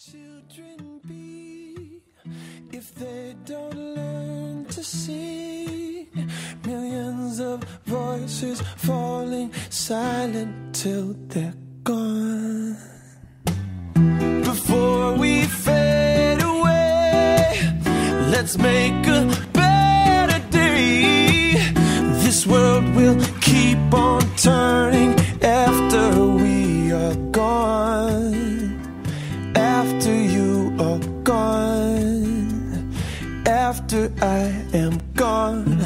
children be if they don't learn to see millions of voices falling silent till they're gone. Before we fade away let's make a better day. This world will keep on turning I am gone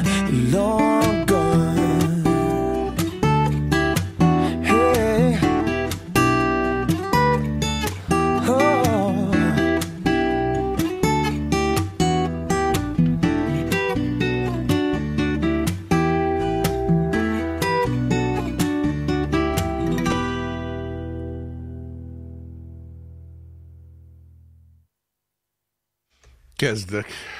long gone hey oh Kezdek.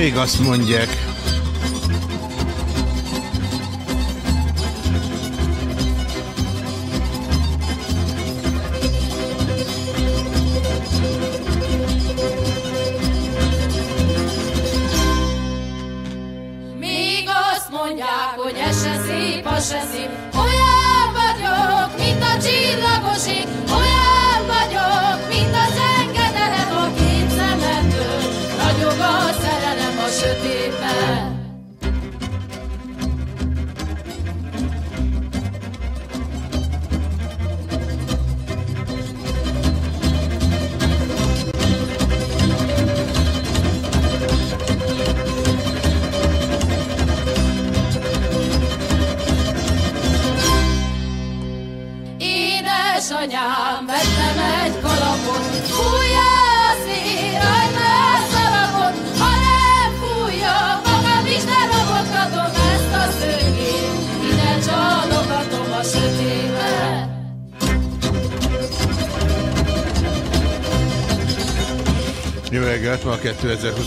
Még azt mondják.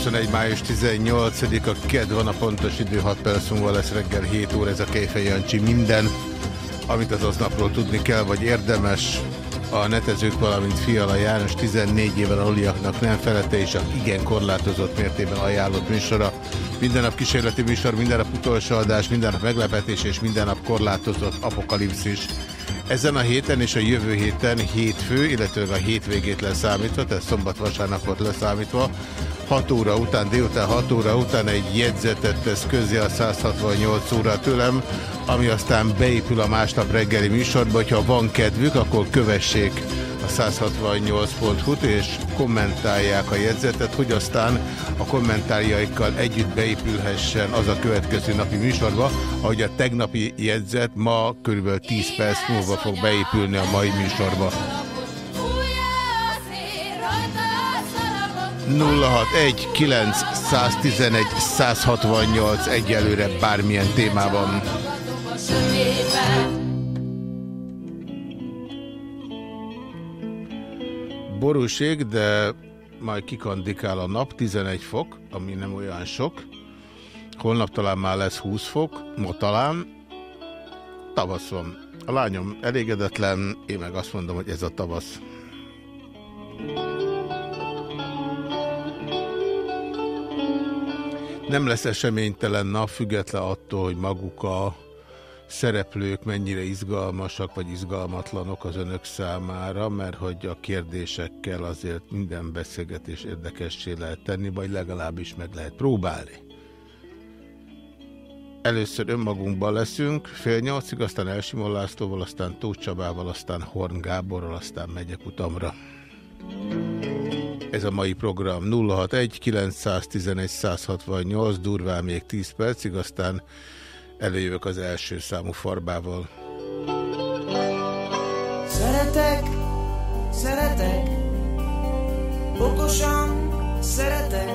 2021. május 18-a KED van a pontos idő, 6 perc múlva lesz reggel 7 óra, ez a Kejfej Jancsi minden, amit az aznapról tudni kell, vagy érdemes. A netezők, valamint Fiala János 14 éven aluliaknak nem felette és a igen korlátozott mértében ajánlott műsora. Minden nap kísérleti műsor, minden nap utolsó adás, minden nap meglepetés és minden nap korlátozott apokalipszis. Ezen a héten és a jövő héten hétfő, illetve a hétvégét leszámítva, tehát szombat-vasárnapot leszámítva, 6 óra után, délután 6 óra után egy jegyzetet tesz közé a 168 óra tőlem, ami aztán beépül a másnap reggeli műsorba, hogyha van kedvük, akkor kövessék a 168.hu-t és kommentálják a jegyzetet, hogy aztán a kommentárjaikkal együtt beépülhessen az a következő napi műsorba, ahogy a tegnapi jegyzet ma körülbelül 10 perc múlva fog beépülni a mai műsorba. 061 911 168 egyelőre bármilyen témában. Borúség, de majd kikandikál a nap, 11 fok, ami nem olyan sok. Holnap talán már lesz 20 fok, ma talán. Tavasz van. A lányom elégedetlen, én meg azt mondom, hogy ez a tavasz. Nem lesz eseménytelen nap, független attól, hogy maguk a szereplők mennyire izgalmasak vagy izgalmatlanok az önök számára, mert hogy a kérdésekkel azért minden beszélgetés érdekessé lehet tenni, vagy legalábbis meg lehet próbálni. Először önmagunkban leszünk, fél nyolcig, aztán Elsimon Lászlóval, aztán Tóth aztán Horn Gáborral, aztán megyek utamra. Ez a mai program. 061 911 168, durván még 10 percig, aztán előjövök az első számú farbával. Szeretek, szeretek, Okosan szeretek.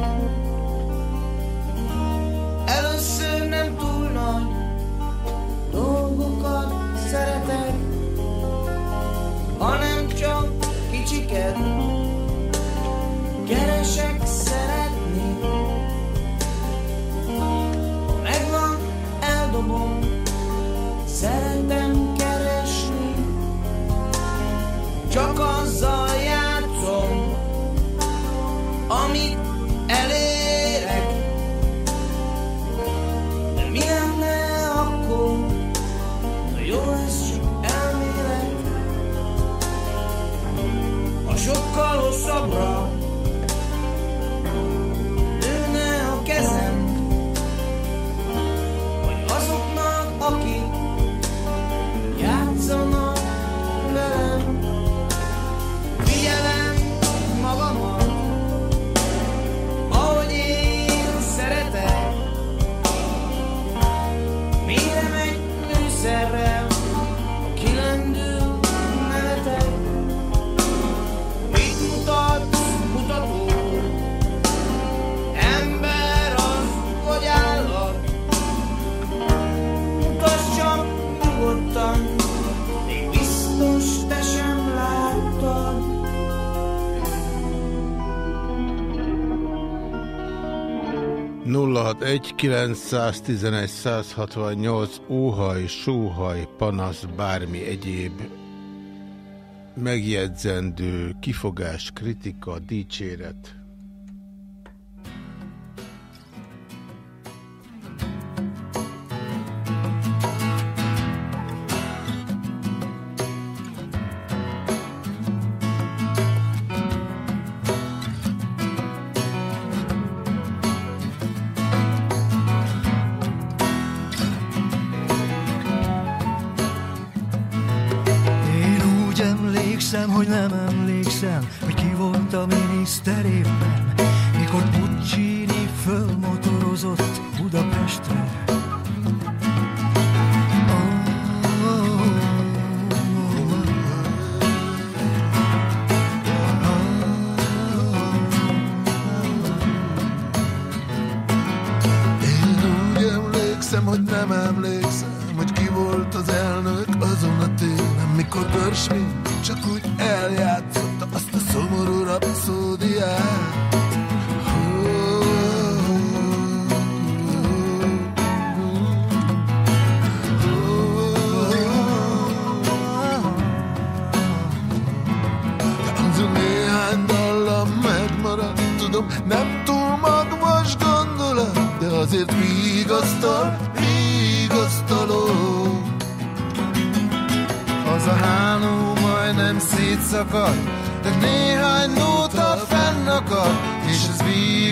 Először nem túl nagy Dolgokat szeretek Hanem csak kicsiket Keresek szeretni megvan, eldobom Szeretem keresni. Csak azzal 061 911 168 óhaj, sóhaj, panasz, bármi egyéb megjegyzendő kifogás, kritika, dicséret.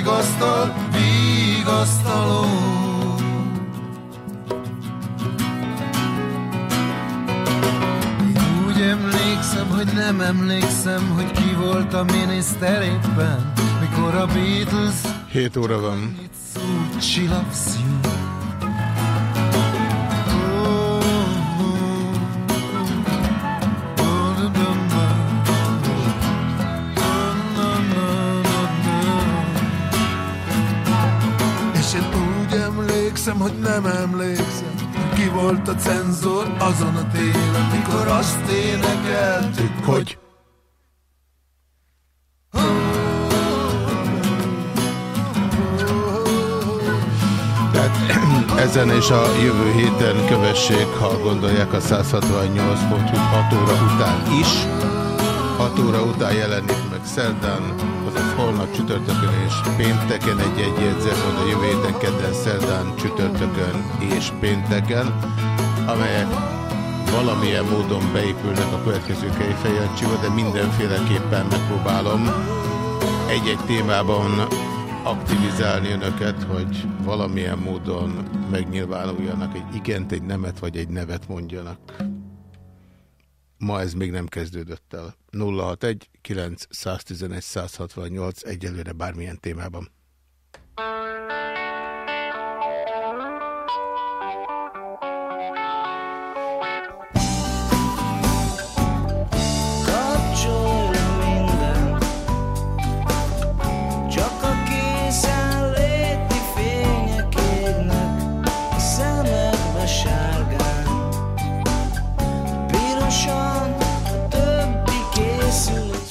Vigasztal, vigasztaló. Úgy emlékszem, hogy nem emlékszem, hogy ki volt a miniszter éppen, mikor a Beatles 7 óra van. It's so emlékszem, hogy nem emlékszem, ki volt a cenzor azon a télen, mikor azt énekeltük, Hogy? Ezen és a jövő héten kövessék, ha gondolják a 168.hu 6 óra után is. 6 óra után jelenik szerdán, azaz holnap csütörtökön és pénteken egy-egy jegyzet, a jövő héten kedden, szerdán, csütörtökön és pénteken, amelyek valamilyen módon beépülnek a következő kejfejancsiba, de mindenféleképpen megpróbálom egy-egy témában aktivizálni önöket, hogy valamilyen módon megnyilvánuljanak, egy igent, egy nemet vagy egy nevet mondjanak. Ma ez még nem kezdődött el. 061 911 168 egyelőre bármilyen témában.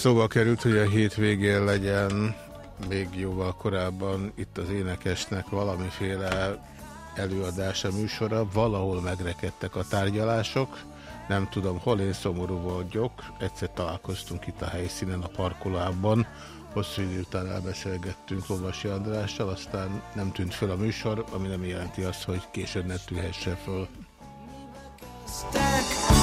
Szóval került, hogy a hétvégén legyen még jóval korábban itt az énekesnek valamiféle előadása műsora, valahol megrekedtek a tárgyalások, nem tudom hol, én szomorú vagyok, egyszer találkoztunk itt a helyszínen a parkolában, hosszú idő után elbeszélgettünk Lovasi Andrással, aztán nem tűnt föl a műsor, ami nem jelenti azt, hogy később ne tűhesse föl. Hülyék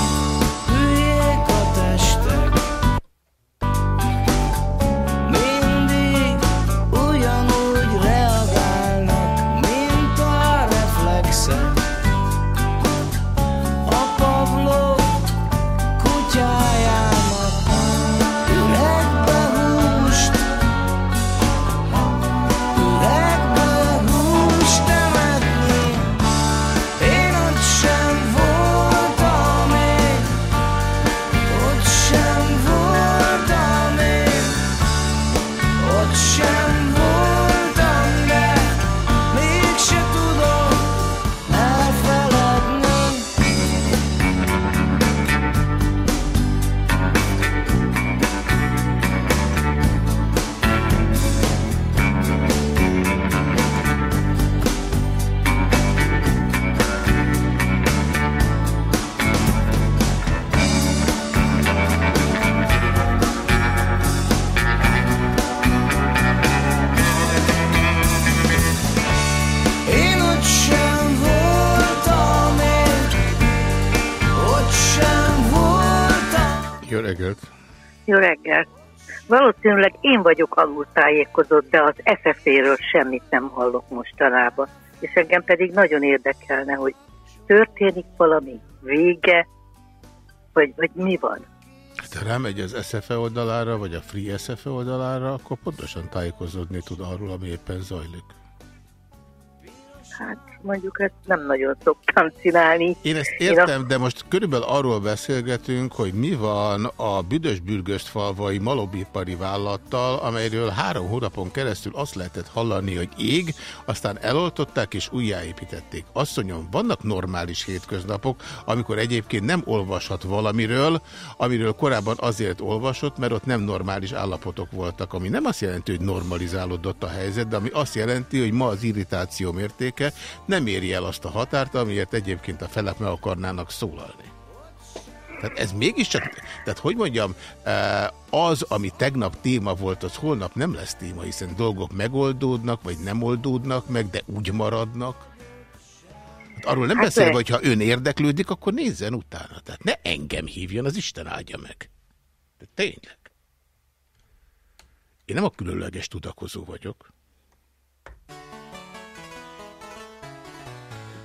Valószínűleg én vagyok alultájékozott, de az FFP-ről semmit nem hallok mostanában. És engem pedig nagyon érdekelne, hogy történik valami vége, vagy, vagy mi van? Ha rámegy az SFE oldalára, vagy a Free SFE oldalára, akkor pontosan tájékozódni tud arról, ami éppen zajlik. Hát mondjuk ezt nem nagyon szoktam csinálni. Én ezt Én értem, de most körülbelül arról beszélgetünk, hogy mi van a büdös bürgöst falvai malobipari vállalattal, amelyről három hónapon keresztül azt lehetett hallani, hogy ég, aztán eloltották és újjáépítették. Mondjam, vannak normális hétköznapok, amikor egyébként nem olvashat valamiről, amiről korábban azért olvasott, mert ott nem normális állapotok voltak, ami nem azt jelenti, hogy normalizálódott a helyzet, de ami azt jelenti, hogy ma az irritáció mértéke nem éri el azt a határt, amiért egyébként a felek meg akarnának szólalni. Tehát ez mégiscsak, tehát hogy mondjam, eh, az, ami tegnap téma volt, az holnap nem lesz téma, hiszen dolgok megoldódnak, vagy nem oldódnak meg, de úgy maradnak. Hát arról nem Hát beszélve, hogy ha ön érdeklődik, akkor nézzen utána. Tehát ne engem hívjon, az Isten áldja meg. De tényleg. Én nem a különleges tudakozó vagyok.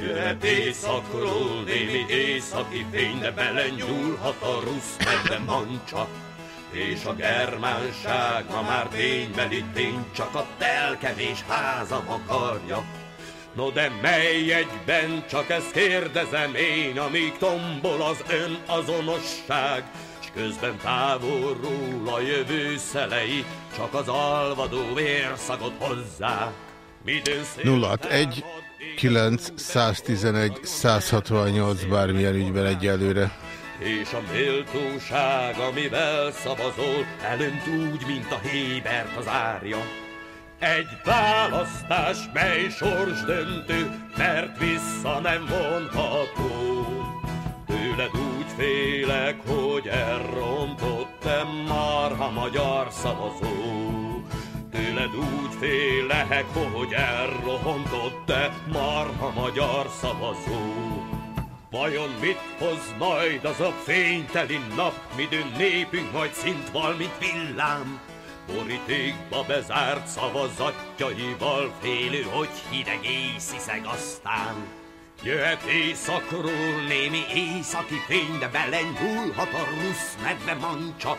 Jöhet éjszakról némi északi fény, de belenyúlhat a rusz medve mancsa. És a germánság ma már ténybeli tény, csak a telkevés háza akarja. No de mely egyben, csak ezt kérdezem én, amíg tombol az ön azonosság, s közben távolról a jövő szelei, csak az alvadó vérszagot szél 061 9 111 168 bármilyen ügyben egyelőre. És a méltóság, amivel szavazol, elönt úgy, mint a Hébert az árja. Egy választás, mely sorsdöntő, mert vissza nem vonható. Tőled úgy félek, hogy elrontottam marha magyar szavazó. Tőled úgy félek, hogy elrohontott-e marha magyar szavazó. Vajon mit hoz majd az a fényteli nap, midőn népünk majd szint val, villám? Borítékba bezárt szavazatjaival félő, hogy hideg észiszeg aztán. Jöhet éjszakról némi északi fény, de belenyúlhat a rusz medve mancsa,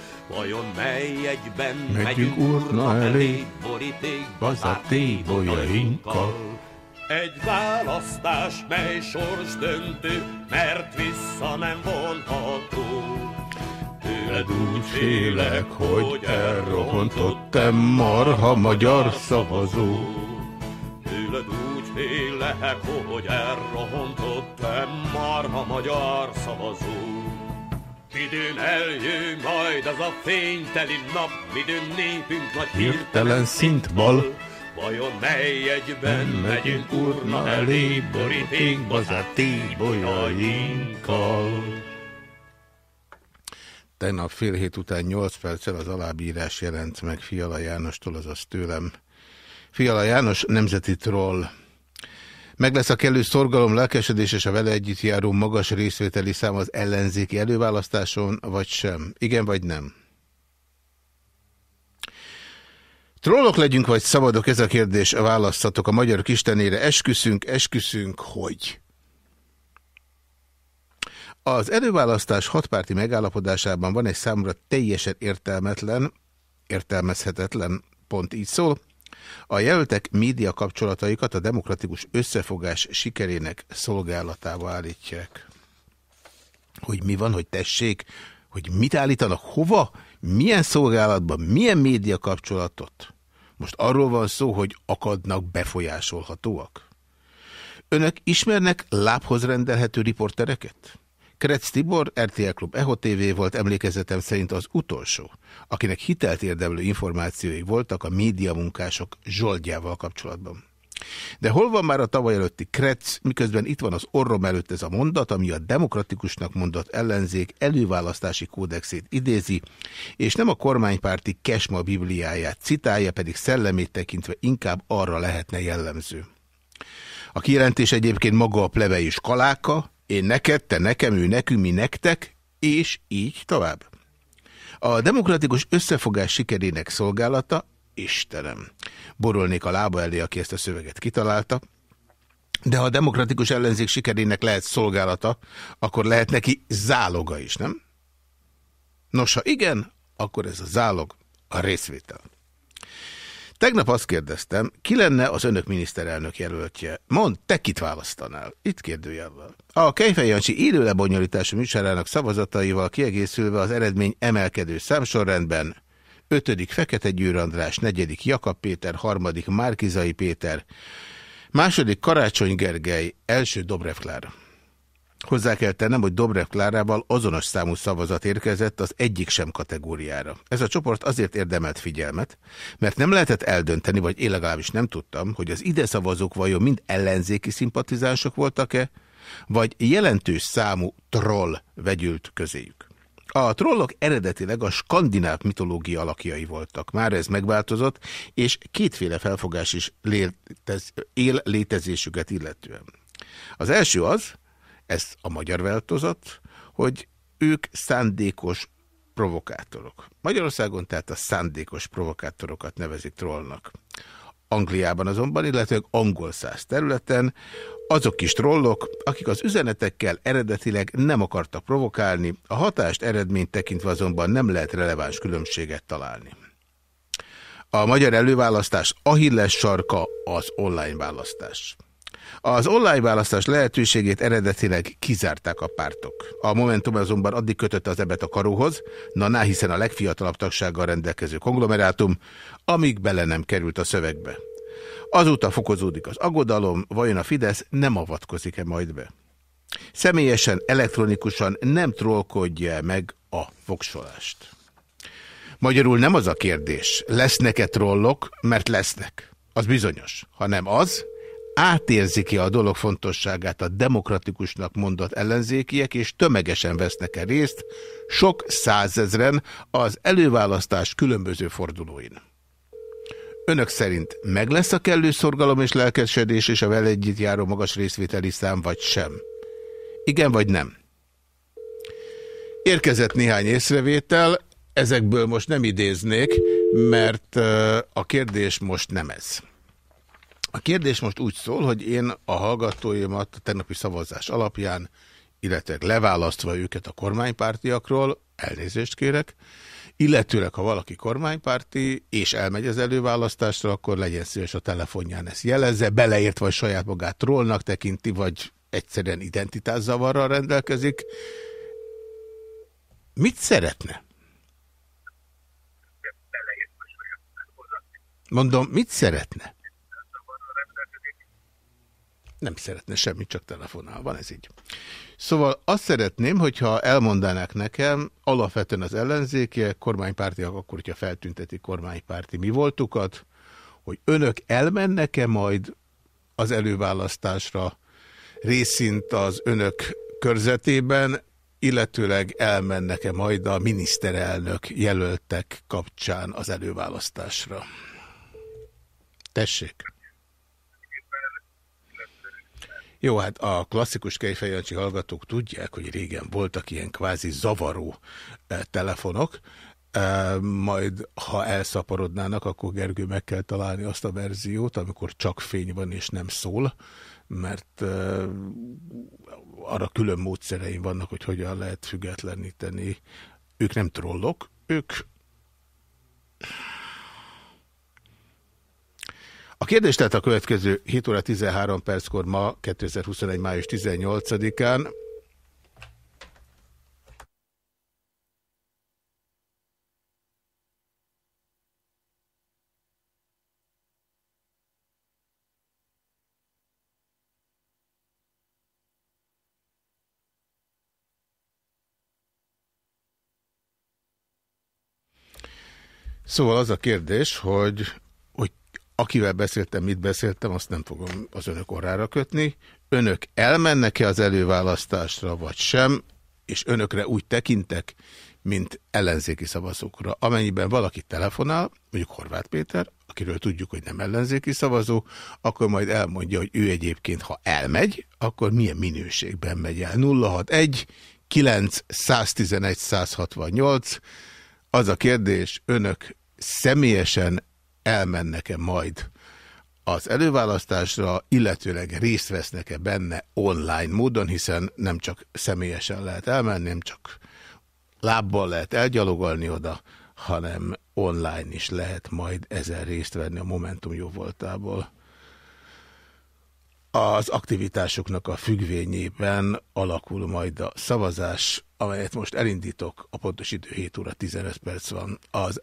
Vajon mely egyben Megyünk megyünk urna elé, borítékba zárt tébolyainkkal? Egy választás, mely sors döntő, mert vissza nem vonható. Tőled úgy félek, hogy elrohontott te marha magyar szavazó. Tőled úgy félek, hogy elrohontott te marha magyar szavazó. Midőn eljön majd az a fényteli nap, midőn népünk nagy Hirtelen szintbal. Vajon mely egyben megyünk urna elé, borítékba zárt tébolyainkkal. Tegnap fél hét után 8 perccel az alábírás jelent meg Fiala Jánostól, azaz tőlem. Fiala János, nemzeti troll. Meg lesz a kellő szorgalom, lelkesedés és a vele együtt járó magas részvételi szám az ellenzéki előválasztáson, vagy sem? Igen vagy nem? Trollok legyünk, vagy szabadok? Ez a kérdés. Választatok a magyar kistenére. Esküszünk, esküszünk, hogy? Az előválasztás hatpárti megállapodásában van egy számra teljesen értelmetlen, értelmezhetetlen, pont így szól. A jelöltek média kapcsolataikat a demokratikus összefogás sikerének szolgálatába állítják. Hogy mi van, hogy tessék, hogy mit állítanak, hova, milyen szolgálatban, milyen média kapcsolatot. Most arról van szó, hogy akadnak befolyásolhatóak. Önök ismernek lábhoz rendelhető riportereket? Kretz Tibor, RTL Klub Eho TV volt emlékezetem szerint az utolsó, akinek hitelt érdemlő információi voltak a médiamunkások zsoldjával kapcsolatban. De hol van már a tavaly előtti Kretz, miközben itt van az orrom előtt ez a mondat, ami a demokratikusnak mondott ellenzék előválasztási kódexét idézi, és nem a kormánypárti Kesma bibliáját citálja, pedig szellemét tekintve inkább arra lehetne jellemző. A kijelentés egyébként maga a plebe is kaláka, én neked, te nekem, ő nekünk, mi nektek, és így tovább. A demokratikus összefogás sikerének szolgálata, Istenem, borolnék a lába elé, aki ezt a szöveget kitalálta, de ha a demokratikus ellenzék sikerének lehet szolgálata, akkor lehet neki záloga is, nem? Nos, ha igen, akkor ez a zálog a részvétel. Tegnap azt kérdeztem, ki lenne az önök miniszterelnök jelöltje? Mond, te kit választanál? Itt kérdőjelvel. A Kejfej Jancsi élő lebonyolítású műsorának szavazataival kiegészülve az eredmény emelkedő számsorrendben 5. Fekete Győr András, 4. Jakab Péter, 3. Márkizai Péter, második Karácsony Gergely, első Dobrev Klára. Hozzá kell tennem, hogy Dobrev Klárával azonos számú szavazat érkezett az egyik sem kategóriára. Ez a csoport azért érdemelt figyelmet, mert nem lehetett eldönteni, vagy én legalábbis nem tudtam, hogy az ide szavazók vajon mind ellenzéki szimpatizánsok voltak-e, vagy jelentős számú troll vegyült közéjük. A trollok eredetileg a skandináv mitológia alakjai voltak. Már ez megváltozott, és kétféle felfogás is létez, él létezésüket illetően. Az első az, ez a magyar változat, hogy ők szándékos provokátorok. Magyarországon tehát a szándékos provokátorokat nevezik trollnak. Angliában azonban, illetve angol száz területen azok is trollok, akik az üzenetekkel eredetileg nem akartak provokálni, a hatást eredményt tekintve azonban nem lehet releváns különbséget találni. A magyar előválasztás ahilles sarka az online választás. Az online választás lehetőségét eredetileg kizárták a pártok. A Momentum azonban addig kötötte az ebet a karóhoz, na ná, hiszen a legfiatalabb tagsággal rendelkező konglomerátum, amíg bele nem került a szövegbe. Azóta fokozódik az aggodalom, vajon a Fidesz nem avatkozik-e majd be? Személyesen, elektronikusan nem trollkodja meg a voksolást. Magyarul nem az a kérdés, lesznek-e trollok, mert lesznek. Az bizonyos. hanem az, átérzik-e a dolog fontosságát a demokratikusnak mondott ellenzékiek, és tömegesen vesznek -e részt sok százezren az előválasztás különböző fordulóin. Önök szerint meg lesz a kellő szorgalom és lelkesedés és a vele együtt járó magas részvételi szám, vagy sem? Igen vagy nem? Érkezett néhány észrevétel, ezekből most nem idéznék, mert a kérdés most nem ez. A kérdés most úgy szól, hogy én a hallgatóimat a tegnapi szavazás alapján, illetve leválasztva őket a kormánypártiakról, elnézést kérek, illetőleg ha valaki kormánypárti és elmegy az előválasztásra, akkor legyen szíves a telefonján ezt jelezze, beleért vagy saját magát trollnak tekinti, vagy egyszerűen identitászavarral rendelkezik. Mit szeretne? Mondom, mit szeretne? Nem szeretne semmit, csak telefonál. Van ez így. Szóval azt szeretném, hogyha elmondanák nekem alapvetően az ellenzékiek, kormánypártiak, akkor, hogyha feltünteti kormánypárti mi voltukat, hogy önök elmennek-e majd az előválasztásra részint az önök körzetében, illetőleg elmennek-e majd a miniszterelnök jelöltek kapcsán az előválasztásra. Tessék! Jó, hát a klasszikus Kejfejancsi hallgatók tudják, hogy régen voltak ilyen kvázi zavaró eh, telefonok, eh, majd ha elszaporodnának, akkor Gergő meg kell találni azt a verziót, amikor csak fény van és nem szól, mert eh, arra külön módszereim vannak, hogy hogyan lehet függetleníteni. Ők nem trollok, ők A kérdés tehát a következő 7 óra 13 perckor ma 2021. május 18-án. Szóval az a kérdés, hogy Akivel beszéltem, mit beszéltem, azt nem fogom az önök orrára kötni. Önök elmennek-e az előválasztásra, vagy sem, és önökre úgy tekintek, mint ellenzéki szavazókra. Amennyiben valaki telefonál, mondjuk Horváth Péter, akiről tudjuk, hogy nem ellenzéki szavazó, akkor majd elmondja, hogy ő egyébként, ha elmegy, akkor milyen minőségben megy el. 061 9 111 168 az a kérdés, önök személyesen elmennek-e majd az előválasztásra, illetőleg részt vesznek-e benne online módon, hiszen nem csak személyesen lehet elmenni, nem csak lábbal lehet elgyalogolni oda, hanem online is lehet majd ezen részt venni a Momentum jó voltából. Az aktivitásoknak a függvényében alakul majd a szavazás, amelyet most elindítok, a pontos idő 7 óra 15 perc van. Az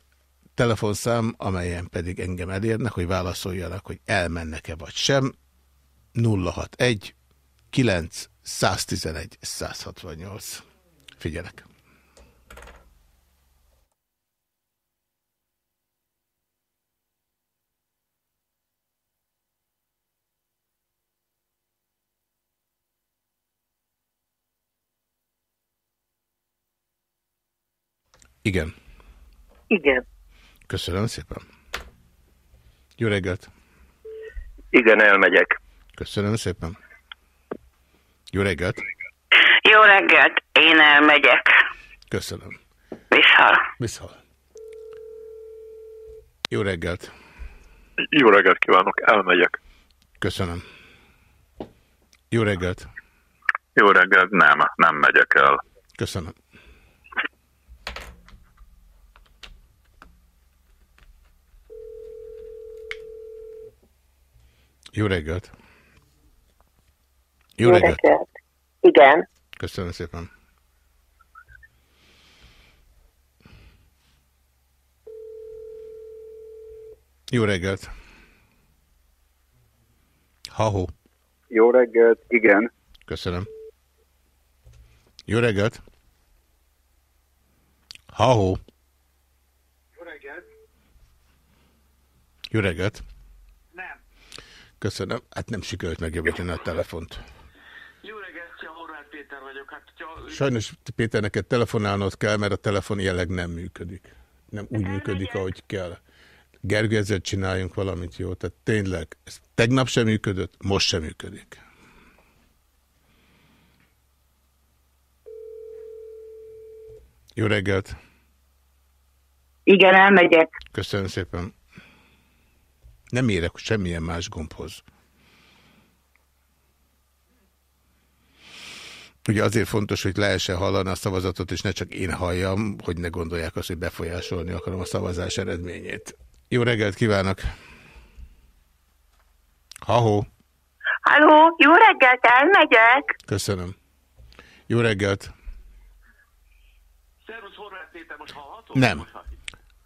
telefonszám, amelyen pedig engem elérnek, hogy válaszoljanak, hogy elmennek-e vagy sem. 061 9 111 168. Figyelek! Igen. Igen. Köszönöm szépen. Jó reggelt! Igen, elmegyek. Köszönöm szépen. Jó reggelt! Jó reggelt, én elmegyek. Köszönöm. Viszhal. Viszhal. Jó reggelt! Jó reggelt kívánok, elmegyek. Köszönöm. Jó reggelt! Jó reggelt, nem, nem megyek el. Köszönöm. Jó reggelt! Jó, Jó reggelt! reggelt. Igen. Köszönöm szépen. Jó reggelt! Ha-ho! Jó reggelt, igen. Köszönöm. Jó reggelt! Ha-ho! Jó reggelt. Jó reggelt! Nem. Köszönöm. Hát nem sikerült megjavítani a telefont. Jó reggelt, Szia, Horváth Péter vagyok. Hát, hogyha... Sajnos Péter, neked telefonálnod kell, mert a telefon jelenleg nem működik. Nem úgy működik, ahogy kell. Gergő, ezzel csináljunk valamit jó. Tehát tényleg, ez tegnap sem működött, most sem működik. Jó reggelt! Igen, elmegyek. Köszönöm szépen. Nem érek semmilyen más gombhoz. Ugye azért fontos, hogy lehessen hallani a szavazatot, és ne csak én halljam, hogy ne gondolják azt, hogy befolyásolni akarom a szavazás eredményét. Jó reggelt kívánok! Ahó! Halló, jó reggelt, elmegyek. Köszönöm. Jó reggelt! Szervusz, Horváth Péter, most hallható? Nem.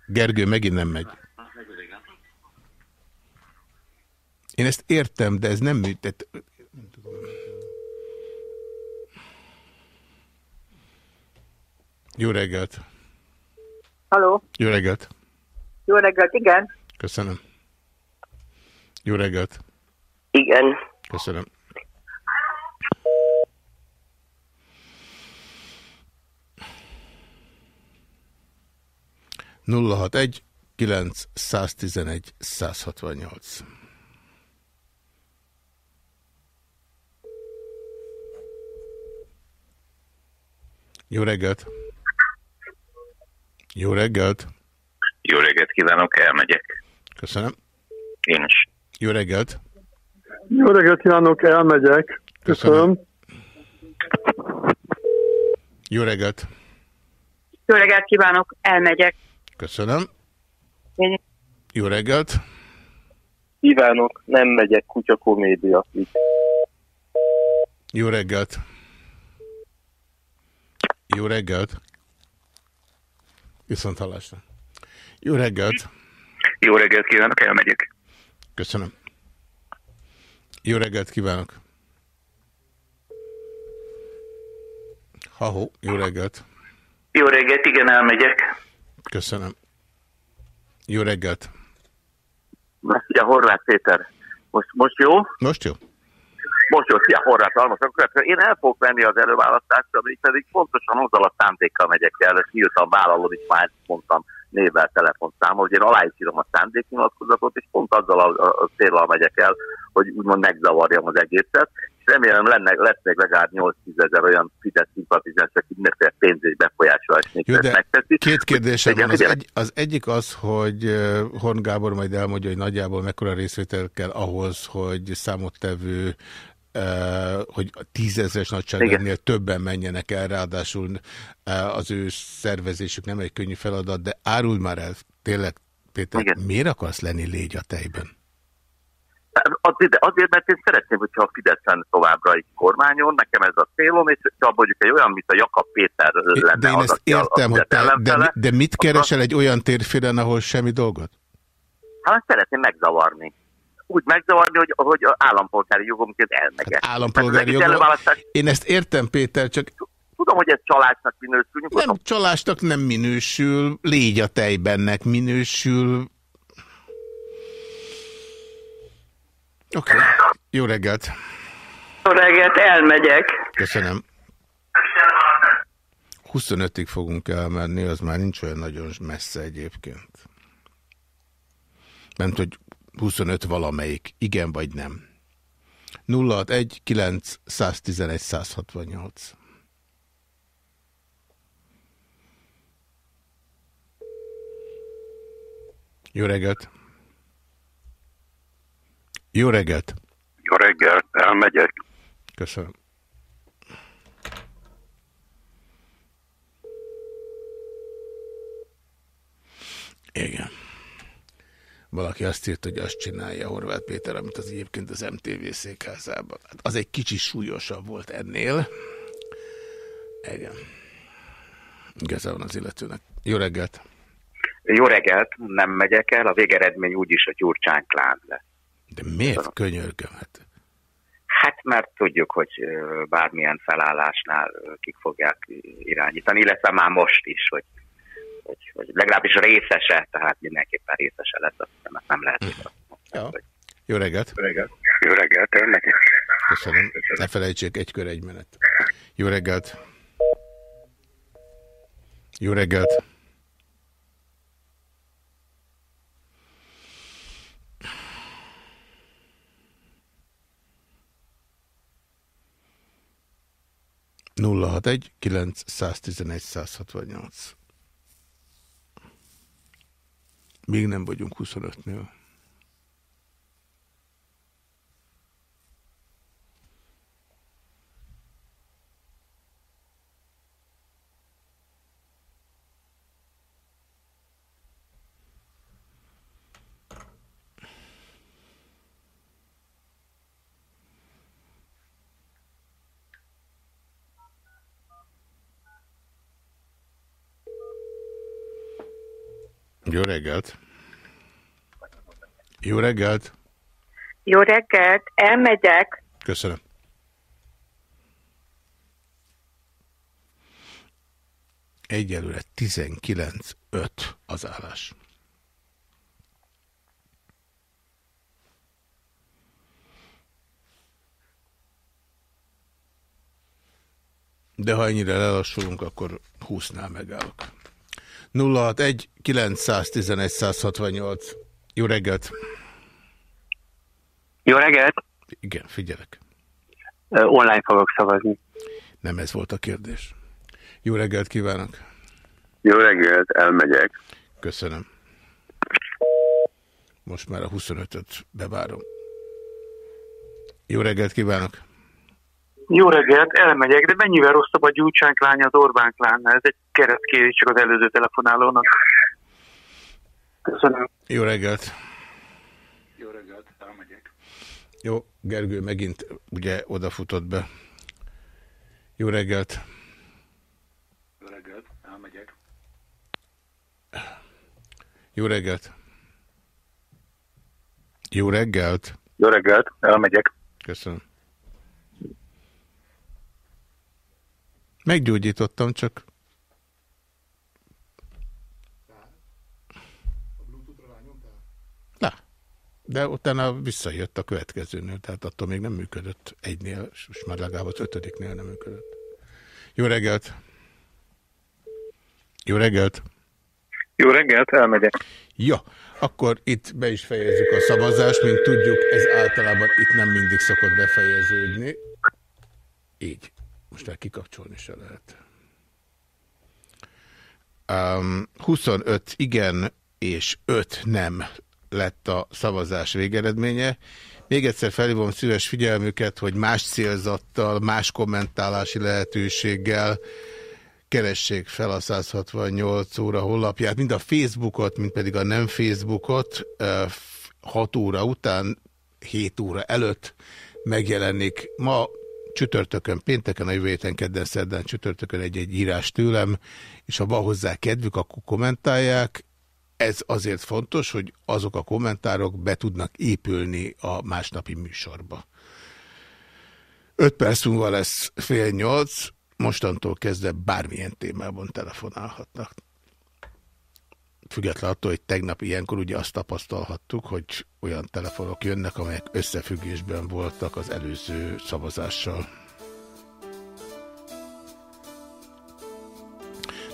Gergő megint nem megy. Én ezt értem, de ez nem műtett. Jó reggelt! Halló, Jó reggelt! jó reggelt, igen. Köszönöm. Jó reggelt! Igen. Köszönöm. nulla hat egy kilenc száz tizenegy Jó reggelt! Jó reggelt! Jó reggelt kívánok, elmegyek. Köszönöm. Én is. Jó reggelt! Jó reggelt kívánok, elmegyek. Köszönöm. Jó reggelt! Jó reggelt kívánok, elmegyek. Köszönöm. Én... Jó reggelt! Kívánok, nem megyek, kutya komédia. Jó reggelt! Jó reggelt! Viszont hallásra. Jó reggelt! Jó reggelt kívánok, elmegyek. Köszönöm. Jó reggelt kívánok! Ahó, jó reggelt! Jó reggelt, igen, elmegyek. Köszönöm. Jó reggelt! Szia, Horváth Péter. Most, most jó? Most jó? Most jó, szia, Horváth Almas. Akkor Én el fogok venni az előválasztásra, így pedig pontosan azzal a szándékkal megyek el, ezt nyíltan vállalom, itt már mondtam névvel, telefonszámol, hogy én alá is írom a szándéknyilatkozatot, és pont azzal a, a, célral megyek el, hogy úgymond megzavarjam az egészet, és remélem lenne, lesz még legalább 8-10 ezer olyan Fidesz szimpatizáns, aki mindenféle pénz és Jó, de megteszi. két kérdésem van. Az, egy, az egyik az, hogy Horn Gábor majd elmondja, hogy nagyjából mekkora részvétel kell ahhoz, hogy számottevő hogy a tízezres nagyságrendnél többen menjenek el, ráadásul eh, az ő szervezésük nem egy könnyű feladat, de áruld már el, tényleg, Péter, Igen. miért akarsz lenni légy a tejben? Azért, azért, mert én szeretném, hogyha a Fidesz lenne továbbra is kormányon, nekem ez a célom, és ha mondjuk egy olyan, mint a Jakab Péter lenne De én az, ezt értem, hogy te, de, de mit keresel egy olyan térfélen, ahol semmi dolgod? Hát szeretném megzavarni. Úgy megzavarni, hogy, hogy állampolgári jogomként elmegyek. Hát Állampolgári előválasztás- Én ezt értem, Péter, csak Tudom, hogy ez csalásnak minősül. nem csalásnak nem minősül, légy a tejbennek minősül. Oké, okay. jó reggelt. Jó reggelt, elmegyek. Köszönöm. 25-ig fogunk elmenni, az már nincs olyan nagyon messze egyébként. Ment, hogy 25 valamelyik, igen vagy nem. 061 9 111 168. Jó reggelt! Jó reggelt! Jó reggelt, elmegyek. Köszönöm. Igen. Valaki azt írt, hogy azt csinálja Horváth Péter, amit az egyébként az MTV székházában. Hát az egy kicsi súlyosabb volt ennél. Igen. Igaza van az illetőnek. Jó reggelt! Jó reggelt, nem megyek el, a végeredmény úgyis a Gyurcsány klán lesz. De miért könyörgöm? Hát, Hát mert tudjuk, hogy bármilyen felállásnál kik fogják irányítani, illetve már most is, hogy, vagy, vagy legalábbis részese, tehát mindenképpen részese lesz, azt hiszem, ezt nem lehet hm. ja. Hogy... Jó reggelt! Jó reggelt! Jó reggelt, önnek Köszönöm. Köszönöm. Ne felejtsék, egy kör, egy menet. Jó reggelt! Jó reggelt! Nulla hat egy kilenc 911 168. Még nem vagyunk 25-nél. Jó reggelt! Jó reggelt! Jó reggelt, elmegyek. Köszönöm. Egyelőre 19.5 az állás. De ha ennyire lelassulunk, akkor 20-nál megállok. 061 911 168. Jó reggelt! Jó reggelt! Igen, figyelek. Online fogok szavazni. Nem ez volt a kérdés. Jó reggelt kívánok! Jó reggelt, elmegyek. Köszönöm. Most már a 25-öt bevárom. Jó reggelt kívánok! Jó reggelt, elmegyek, de mennyivel rosszabb a gyújtsánk lánya az Orbán klánnál? Ez egy keresztkérés csak az előző telefonálónak. Köszönöm. Jó reggelt! Jó reggelt, elmegyek. Jó, Gergő megint ugye odafutott be. Jó reggelt! Jó reggelt, elmegyek. Jó reggelt! Jó reggelt! Jó reggelt, elmegyek. Köszönöm. Meggyógyítottam, csak... Na, de utána visszajött a következőnél, tehát attól még nem működött egynél, és most már legalább az ötödiknél nem működött. Jó reggelt! Jó reggelt! Jó reggelt, elmegyek. Ja, akkor itt be is fejezzük a szavazást, mint tudjuk, ez általában itt nem mindig szokott befejeződni. Így. Most már kikapcsolni se lehet. Um, 25 igen és 5 nem lett a szavazás végeredménye. Még egyszer felhívom szíves figyelmüket, hogy más célzattal, más kommentálási lehetőséggel keressék fel a 168 óra honlapját, mind a Facebookot, mind pedig a nem Facebookot 6 óra után, 7 óra előtt megjelenik. Ma csütörtökön, pénteken, a jövő héten, kedden, szerdán, csütörtökön egy-egy írás tőlem, és ha van hozzá kedvük, akkor kommentálják. Ez azért fontos, hogy azok a kommentárok be tudnak épülni a másnapi műsorba. 5 perc múlva lesz fél nyolc, mostantól kezdve bármilyen témában telefonálhatnak. Független attól, hogy tegnap ilyenkor ugye azt tapasztalhattuk, hogy olyan telefonok jönnek, amelyek összefüggésben voltak az előző szavazással.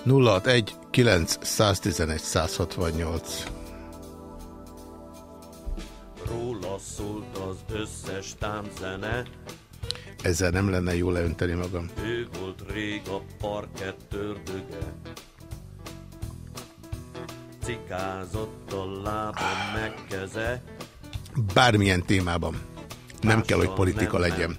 061 911 168 Róla szólt az összes támzene, Ezzel nem lenne jó leönteni magam. ő volt rég a parkett ördöge. Cikázott a lábam megkeze, Bármilyen témában. Nem kell, hogy politika legyen.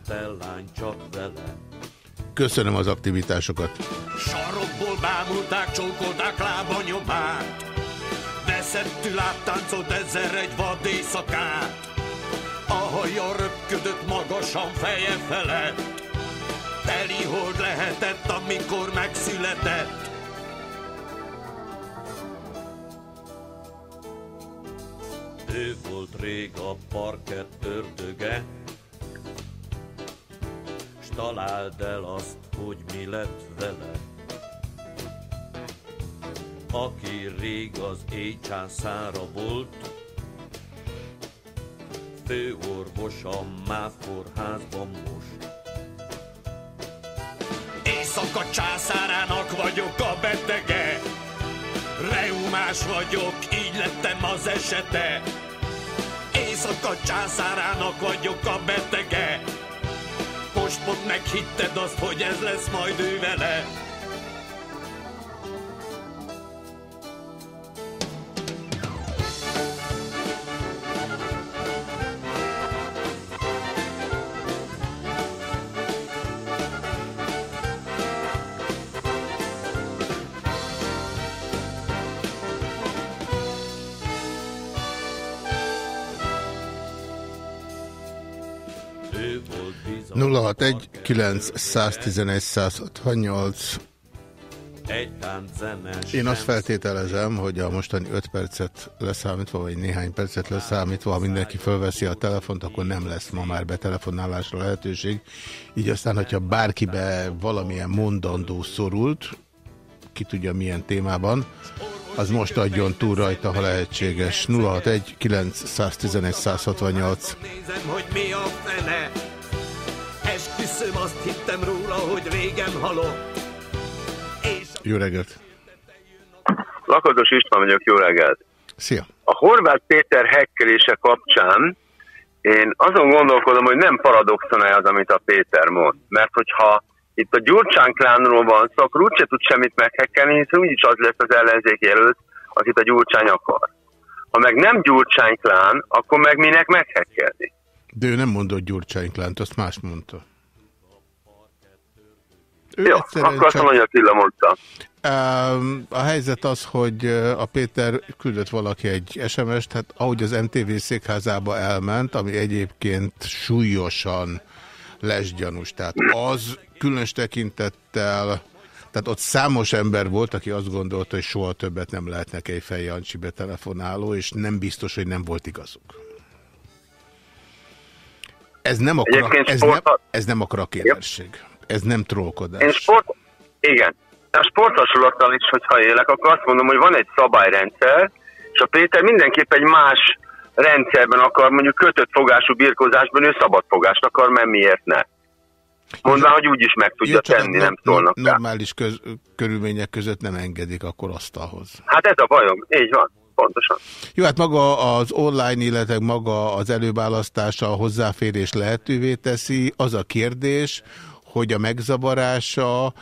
Köszönöm az aktivitásokat. Sarokból bámulták, csókolták lábanyomát Veszettül áttáncolt ezer egy vad éjszakát A haja röpködött magasan feje felett Teli hold lehetett, amikor megszületett Ő volt rég a parkett ördöge. S találd el azt, hogy mi lett vele. Aki rég az éjcsászára volt Főorvos a MÁV kórházban most. Éjszaka császárának vagyok a betege Reumás vagyok, így lettem az esete Éjszaka császárának vagyok a betege Most napot meghitted azt, hogy ez lesz majd ő vele. 061 911 168 egy tánc zene Én azt feltételezem, hogy a mostani 5 percet leszámítva, vagy néhány percet leszámítva, ha mindenki fölveszi a telefont, akkor nem lesz ma már betelefonálásra lehetőség. Így aztán, hogyha bárkibe valamilyen mondandó szorult, ki tudja milyen témában, az most adjon túl rajta, ha lehetséges. 061 911 168 Nézem, hogy mi a fene Esküszöm, azt hittem róla, hogy régen halott Jó reggelt! Lakatos István vagyok, jó reggelt! Szia! A Horváth Péter hekkelése kapcsán én azon gondolkodom, hogy nem paradoxon az, amit a Péter mond. Mert hogyha itt a Gyurcsán klánról van szó, akkor úgyse tud semmit meghekkelni, hiszen úgyis az lesz az ellenzék jelölt, akit a Gyurcsány akar. Ha meg nem Gyurcsány klán, akkor meg minek meghekkelni? De ő nem mondott Gyurcsány Klánt, azt más mondta. Ő Jó, akkor azt mondja, Attila mondta. A helyzet az, hogy a Péter küldött valaki egy SMS-t, hát ahogy az MTV székházába elment, ami egyébként súlyosan lesgyanús. Tehát az különös tekintettel, tehát ott számos ember volt, aki azt gondolta, hogy soha többet nem lehetnek egy Fej Jancsi betelefonáló, és nem biztos, hogy nem volt igazuk. Ez nem a, krak, ez nem, ez nem a krakénerség. Ez nem trollkodás. Én sport... Igen. A sporthasonlattal is, hogyha élek, akkor azt mondom, hogy van egy szabályrendszer, és a Péter mindenképp egy más rendszerben akar, mondjuk kötött fogású birkózásban, ő szabad fogást akar, mert miért ne? Mondván, hogy úgy is meg tudja Jó, tenni, nem szólnak. Normális köz, körülmények között nem engedik akkor asztalhoz. Hát ez a bajom, így van, pontosan. Jó, hát maga az online, illetve maga az előválasztása a hozzáférés lehetővé teszi. Az a kérdés, hogy a megzavarása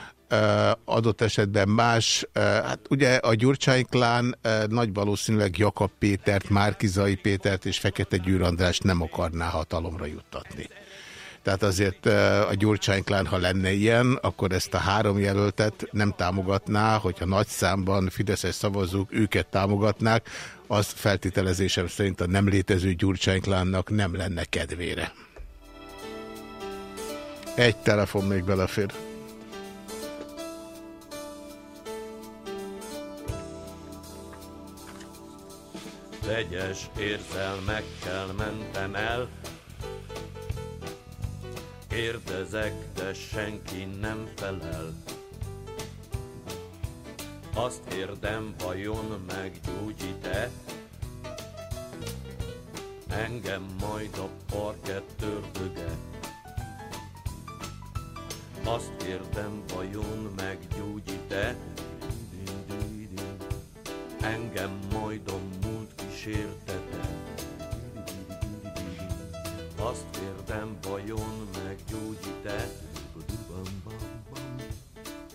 adott esetben más, hát ugye a Gyurcsány klán nagy valószínűleg Jakab Pétert, Márkizai Pétert és Fekete Győr Andrást nem akarná hatalomra juttatni. Tehát azért a Gyurcsány klán, ha lenne ilyen, akkor ezt a három jelöltet nem támogatná, hogyha nagy számban fideszes szavazók őket támogatnák, az feltételezésem szerint a nem létező Gyurcsány klánnak nem lenne kedvére. Egy telefon még belefér. Vegyes érzelmekkel mentem el. Kérdezek, de senki nem felel. Azt érdem, vajon meggyógyít-e? Engem majd a parkett ördöge Azt kérdem, vajon meggyógyít-e Engem majd a múlt kísértete Azt kérdem, vajon meggyógyít-e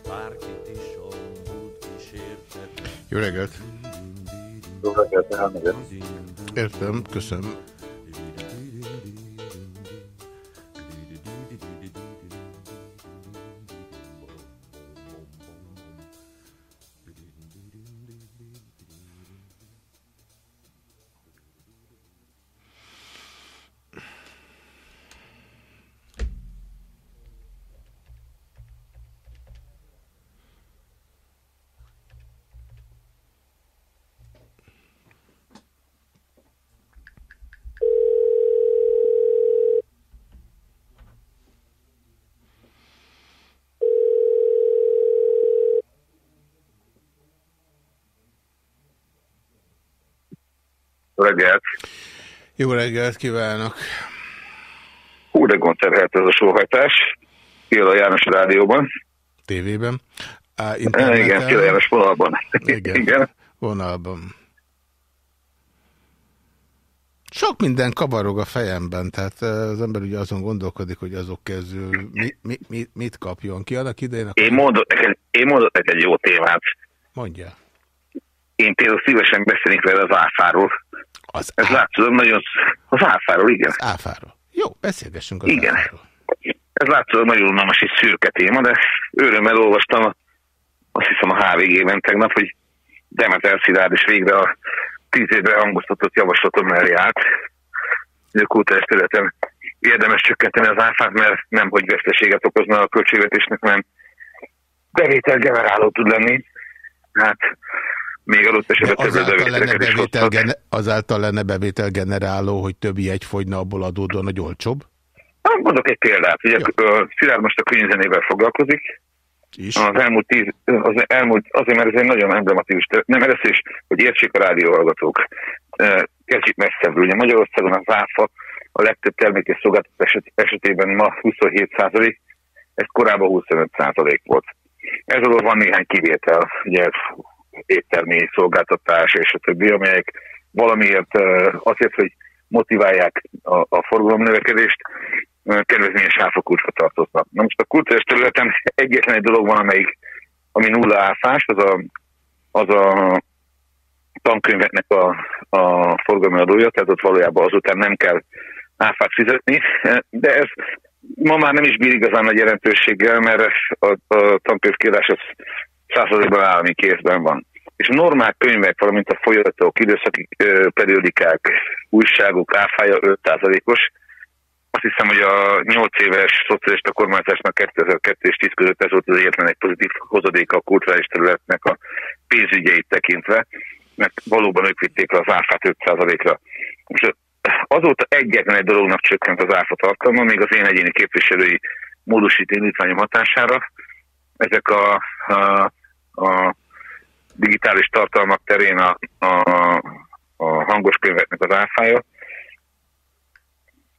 Bárkit is a múlt kísértete Jó reggelt! Jó reggelt, elmegyek. Értem, köszönöm. Jó reggelt. Jó reggelt kívánok! Hú, de gondterhelt ez a sóhajtás. Fila János rádióban. Tévében. Á, Eh, interneten. Igen, Fila János vonalban. Igen. Igen. Vonalban. Sok minden kavarog a fejemben, tehát eh, az ember ugye azon gondolkodik, hogy azok közül mi, mi, mi, mit kapjon ki annak idején. Akkor... Én mondok neked, én mondok neked egy jó témát. Mondja. Én például szívesen beszélnék vele az áfáról. Az Ez látszólag nagyon... Az áfáról, igen. Az áfáról. Jó, beszélgessünk az Igen. áfáról. Ez látszólag nagyon unalmas és szürke téma, de örömmel olvastam, a, azt hiszem a HVG-ben tegnap, hogy Demeter Szilárd is végre a tíz évre hangoztatott javaslatom mellé állt. hogy A kultúrás területen érdemes csökkenteni az áfát, mert nem hogy veszteséget okozna a költségvetésnek, hanem bevétel generáló tud lenni. Hát még adott esetben Azáltal lenne, bevétel, azáltal lenne bevétel generáló, hogy több jegy fogyna abból adódóan, hogy olcsóbb? Mondok egy példát. Ugye ja. Szilárd most a könyvzenével foglalkozik. Is. Az elmúlt tíz, az elmúlt, azért, mert ez egy nagyon emblematikus, nem először is, hogy értsék a rádióhallgatók. Kezdjük messzebbről. Ugye Magyarországon az áfa a legtöbb termék és szolgáltatás eset- esetében ma 27 százalék, ez korábban 25 százalék volt. Ez alól van néhány kivétel, ugye éttermi szolgáltatás és a többi, amelyek valamiért azért, hogy motiválják a, a forgalomnövekedést, kedvezményes áfakulcsra tartoznak. Na most a kultúrás területen egyetlen egy dolog van, amelyik, ami nulla áfás, az a, az a tankönyveknek a, a forgalmi adója, tehát ott valójában azután nem kell áfát fizetni, de ez ma már nem is bír igazán nagy jelentőséggel, mert a, a tankönyvkiadás az századékban állami kézben van. És normál könyvek, valamint a folyamatok, időszaki ö, periódikák, újságok áfája 5%-os. Azt hiszem, hogy a 8 éves szocialista kormányzásnak 2002 és 10 között ez volt az egyetlen egy pozitív hozadéka a kulturális területnek a pénzügyeit tekintve, mert valóban ők vitték le az áfát 5%-ra. Most azóta egyetlen egy dolognak csökkent az áfa tartalma, még az én egyéni képviselői módosító indítványom hatására. Ezek a, a, a digitális tartalmak terén a, a, a hangos könyveknek az áfája,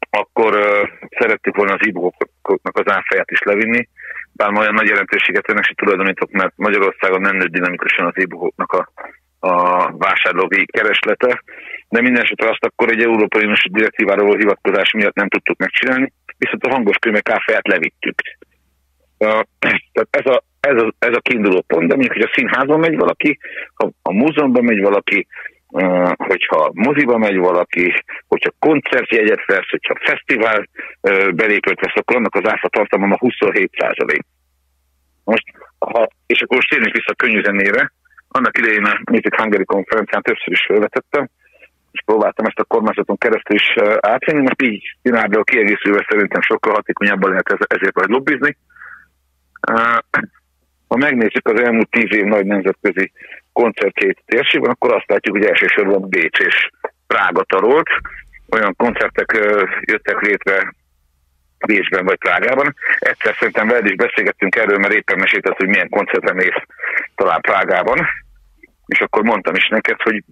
akkor uh, szerettük volna az e-bookoknak az áfáját is levinni, bár olyan nagy jelentőséget ennek se tulajdonítok, mert Magyarországon nem nőtt dinamikusan az e-bookoknak a, a vásárlói kereslete, de minden esetre azt akkor egy Európai Uniós direktívára való hivatkozás miatt nem tudtuk megcsinálni, viszont a hangos könyvek áfáját levittük. Uh, tehát ez a, ez, a, ez a kiinduló pont, de mondjuk, hogy a színházban megy valaki, ha a múzeumban megy valaki, hogyha moziba megy valaki, hogyha koncertjegyet vesz, hogyha fesztivál belépőt vesz, akkor annak az áfa tartalma ma 27 százalék. Most, ha, és akkor most térjünk vissza a könyvzenére, annak idején a Music Hungary konferencián többször is felvetettem, és próbáltam ezt a kormányzaton keresztül is átvenni, most így Színárból kiegészülve szerintem sokkal hatékonyabban lehet ez, ezért majd lobbizni. Ha megnézzük az elmúlt tíz év nagy nemzetközi koncertjét térségben, akkor azt látjuk, hogy elsősorban Bécs és Prága tarolt. Olyan koncertek jöttek létre Bécsben vagy Prágában. Egyszer szerintem veled is beszélgettünk erről, mert éppen mesélted, hogy milyen koncertre mész talán Prágában. És akkor mondtam is neked, hogy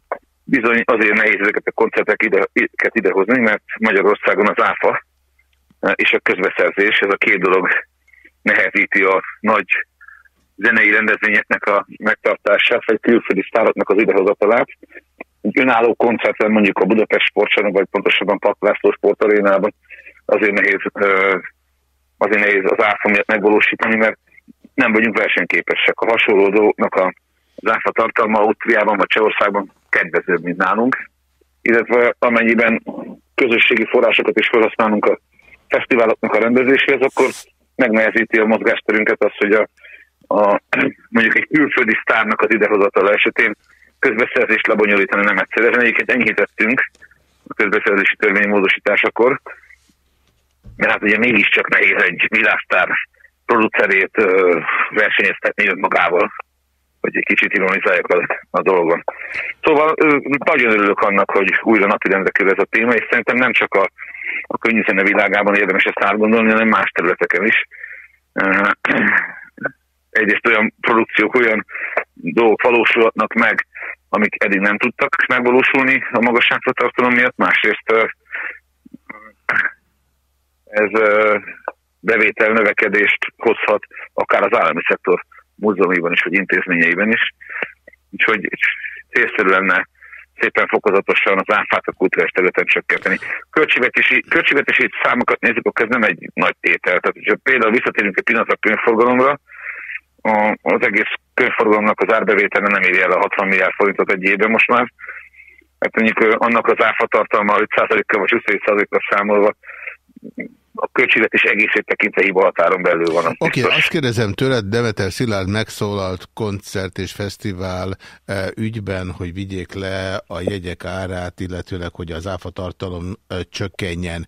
bizony azért nehéz ezeket a koncerteket ide, idehozni, mert Magyarországon az áfa és a közbeszerzés, ez a két dolog nehezíti a nagy zenei rendezvényeknek a megtartását, vagy külföldi sztároknak az idehozatalát. Egy önálló koncerten mondjuk a Budapest sportcsarnok, vagy pontosabban Pak László sportarénában azért nehéz, azért nehéz az áfa miatt megvalósítani, mert nem vagyunk versenyképesek. A hasonló dolgoknak a, az áfa tartalma Ausztriában vagy Csehországban kedvezőbb, mint nálunk, illetve amennyiben közösségi forrásokat is felhasználunk a fesztiváloknak a rendezéséhez, akkor megnehezíti a mozgásterünket az, hogy a, a, mondjuk egy külföldi sztárnak az idehozatala esetén közbeszerzést lebonyolítani nem egyszerű. Ezen egyiket enyhítettünk a közbeszerzési törvény módosításakor, mert hát ugye mégiscsak nehéz egy világsztár producerét versenyeztetni önmagával, hogy egy kicsit ironizáljak a, a dolgon. Szóval ö, nagyon örülök annak, hogy újra napirendre kerül ez a téma, és szerintem nem csak a, a könnyűzene világában érdemes ezt átgondolni, hanem más területeken is. Egyrészt olyan produkciók, olyan dolgok valósulhatnak meg, amik eddig nem tudtak megvalósulni a magas tartalom miatt, másrészt ez bevétel növekedést hozhat akár az állami szektor múzeumiban is, vagy intézményeiben is. Úgyhogy célszerű lenne szépen fokozatosan az áfát a kultúrás területen csökkenteni. Költségvetési, költségvetési számokat nézzük, akkor ez nem egy nagy tétel. Tehát, hogyha például visszatérünk egy pillanatra a könyvforgalomra, a, az egész könyvforgalomnak az árbevétele nem éri el a 60 milliárd forintot egy évben most már. Hát mondjuk annak az áfa tartalma 5%-kal vagy 27%-kal számolva a költségvetés egészét tekintve hiba határon belül van. Oké, okay, azt kérdezem tőled, Demeter Szilárd megszólalt koncert és fesztivál e, ügyben, hogy vigyék le a jegyek árát, illetőleg, hogy az áfa tartalom e, csökkenjen.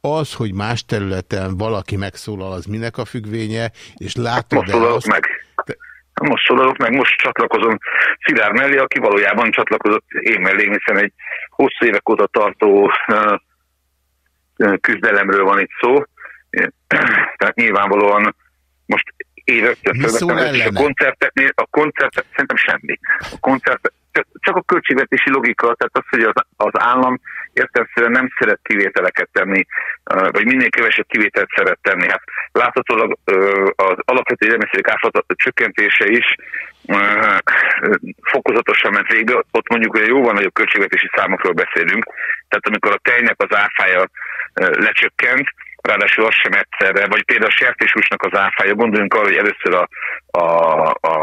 Az, hogy más területen valaki megszólal, az minek a függvénye, és látod Most azt... meg. Most szólalok meg, most csatlakozom Szilárd mellé, aki valójában csatlakozott én mellé, hiszen egy hosszú évek óta tartó küzdelemről van itt szó. Tehát nyilvánvalóan most évekkel és a koncerteknél, a koncertek szerintem semmi. A koncert, csak a költségvetési logika, tehát az, hogy az, az állam értelmszerűen nem szeret kivételeket tenni, vagy minél kevesebb kivételt szeret tenni. Hát láthatólag az alapvető élelmiszerek áfat csökkentése is fokozatosan ment végbe, ott mondjuk hogy jóval nagyobb költségvetési számokról beszélünk, tehát amikor a tejnek az áfája lecsökkent, ráadásul az sem egyszerre, vagy például a sertéshúsnak az áfája, gondoljunk arra, hogy először a, a, a,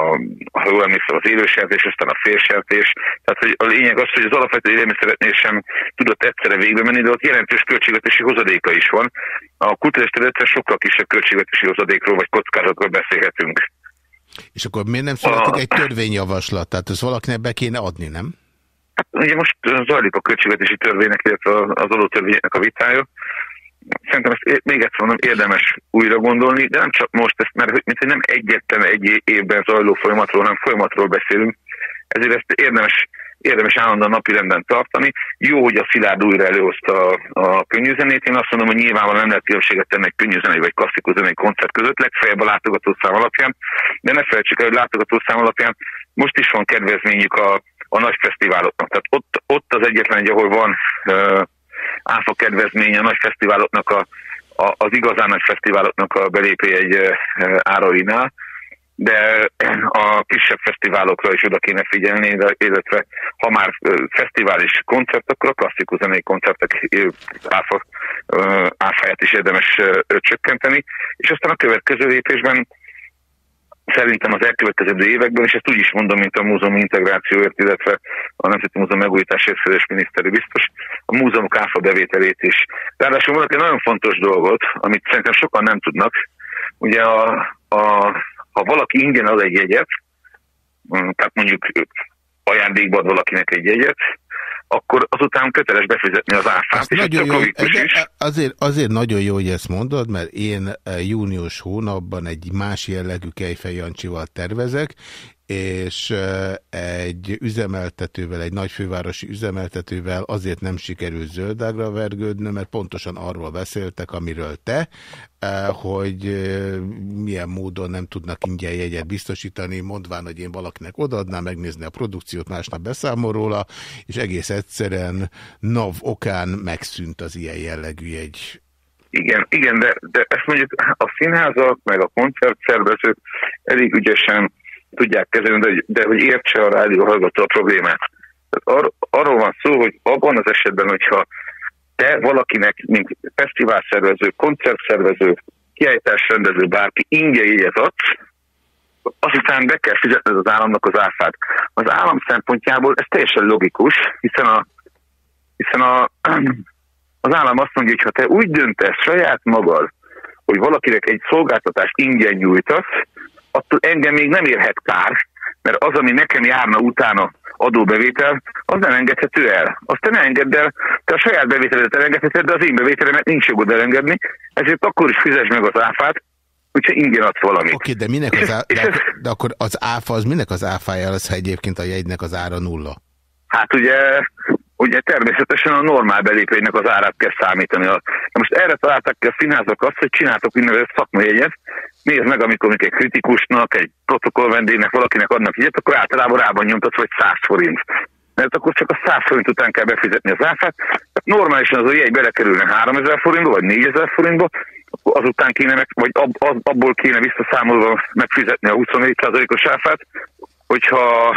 a ha jól emlékszem, az élősertés, aztán a félsertés. Tehát hogy a lényeg az, hogy az alapvető élelmiszeretnél sem tudott egyszerre végbe menni, de ott jelentős költségvetési hozadéka is van. A kultúrás területen sokkal kisebb költségvetési hozadékról vagy kockázatról beszélhetünk. És akkor miért nem születik a... egy törvényjavaslat? Tehát ez valakinek be kéne adni, nem? Hát ugye most zajlik a költségvetési törvénynek, illetve az adótörvénynek a vitája szerintem ezt még egyszer mondom, érdemes újra gondolni, de nem csak most, ezt, mert mint nem egyetlen egy évben zajló folyamatról, hanem folyamatról beszélünk, ezért ezt érdemes, érdemes állandóan napirenden tartani. Jó, hogy a Szilárd újra előhozta a, a könnyűzenét. Én azt mondom, hogy nyilvánvalóan nem lehet különbséget tenni egy könnyűzenei vagy klasszikus zenei koncert között, legfeljebb a látogatószám alapján, de ne felejtsük el, hogy látogatószám alapján most is van kedvezményük a, a nagy fesztiváloknak. Tehát ott, ott az egyetlen egy, ahol van uh, áfa kedvezmény a nagy fesztiváloknak, a, a, az igazán nagy fesztiváloknak a belépő egy árainál, de a kisebb fesztiválokra is oda kéne figyelni, illetve ha már fesztivál és koncert, akkor a klasszikus zenei koncertek áfa, áfáját is érdemes csökkenteni, és aztán a következő lépésben szerintem az elkövetkező években, és ezt úgy is mondom, mint a múzeum integrációért, illetve a Nemzeti Múzeum megújításért felelős miniszteri biztos, a múzeum áfa bevételét is. Ráadásul mondok egy nagyon fontos dolgot, amit szerintem sokan nem tudnak. Ugye a, a, ha valaki ingyen ad egy jegyet, mm, tehát mondjuk ajándékba ad valakinek egy jegyet, akkor azután köteles befizetni az áfát, és nagyon jó, de azért, azért nagyon jó, hogy ezt mondod, mert én eh, június hónapban egy más jellegű Kejfej Jancsival tervezek, és egy üzemeltetővel, egy nagyfővárosi üzemeltetővel azért nem sikerült zöldágra vergődnöm, mert pontosan arról beszéltek, amiről te, hogy milyen módon nem tudnak ingyen jegyet biztosítani, mondván, hogy én valakinek odaadnám, megnézni a produkciót, másnap beszámol róla, és egész egyszerűen NAV okán megszűnt az ilyen jellegű egy igen, igen, de, de ezt mondjuk a színházak, meg a koncertszervezők elég ügyesen tudják kezelni, de, de hogy értse a rádió hallgató a problémát. Tehát ar, arról van szó, hogy abban az esetben, hogyha te valakinek, mint fesztiválszervező, koncertszervező, kiállításrendező, bárki ingyen jegyet adsz, azután be kell fizetned az államnak az áfát. Az állam szempontjából ez teljesen logikus, hiszen a, hiszen a, az állam azt mondja, hogy ha te úgy döntesz saját magad, hogy valakinek egy szolgáltatást ingyen nyújtasz, attól engem még nem érhet kár, mert az, ami nekem járna utána adóbevétel, az nem engedhető el. Azt te ne engedd el, te a saját bevételedet elengedheted, de az én bevételemet nincs jogod elengedni, ezért akkor is fizes meg az áfát, hogyha ingyen adsz valamit. Oké, okay, de minek az á... de, akkor, de akkor az áfa, az minek az áfája lesz, ha egyébként a jegynek az ára nulla? Hát ugye, ugye természetesen a normál belépőinek az árát kell számítani. Na most erre találtak ki a színházak azt, hogy csináltok úgynevezett szakmai jegyet, nézd meg, amikor egy kritikusnak, egy protokoll vendégnek, valakinek adnak ilyet, akkor általában rában nyomtatsz, hogy 100 forint. Mert akkor csak a 100 forint után kell befizetni az áfát. Tehát normálisan az a jegy belekerülne 3000 forintba, vagy 4000 forintba, azután kéne meg, vagy ab, az, abból kéne visszaszámolva megfizetni a 24%-os áfát, hogyha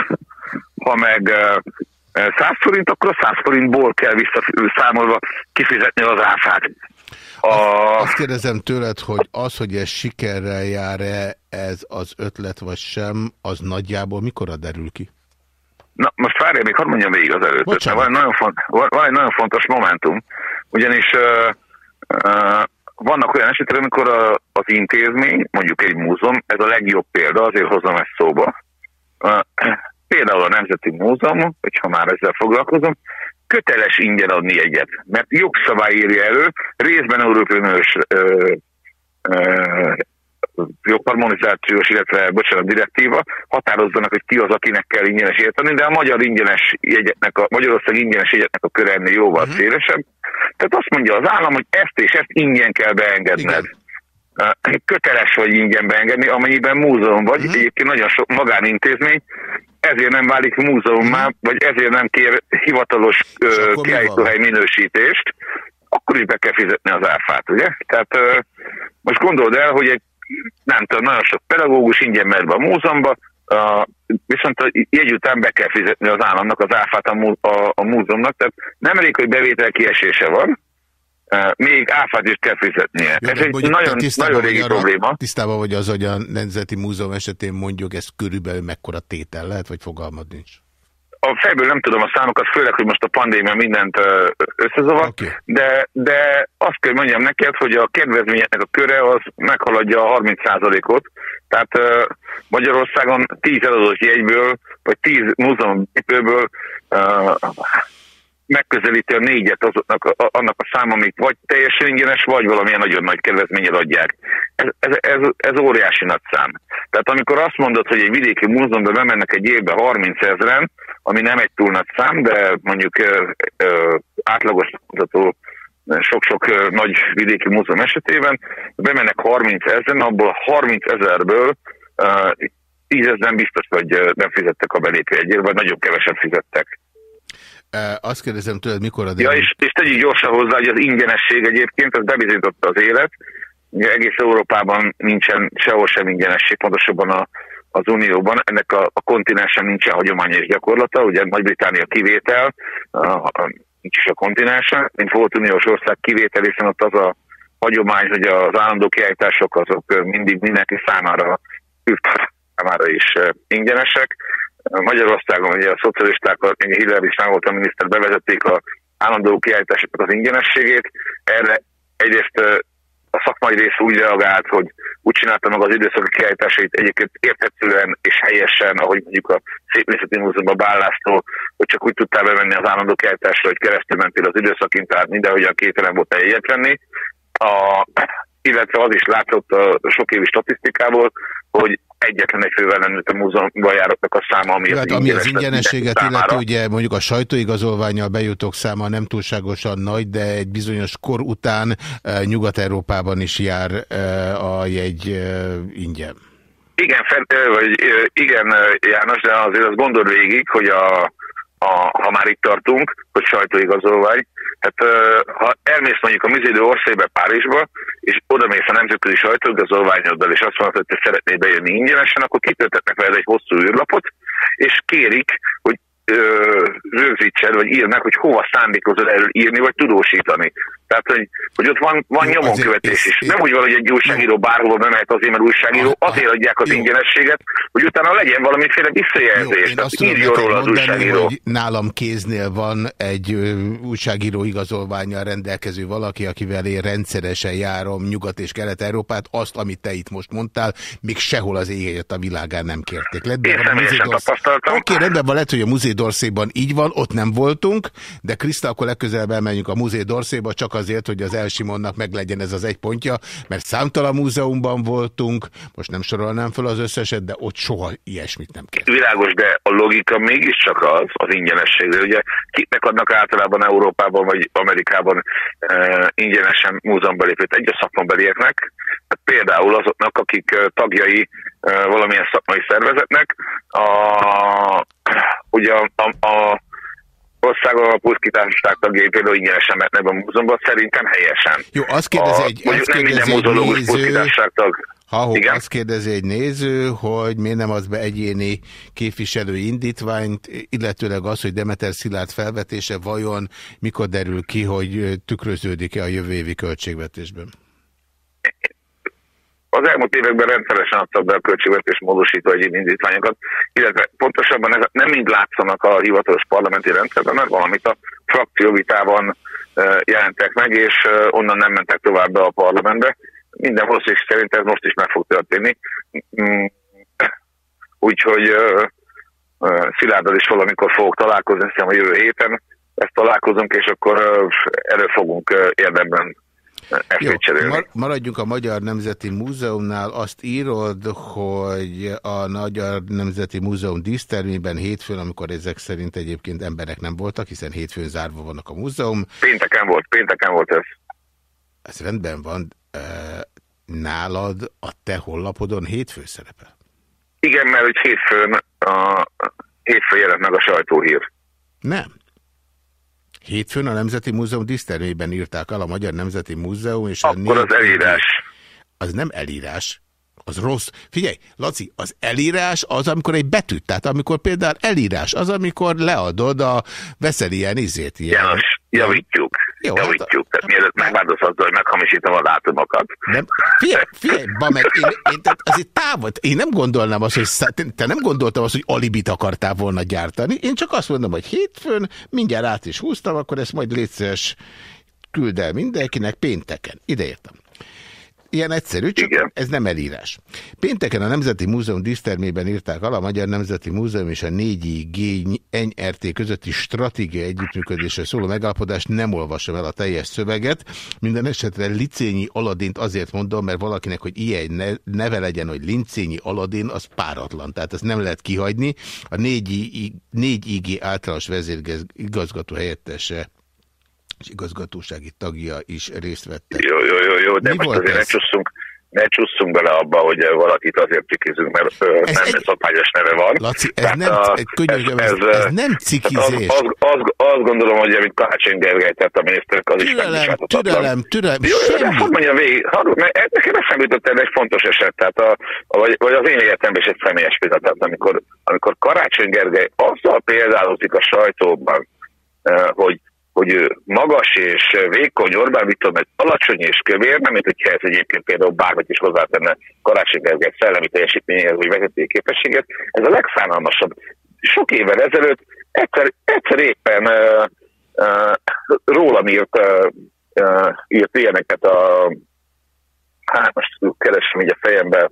ha meg 100 forint, akkor a 100 forintból kell visszaszámolva kifizetni az áfát. A... Azt kérdezem tőled, hogy az, hogy ez sikerrel jár-e, ez az ötlet vagy sem, az nagyjából mikor derül ki? Na, most várjál, még hadd mondjam végig az előtt. Van egy, nagyon font, van egy nagyon fontos momentum, ugyanis uh, uh, vannak olyan esetek, amikor a, az intézmény, mondjuk egy múzeum, ez a legjobb példa, azért hozom ezt szóba. Uh, például a Nemzeti Múzeum, hogyha már ezzel foglalkozom, köteles ingyen adni egyet, mert jogszabály írja elő, részben Európai Uniós jogharmonizációs, illetve, bocsánat, direktíva határozzanak, hogy ki az, akinek kell ingyenes érteni, de a magyar ingyenes jegyeknek, a Magyarország ingyenes jegyeknek a köre ennél jóval uh-huh. szélesebb. Tehát azt mondja az állam, hogy ezt és ezt ingyen kell beengedned. Igen köteles vagy ingyen beengedni, amennyiben múzeum vagy, uh-huh. egyébként nagyon sok magánintézmény, ezért nem válik múzeummá, uh-huh. vagy ezért nem kér hivatalos kiállítóhely minősítést, akkor is be kell fizetni az áfát, ugye? Tehát uh, most gondold el, hogy egy, nem tudom, nagyon sok pedagógus ingyen megy be a múzeumba, uh, viszont a jegy után be kell fizetni az államnak az áfát a, mú, a, a múzeumnak, tehát nem elég, hogy bevétel kiesése van, még áfát is kell fizetnie. Jó, ez egy nagyon, nagyon régi arra, probléma. Tisztában vagy az, hogy a Nemzeti Múzeum esetén mondjuk ez körülbelül mekkora tétel lehet, vagy fogalmad nincs? A fejből nem tudom a számokat, főleg, hogy most a pandémia mindent összezavar, okay. de, de azt kell mondjam neked, hogy a kedvezményeknek a köre az meghaladja a 30%-ot, tehát Magyarországon 10 eladott jegyből, vagy 10 múzeumből megközelíti a négyet azoknak, a, annak a szám, amik vagy teljesen ingyenes, vagy valamilyen nagyon nagy kedvezményed adják. Ez, ez, ez, ez óriási nagy szám. Tehát amikor azt mondod, hogy egy vidéki múzeumban bemennek egy évbe 30 ezeren, ami nem egy túl nagy szám, de mondjuk ö, ö, átlagos sok-sok nagy vidéki múzeum esetében, bemennek 30 ezeren, abból 30 ezerből uh, 10 ezeren biztos, hogy nem fizettek a belépőjegyért, vagy nagyon keveset fizettek. Azt kérdezem tőled, mikor a... Ja, és, és tegyük gyorsan hozzá, hogy az ingyenesség egyébként, az bebizonyította az élet. Ugye egész Európában nincsen sehol sem ingyenesség, pontosabban a, az Unióban. Ennek a, a kontinensen nincsen hagyományos gyakorlata, ugye Nagy-Británia kivétel, a, a, nincs is a kontinensen, mint volt uniós ország kivétel, hiszen ott az a hagyomány, hogy az állandó kiállítások azok mindig mindenki számára, számára is ingyenesek. Magyarországon ugye a szocialisták, még Hillary a miniszter, bevezették a állandó kiállításoknak az ingyenességét. Erre egyrészt a szakmai rész úgy reagált, hogy úgy csinálta meg az időszaki kiállításait egyébként érthetően és helyesen, ahogy mondjuk a Szépművészeti Múzeumban Bállásztól, hogy csak úgy tudtál bemenni az állandó kiállításra, hogy keresztül mentél az időszakin, tehát mindenhogyan képtelen volt eljegyet venni. A, illetve az is látszott a sok évi statisztikából, hogy egyetlen egy fővel nem a múzeumban járóknak a száma, ami, hát, ami az ingyenességet illeti, ugye mondjuk a sajtóigazolványal bejutók száma nem túlságosan nagy, de egy bizonyos kor után e, Nyugat-Európában is jár e, a jegy e, ingyen. Igen, fel, vagy, igen, János, de azért azt gondol végig, hogy a, a, ha már itt tartunk, hogy sajtóigazolvány, Hát ha elmész mondjuk a Mizidő országba Párizsba, és oda mész a nemzetközi sajtóigazolványoddal, és azt mondod, hogy te szeretnél bejönni ingyenesen, akkor kitöltetnek veled egy hosszú űrlapot, és kérik, hogy rögzítsed, vagy írd meg, hogy hova szándékozol erről írni, vagy tudósítani. Tehát, hogy, hogy ott van, van nyomonkövetés is. Nem úgy valahogy egy újságíró bárhova bemehet azért, mert újságíró, azért adják az ingyenességet, hogy utána legyen valamiféle visszajelzés. Tehát írjon róla az újságíró. Hogy nálam kéznél van egy újságíró igazolványjal rendelkező valaki, akivel én rendszeresen járom Nyugat- és Kelet-Európát, azt, amit te itt most mondtál, még sehol az éjjel a világán nem kérték. Lett, én személyesen tapasztaltam. Oké, rendben van, lehet, hogy a Muzé Dorszéban így van, ott nem voltunk, de Kriszta, akkor legközelebb elmenjünk a Muzé Dorszéba, csak azért, hogy az Elsimonnak meglegyen ez az egy pontja, mert számtalan múzeumban voltunk, most nem sorolnám fel az összeset, de ott soha ilyesmit nem kell. Világos, de a logika mégiscsak az, az ingyenességre. Ugye kiknek adnak általában Európában vagy Amerikában e, ingyenesen múzeumba lépőt egy a szakmabelieknek, hát például azoknak, akik e, tagjai e, valamilyen szakmai szervezetnek, a, ugye a, a, a országon a puszkítársaság tagjai például ingyenesen mehetnek be a múzeumban, szerintem helyesen. Jó, azt kérdezi egy, mondjuk azt nem minden kérdezi egy néző, ha Igen. azt kérdezi egy néző, hogy miért nem az be egyéni képviselői indítványt, illetőleg az, hogy Demeter Szilárd felvetése vajon mikor derül ki, hogy tükröződik-e a jövő évi költségvetésben? Az elmúlt években rendszeresen adtak be a költségvetés módosító egyéb indítványokat, illetve pontosabban ezek nem mind látszanak a hivatalos parlamenti rendszerben, mert valamit a frakcióvitában eh, jelentek meg, és eh, onnan nem mentek tovább be a parlamentbe. Minden valószínűség szerint ez most is meg fog történni. Mm, Úgyhogy eh, Szilárddal is valamikor fogok találkozni, hiszem a jövő héten ezt találkozunk, és akkor erről fogunk érdemben Jó, maradjunk a Magyar Nemzeti Múzeumnál. Azt írod, hogy a Magyar Nemzeti Múzeum dísztermében hétfőn, amikor ezek szerint egyébként emberek nem voltak, hiszen hétfőn zárva vannak a múzeum. Pénteken volt, pénteken volt ez. Ez rendben van. Nálad a te honlapodon hétfő szerepel? Igen, mert hogy hétfőn, a, hétfőn jelent meg a sajtóhír. Nem. Hétfőn a Nemzeti Múzeum dísztermében írták el a Magyar Nemzeti Múzeum, és a Akkor az elírás. Az nem elírás, az rossz. Figyelj, Laci, az elírás az, amikor egy betűt, tehát amikor például elírás, az, amikor leadod a veszel ilyen izét. Ilyen. János, javítjuk. Jó, javítjuk. Tehát mielőtt megváltozhatod, hogy meghamisítom a dátumokat. Nem, figyelj, figyelj, ba meg, én, én tehát azért távol, én nem gondolnám azt, hogy te- nem gondoltam azt, hogy alibit akartál volna gyártani, én csak azt mondom, hogy hétfőn, mindjárt át is húztam, akkor ezt majd létszeres küld el mindenkinek pénteken. Ide értem. Ilyen egyszerű, csak Igen. ez nem elírás. Pénteken a Nemzeti Múzeum dísztermében írták alá a Magyar Nemzeti Múzeum és a 4G NRT közötti stratégiai együttműködésre szóló megállapodást. Nem olvasom el a teljes szöveget. Minden esetre Licényi Aladint azért mondom, mert valakinek, hogy ilyen ne- neve legyen, hogy Lincényi Aladin, az páratlan. Tehát ezt nem lehet kihagyni. A 4IG, 4IG általános vezérigazgató helyettese és igazgatósági tagja is részt vette. Jó, jó, de Mi most volt azért ne ez? csusszunk, ne csusszunk bele abba, hogy valakit azért cikizünk, mert ö, nem egy... szokványos neve van. Laci, ez Tehát nem, a- könyörgöm, ez, ez nem cikizés. Az, az, az, azt gondolom, hogy amit Karácsony Gergely tett a miniszterek, az is Türelem, megviselhetetlen. türelem, türelem, Jó, jó, de semmi. hadd mondja végig, hadd, mert ez nekem eszembe jutott erre egy fontos eset, tehát a, a, vagy, vagy az én életemben is egy személyes pillanat, amikor, amikor Karácsony Gergely azzal példálozik a sajtóban, hogy hogy magas és vékony Orbán Viktor, meg alacsony és kövér, nem mint hogyha ez egyébként például bármit is hozzátenne Karácsony Gergely szellemi teljesítményéhez, vagy vezetői képességet. Ez a legszánalmasabb. Sok évvel ezelőtt egyszer, egyszer éppen uh, uh, rólam írt, uh, uh, írt ilyeneket a hát most keresem így a fejemben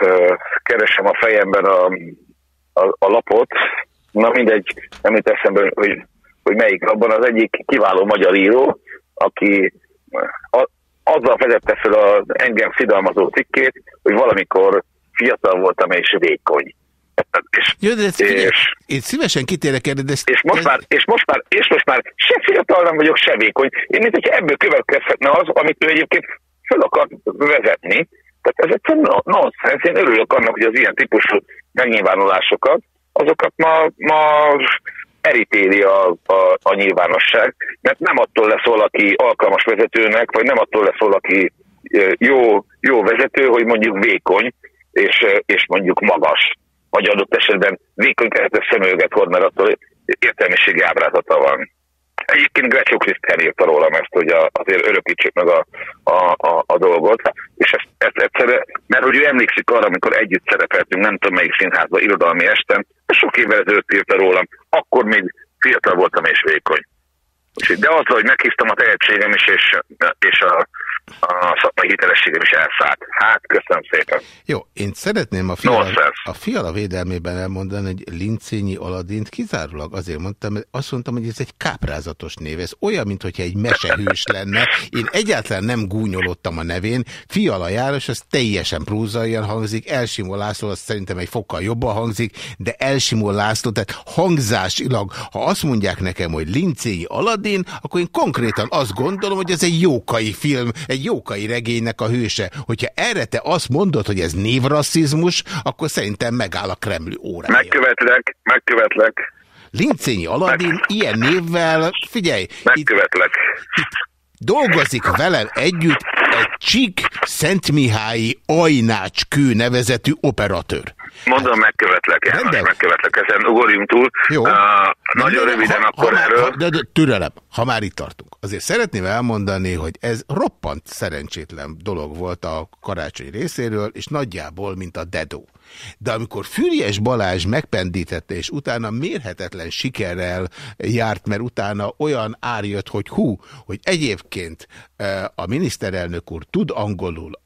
uh, keresem a fejemben a, a, a lapot, na mindegy, nem jut eszembe, hogy, hogy melyik abban az egyik kiváló magyar író, aki a, azzal vezette fel az engem szidalmazó cikkét, hogy valamikor fiatal voltam és vékony. És, Jó, de figyelj, és, én szívesen kitérek erre, de ez, és, most ez, már, és, most már, és most már se fiatal nem vagyok, se vékony. Én mint hogyha ebből következhetne az, amit ő egyébként fel akar vezetni. Tehát ez egyszerűen no- nonsense. Én örülök annak, hogy az ilyen típusú megnyilvánulásokat, azokat ma, ma elítéli a, a, a nyilvánosság, mert nem attól lesz valaki alkalmas vezetőnek, vagy nem attól lesz valaki jó, jó vezető, hogy mondjuk vékony, és, és mondjuk magas, vagy adott esetben vékony keretes szemüveget hord, mert attól értelmiségi ábrázata van. Egyébként Grecsó Krisztián írta rólam ezt, hogy a, azért örökítsük meg a, a, a, a dolgot, és ezt, ezt egyszerre, mert hogy ő emlékszik arra, amikor együtt szerepeltünk, nem tudom melyik színházban, irodalmi esten, sok évvel ezelőtt írta rólam, akkor még fiatal voltam és vékony. De azzal, hogy meghívtam a tehetségem is, és, és a, a szakmai hitelességem is elszállt. Hát, köszönöm szépen. Jó, én szeretném a fiala, Nonsense. a fiala védelmében elmondani, hogy Lincényi Aladint kizárólag azért mondtam, mert azt mondtam, hogy ez egy káprázatos név. Ez olyan, mintha egy mesehős lenne. Én egyáltalán nem gúnyolottam a nevén. Fiala János, az teljesen prózaian hangzik. Elsimó László, az szerintem egy fokkal jobban hangzik, de Elsimó László, tehát hangzásilag, ha azt mondják nekem, hogy Lincényi Aladin, akkor én konkrétan azt gondolom, hogy ez egy jókai film, egy jókai regénynek a hőse. Hogyha erre te azt mondod, hogy ez névrasszizmus, akkor szerintem megáll a Kreml órája. Megkövetlek, megkövetlek. Lincényi Aladin ilyen névvel, figyelj, Megkövetlek. Dolgozik velem együtt egy Csik Szentmihályi Ajnács kő nevezetű operatőr. Mondom, megkövetlek, János, Rendben. megkövetlek, ezen ugorjunk túl. Jó. Uh, nagyon De- röviden ha, akkor ha, már- erről. Ha, de, de, türelem, ha már itt tartunk. Azért szeretném elmondani, hogy ez roppant szerencsétlen dolog volt a karácsony részéről, és nagyjából, mint a dedó. De amikor Füriyes Balázs megpendítette, és utána mérhetetlen sikerrel járt, mert utána olyan ár jött, hogy hú, hogy egyébként eh, a miniszterelnök úr tud angolul,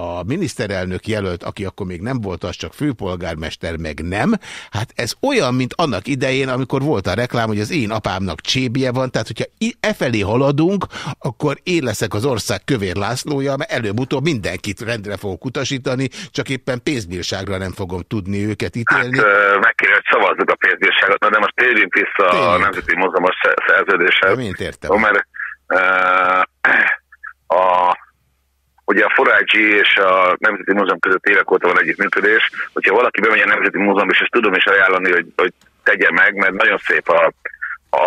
a miniszterelnök jelölt, aki akkor még nem volt, az csak főpolgármester, meg nem. Hát ez olyan, mint annak idején, amikor volt a reklám, hogy az én apámnak csébje van, tehát hogyha e felé haladunk, akkor én leszek az ország kövér Lászlója, mert előbb-utóbb mindenkit rendre fogok utasítani, csak éppen pénzbírságra nem fogom tudni őket ítélni. Hát, meg kéne, hogy szavazzuk a pénzbírságot, de most térjünk vissza a Térjünk. Nemzeti sze- szerződéshez. Mint értem. Ó, mert ö, a, ugye a Forágyi és a Nemzeti Múzeum között évek óta van együttműködés. Hogyha valaki bemegy a Nemzeti Múzeum, és ezt tudom is ajánlani, hogy, hogy tegye meg, mert nagyon szép a, a,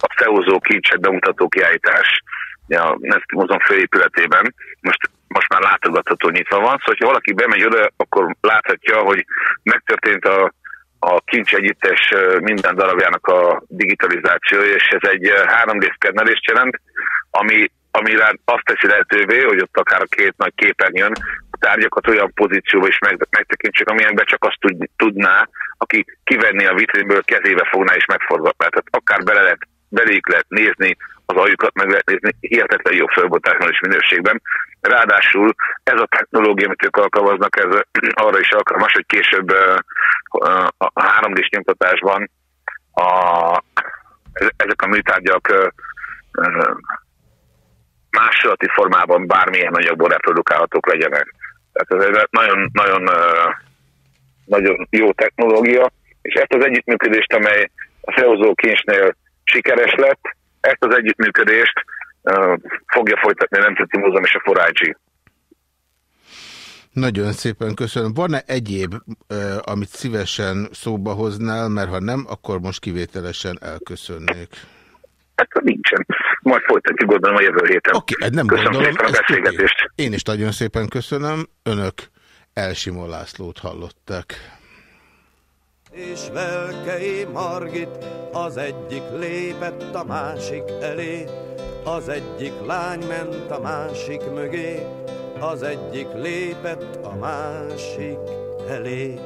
a szeózó kincsek bemutató kiállítás a Nemzeti Múzeum főépületében. Most, most már látogatható nyitva van, szóval ha valaki bemegy oda, akkor láthatja, hogy megtörtént a, a kincs együttes minden darabjának a digitalizációja, és ez egy ö, 3D szkennelést jelent, ami, amire azt teszi lehetővé, hogy ott akár a két nagy képernyőn tárgyakat olyan pozícióba is meg, megtekintsük, amilyenben csak azt tud, tudná, aki kivenni a vitrínből, kezébe fogná és megforgatná. Tehát akár bele lehet, beléjük lehet nézni, az aljukat meg lehet nézni, hihetetlen jó felbontásban és minőségben. Ráadásul ez a technológia, amit ők alkalmaznak, ez arra is alkalmas, hogy később a 3D-s nyomtatásban a, ezek a műtárgyak másolati formában bármilyen anyagból reprodukálhatók legyenek. Tehát ez egy nagyon, nagyon, nagyon jó technológia, és ezt az együttműködést, amely a Feozó kincsnél sikeres lett, ezt az együttműködést fogja folytatni a Nemzeti Múzeum és a Forágyi. Nagyon szépen köszönöm. Van-e egyéb, amit szívesen szóba hoznál, mert ha nem, akkor most kivételesen elköszönnék. Hát nincsen. Majd folytatjuk gondolom a jövő héten. Oké, okay, nem Köszönöm gondolom. szépen a beszélgetést. Én is nagyon szépen köszönöm. Önök Elsimó Lászlót hallották. És Velkei Margit az egyik lépett a másik elé, az egyik lány ment a másik mögé, az egyik lépett a másik elé.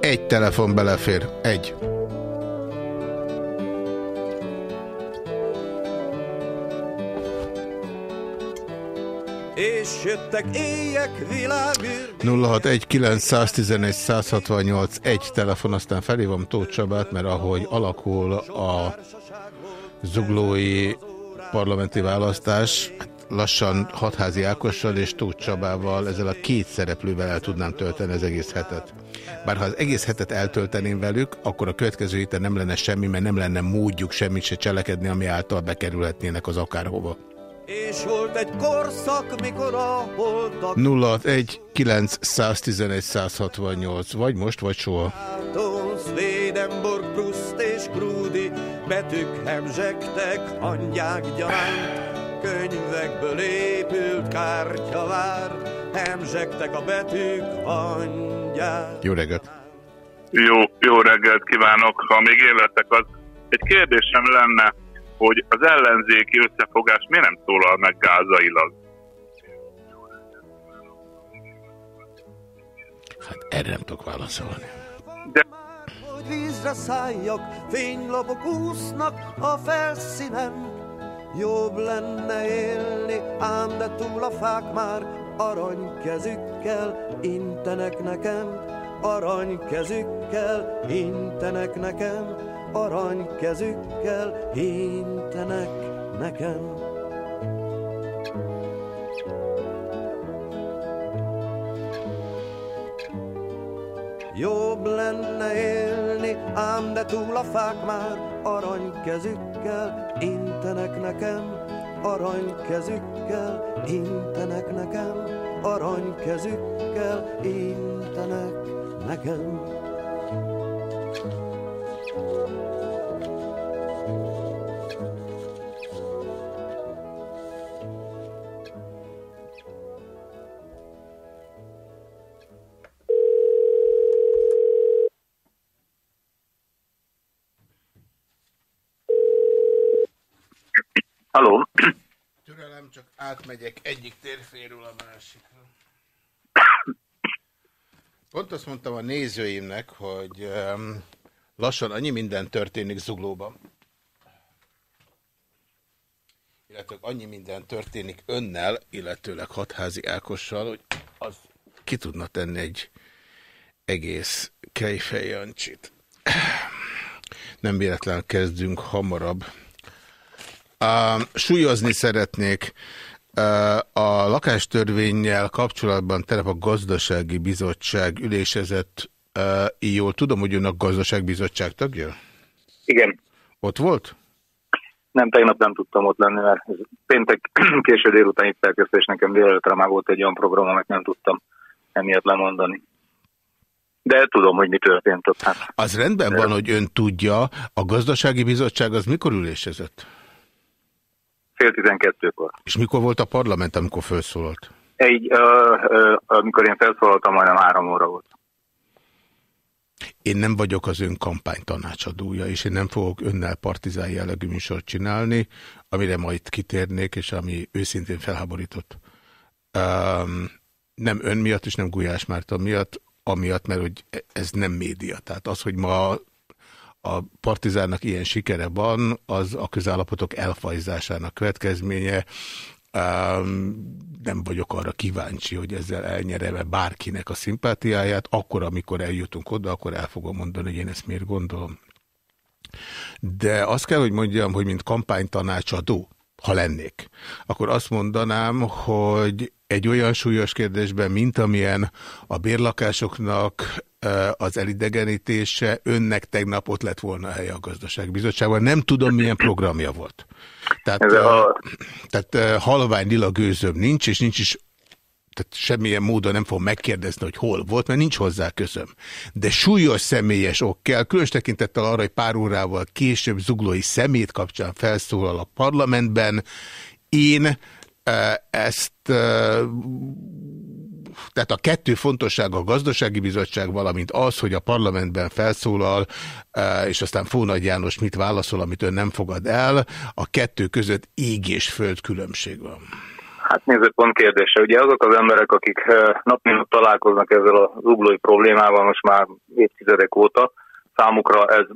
Egy telefon belefér. Egy. És jöttek éjek világűr, 061 egy telefon, aztán felhívom Tóth Csabát, mert ahogy alakul a zuglói parlamenti választás, hát lassan Hatházi Ákossal és Tóth Csabával, ezzel a két szereplővel el tudnám tölteni az egész hetet. Bár ha az egész hetet eltölteném velük, akkor a következő héten nem lenne semmi, mert nem lenne módjuk semmit se cselekedni, ami által bekerülhetnének az akárhova. És volt egy korszak, mikor a holtak 061 911 168, vagy most, vagy soha. Swedenborg, Proust és Krúdi betűk hemzsegtek, hangyák gyaránt, könyvekből épült kártyavár, hemzsegtek a betűk hangyák. Jó reggelt! Jó, jó reggelt kívánok! Ha még én leszek, az egy kérdésem lenne, hogy az ellenzéki összefogás miért nem szólal meg gázailag? Hát erre nem tudok válaszolni. Hogy vízre szálljak, fénylapok úsznak a felszínen. Jobb lenne élni, ám de túl a fák már aranykezükkel intenek nekem. Aranykezükkel intenek nekem, aranykezükkel intenek nekem. Jobb lenne élni, ám de túl a fák már aranykezükkel intenek nekem, aranykezükkel intenek nekem, aranykezükkel intenek nekem. Halló? Türelem, csak átmegyek egyik térféről a másikra. Pont azt mondtam a nézőimnek, hogy um, lassan annyi minden történik Zuglóban. Illetve annyi minden történik önnel, illetőleg hatházi Ákossal, hogy az ki tudna tenni egy egész Kejfej Jancsit. Nem véletlenül kezdünk hamarabb. Uh, súlyozni szeretnék, a lakástörvényel kapcsolatban terep a gazdasági bizottság ülésezett. Uh, jól tudom, hogy ön a gazdaságbizottság tagja? Igen. Ott volt? Nem, tegnap nem tudtam ott lenni, mert péntek késő délután itt elkezdte, és nekem délelőtre már volt egy olyan program, amit nem tudtam emiatt lemondani. De tudom, hogy mi történt ott. Hát. Az rendben De... van, hogy ön tudja, a gazdasági bizottság az mikor ülésezett? Fél tizenkettőkor. És mikor volt a parlament, amikor felszólalt? Egy, uh, uh, amikor én felszólaltam, majdnem három óra volt. Én nem vagyok az ön kampánytanácsadója, és én nem fogok önnel partizán jellegű műsort csinálni, amire majd kitérnék, és ami őszintén felháborított. Um, nem ön miatt, és nem Gulyás Márton miatt, amiatt, mert hogy ez nem média. Tehát az, hogy ma a partizánnak ilyen sikere van, az a közállapotok elfajzásának következménye. Nem vagyok arra kíváncsi, hogy ezzel elnyerem-e bárkinek a szimpátiáját. Akkor, amikor eljutunk oda, akkor el fogom mondani, hogy én ezt miért gondolom. De azt kell, hogy mondjam, hogy mint kampánytanácsadó, ha lennék, akkor azt mondanám, hogy egy olyan súlyos kérdésben, mint amilyen a bérlakásoknak az elidegenítése, önnek tegnap ott lett volna a helye a gazdaságbizottságban. Nem tudom, milyen programja volt. Tehát, a... tehát halvány lila gőzöm nincs, és nincs is tehát semmilyen módon nem fog megkérdezni, hogy hol volt, mert nincs hozzá közöm. De súlyos személyes ok kell, különös tekintettel arra, hogy pár órával később zuglói szemét kapcsán felszólal a parlamentben. Én ezt tehát a kettő fontossága a gazdasági bizottság, valamint az, hogy a parlamentben felszólal, és aztán Fónagy János mit válaszol, amit ön nem fogad el, a kettő között ég és föld különbség van. Hát nézőpont kérdése. Ugye azok az emberek, akik nap mint találkoznak ezzel a zuglói problémával most már évtizedek óta, számukra ez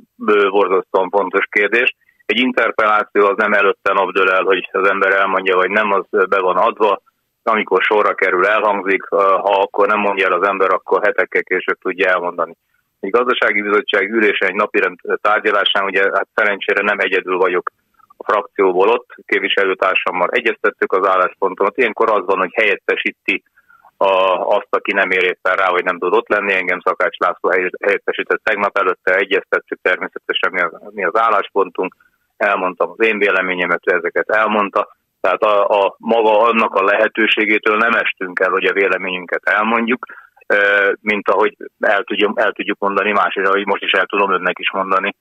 borzasztóan fontos kérdés. Egy interpelláció az nem előtte napdől el, hogy az ember elmondja, vagy nem, az be van adva, amikor sorra kerül, elhangzik, ha akkor nem mondja el az ember, akkor hetekkel később tudja elmondani. Egy gazdasági bizottság ülése egy napirend tárgyalásán, ugye hát szerencsére nem egyedül vagyok frakcióból ott, képviselőtársammal egyeztettük az álláspontomat. Ilyenkor az van, hogy helyettesíti a, azt, aki nem ér éppen rá, hogy nem tud ott lenni. Engem Szakács László helyettesített tegnap előtte, egyeztettük természetesen mi az, mi az álláspontunk, elmondtam az én véleményemet, ő ezeket elmondta. Tehát a, a maga annak a lehetőségétől nem estünk el, hogy a véleményünket elmondjuk, mint ahogy el tudjuk, el tudjuk mondani másra, hogy most is el tudom önnek is mondani.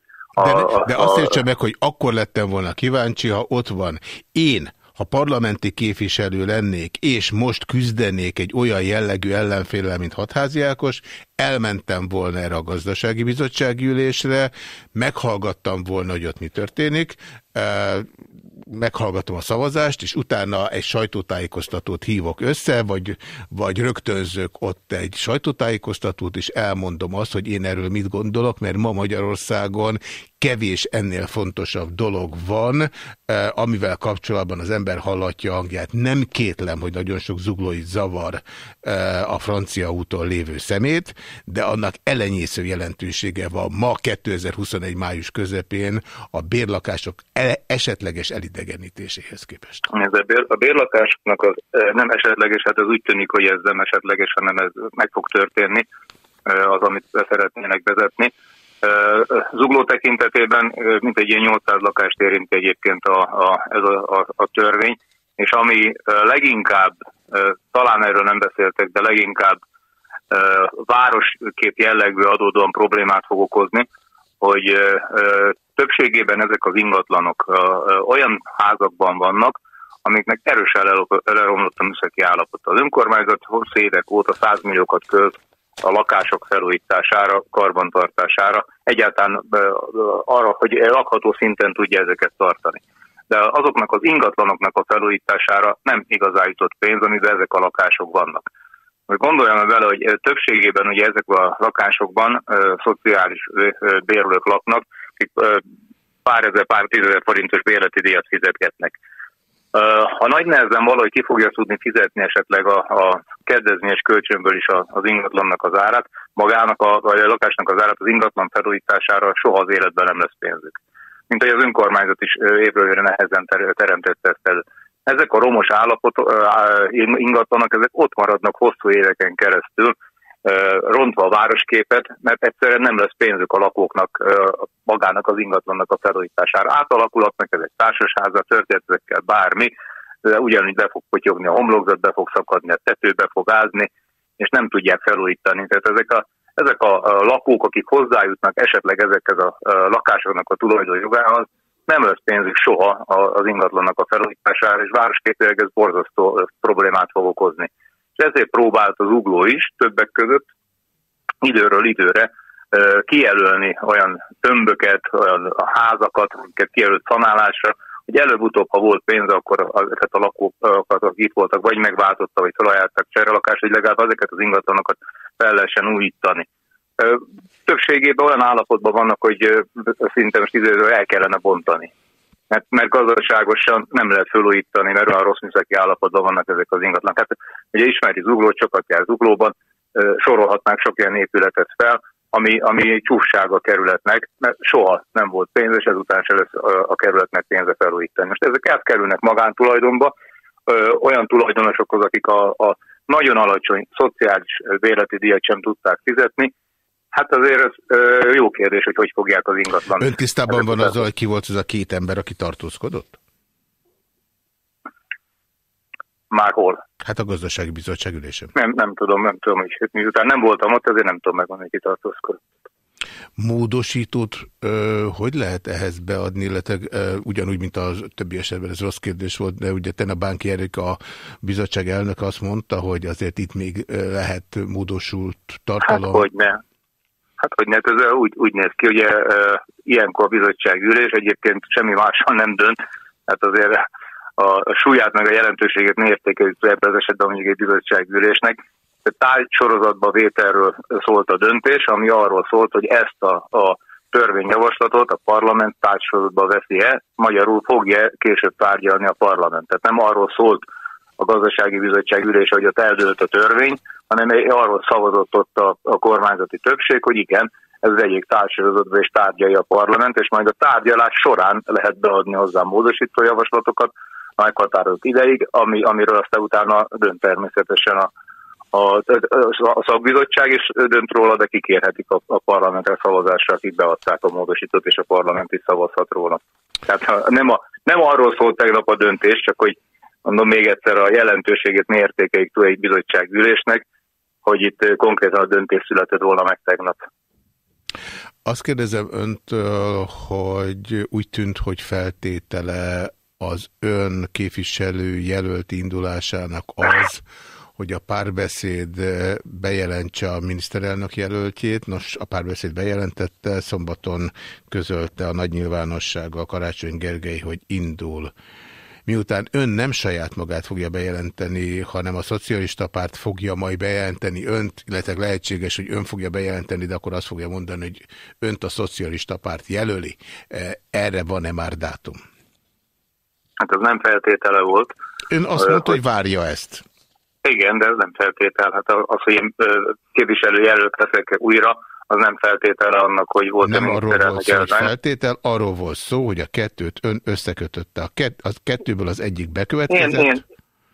De, de azt értse meg, hogy akkor lettem volna kíváncsi, ha ott van. Én ha parlamenti képviselő lennék, és most küzdenék egy olyan jellegű ellenfélel, mint Hatházi Ákos, elmentem volna erre a gazdasági bizottsági ülésre, meghallgattam volna, hogy ott mi történik, meghallgatom a szavazást, és utána egy sajtótájékoztatót hívok össze, vagy, vagy rögtönzök ott egy sajtótájékoztatót, és elmondom azt, hogy én erről mit gondolok, mert ma Magyarországon kevés ennél fontosabb dolog van, eh, amivel kapcsolatban az ember hallatja hangját. Nem kétlem, hogy nagyon sok zuglói zavar eh, a francia úton lévő szemét, de annak elenyésző jelentősége van ma 2021 május közepén a bérlakások esetleges elidegenítéséhez képest. Ez a, bér, a bérlakásoknak az eh, nem esetleges, hát az úgy tűnik, hogy ez nem esetleges, hanem ez meg fog történni, az, amit szeretnének vezetni. Zugló tekintetében egy ilyen 800 lakást érint egyébként a, a, ez a, a, a törvény, és ami leginkább, talán erről nem beszéltek, de leginkább városkép jellegből adódóan problémát fog okozni, hogy többségében ezek az ingatlanok olyan házakban vannak, amiknek erősen elromlott a műszaki állapot. Az önkormányzat hosszú évek óta 100 milliókat költ a lakások felújítására, karbantartására, egyáltalán arra, hogy lakható szinten tudja ezeket tartani. De azoknak az ingatlanoknak a felújítására nem igazán jutott pénz, amiben ezek a lakások vannak. Most gondoljam vele, hogy többségében ugye ezek a lakásokban ö, szociális bérlők laknak, akik ö, pár ezer, pár tízezer forintos bérleti díjat fizetgetnek. Ha nagy nehezen valahogy ki fogja tudni fizetni esetleg a, a kedvezményes kölcsönből is az ingatlannak az árat, magának a, vagy a lakásnak az árat az ingatlan felújítására soha az életben nem lesz pénzük. Mint hogy az önkormányzat is évről évre nehezen teremtette ezt elő. Ezek a romos állapot ingatlanak, ezek ott maradnak hosszú éveken keresztül, rontva a városképet, mert egyszerűen nem lesz pénzük a lakóknak, magának az ingatlannak a felújítására. Átalakulhatnak ezek társasháza, történetekkel bármi, de ugyanúgy be fog potyogni a homlokzat, be fog szakadni a tető, be fog ázni, és nem tudják felújítani. Tehát ezek a, ezek a lakók, akik hozzájutnak esetleg ezekhez a lakásoknak a tulajdonjogához, nem lesz pénzük soha az ingatlannak a felújítására, és városképileg ez borzasztó problémát fog okozni és ezért próbált az ugló is többek között időről időre kijelölni olyan tömböket, olyan házakat, amiket kijelölt szanálásra, hogy előbb-utóbb, ha volt pénz, akkor ezeket a lakókat, akik itt voltak, vagy megváltotta, vagy felajánlottak cserelakást, hogy legalább ezeket az ingatlanokat fel lehessen újítani. Többségében olyan állapotban vannak, hogy szinte most időről el kellene bontani mert, mert gazdaságosan nem lehet felújítani, mert olyan rossz műszaki állapotban vannak ezek az ingatlan. Hát ugye ismeri zuglót, sokat jár zuglóban, sorolhatnánk sok ilyen épületet fel, ami, ami csúfság a kerületnek, mert soha nem volt pénz, és ezután se lesz a kerületnek pénze felújítani. Most ezek átkerülnek magántulajdonba, olyan tulajdonosokhoz, akik a, a nagyon alacsony szociális bérleti díjat sem tudták fizetni, Hát azért ez ö, jó kérdés, hogy hogy fogják az ingatlan. Ön tisztában van azzal, hogy ki volt az a két ember, aki tartózkodott? Már hol? Hát a gazdasági bizottság ülésem. Nem, nem tudom, nem tudom, hogy miután nem voltam ott, ezért nem tudom megmondani, ki tartózkodott. Módosítót ö, hogy lehet ehhez beadni, illetve ö, ugyanúgy, mint a többi esetben, ez rossz kérdés volt, de ugye ten a Bánki Erik, a bizottság elnök azt mondta, hogy azért itt még lehet módosult tartalom. Hát hogy ne. Hát hogy ne, ez úgy, úgy néz ki, ugye e, ilyenkor a bizottság ülés egyébként semmi mással nem dönt, hát azért a, súlyát meg a jelentőséget ne értékeljük ebben az esetben mondjuk egy bizottság ülésnek. Tájsorozatba vételről szólt a döntés, ami arról szólt, hogy ezt a, a törvényjavaslatot a parlament tárgysorozatba veszi-e, magyarul fogja később tárgyalni a parlament. Tehát nem arról szólt a gazdasági bizottság ülése, hogy ott eldőlt a törvény, hanem arról szavazott ott a, a kormányzati többség, hogy igen, ez az egyik társadalmatban és tárgyalja a parlament, és majd a tárgyalás során lehet beadni hozzá módosító javaslatokat meghatározott ideig, ami, amiről aztán utána dönt természetesen a, a, a szakbizottság, és dönt róla, de kikérhetik a, a parlamentre szavazásra, akik beadták a módosítót, és a parlament is szavazhat róla. Tehát nem, a, nem arról szólt tegnap a döntés, csak hogy mondom még egyszer a jelentőségét ne értékeljük túl egy bizottság ülésnek, hogy itt konkrétan a döntés született volna meg tegnap. Azt kérdezem öntől, hogy úgy tűnt, hogy feltétele az ön képviselő jelölt indulásának az, hogy a párbeszéd bejelentse a miniszterelnök jelöltjét. Nos, a párbeszéd bejelentette, szombaton közölte a nagy nyilvánossággal Karácsony Gergely, hogy indul miután ön nem saját magát fogja bejelenteni, hanem a szocialista párt fogja majd bejelenteni önt, illetve lehetséges, hogy ön fogja bejelenteni, de akkor azt fogja mondani, hogy önt a szocialista párt jelöli. E, erre van-e már dátum? Hát ez nem feltétele volt. Ön azt mondta, hogy várja ezt. Igen, de ez nem feltétel. Hát az, hogy én képviselőjelölt leszek újra, az nem feltétele annak, hogy volt Nem arról volt szó, hogy feltétel, arról volt szó, hogy a kettőt ön összekötötte. A, kett, a kettőből az egyik bekövetkezett? Én,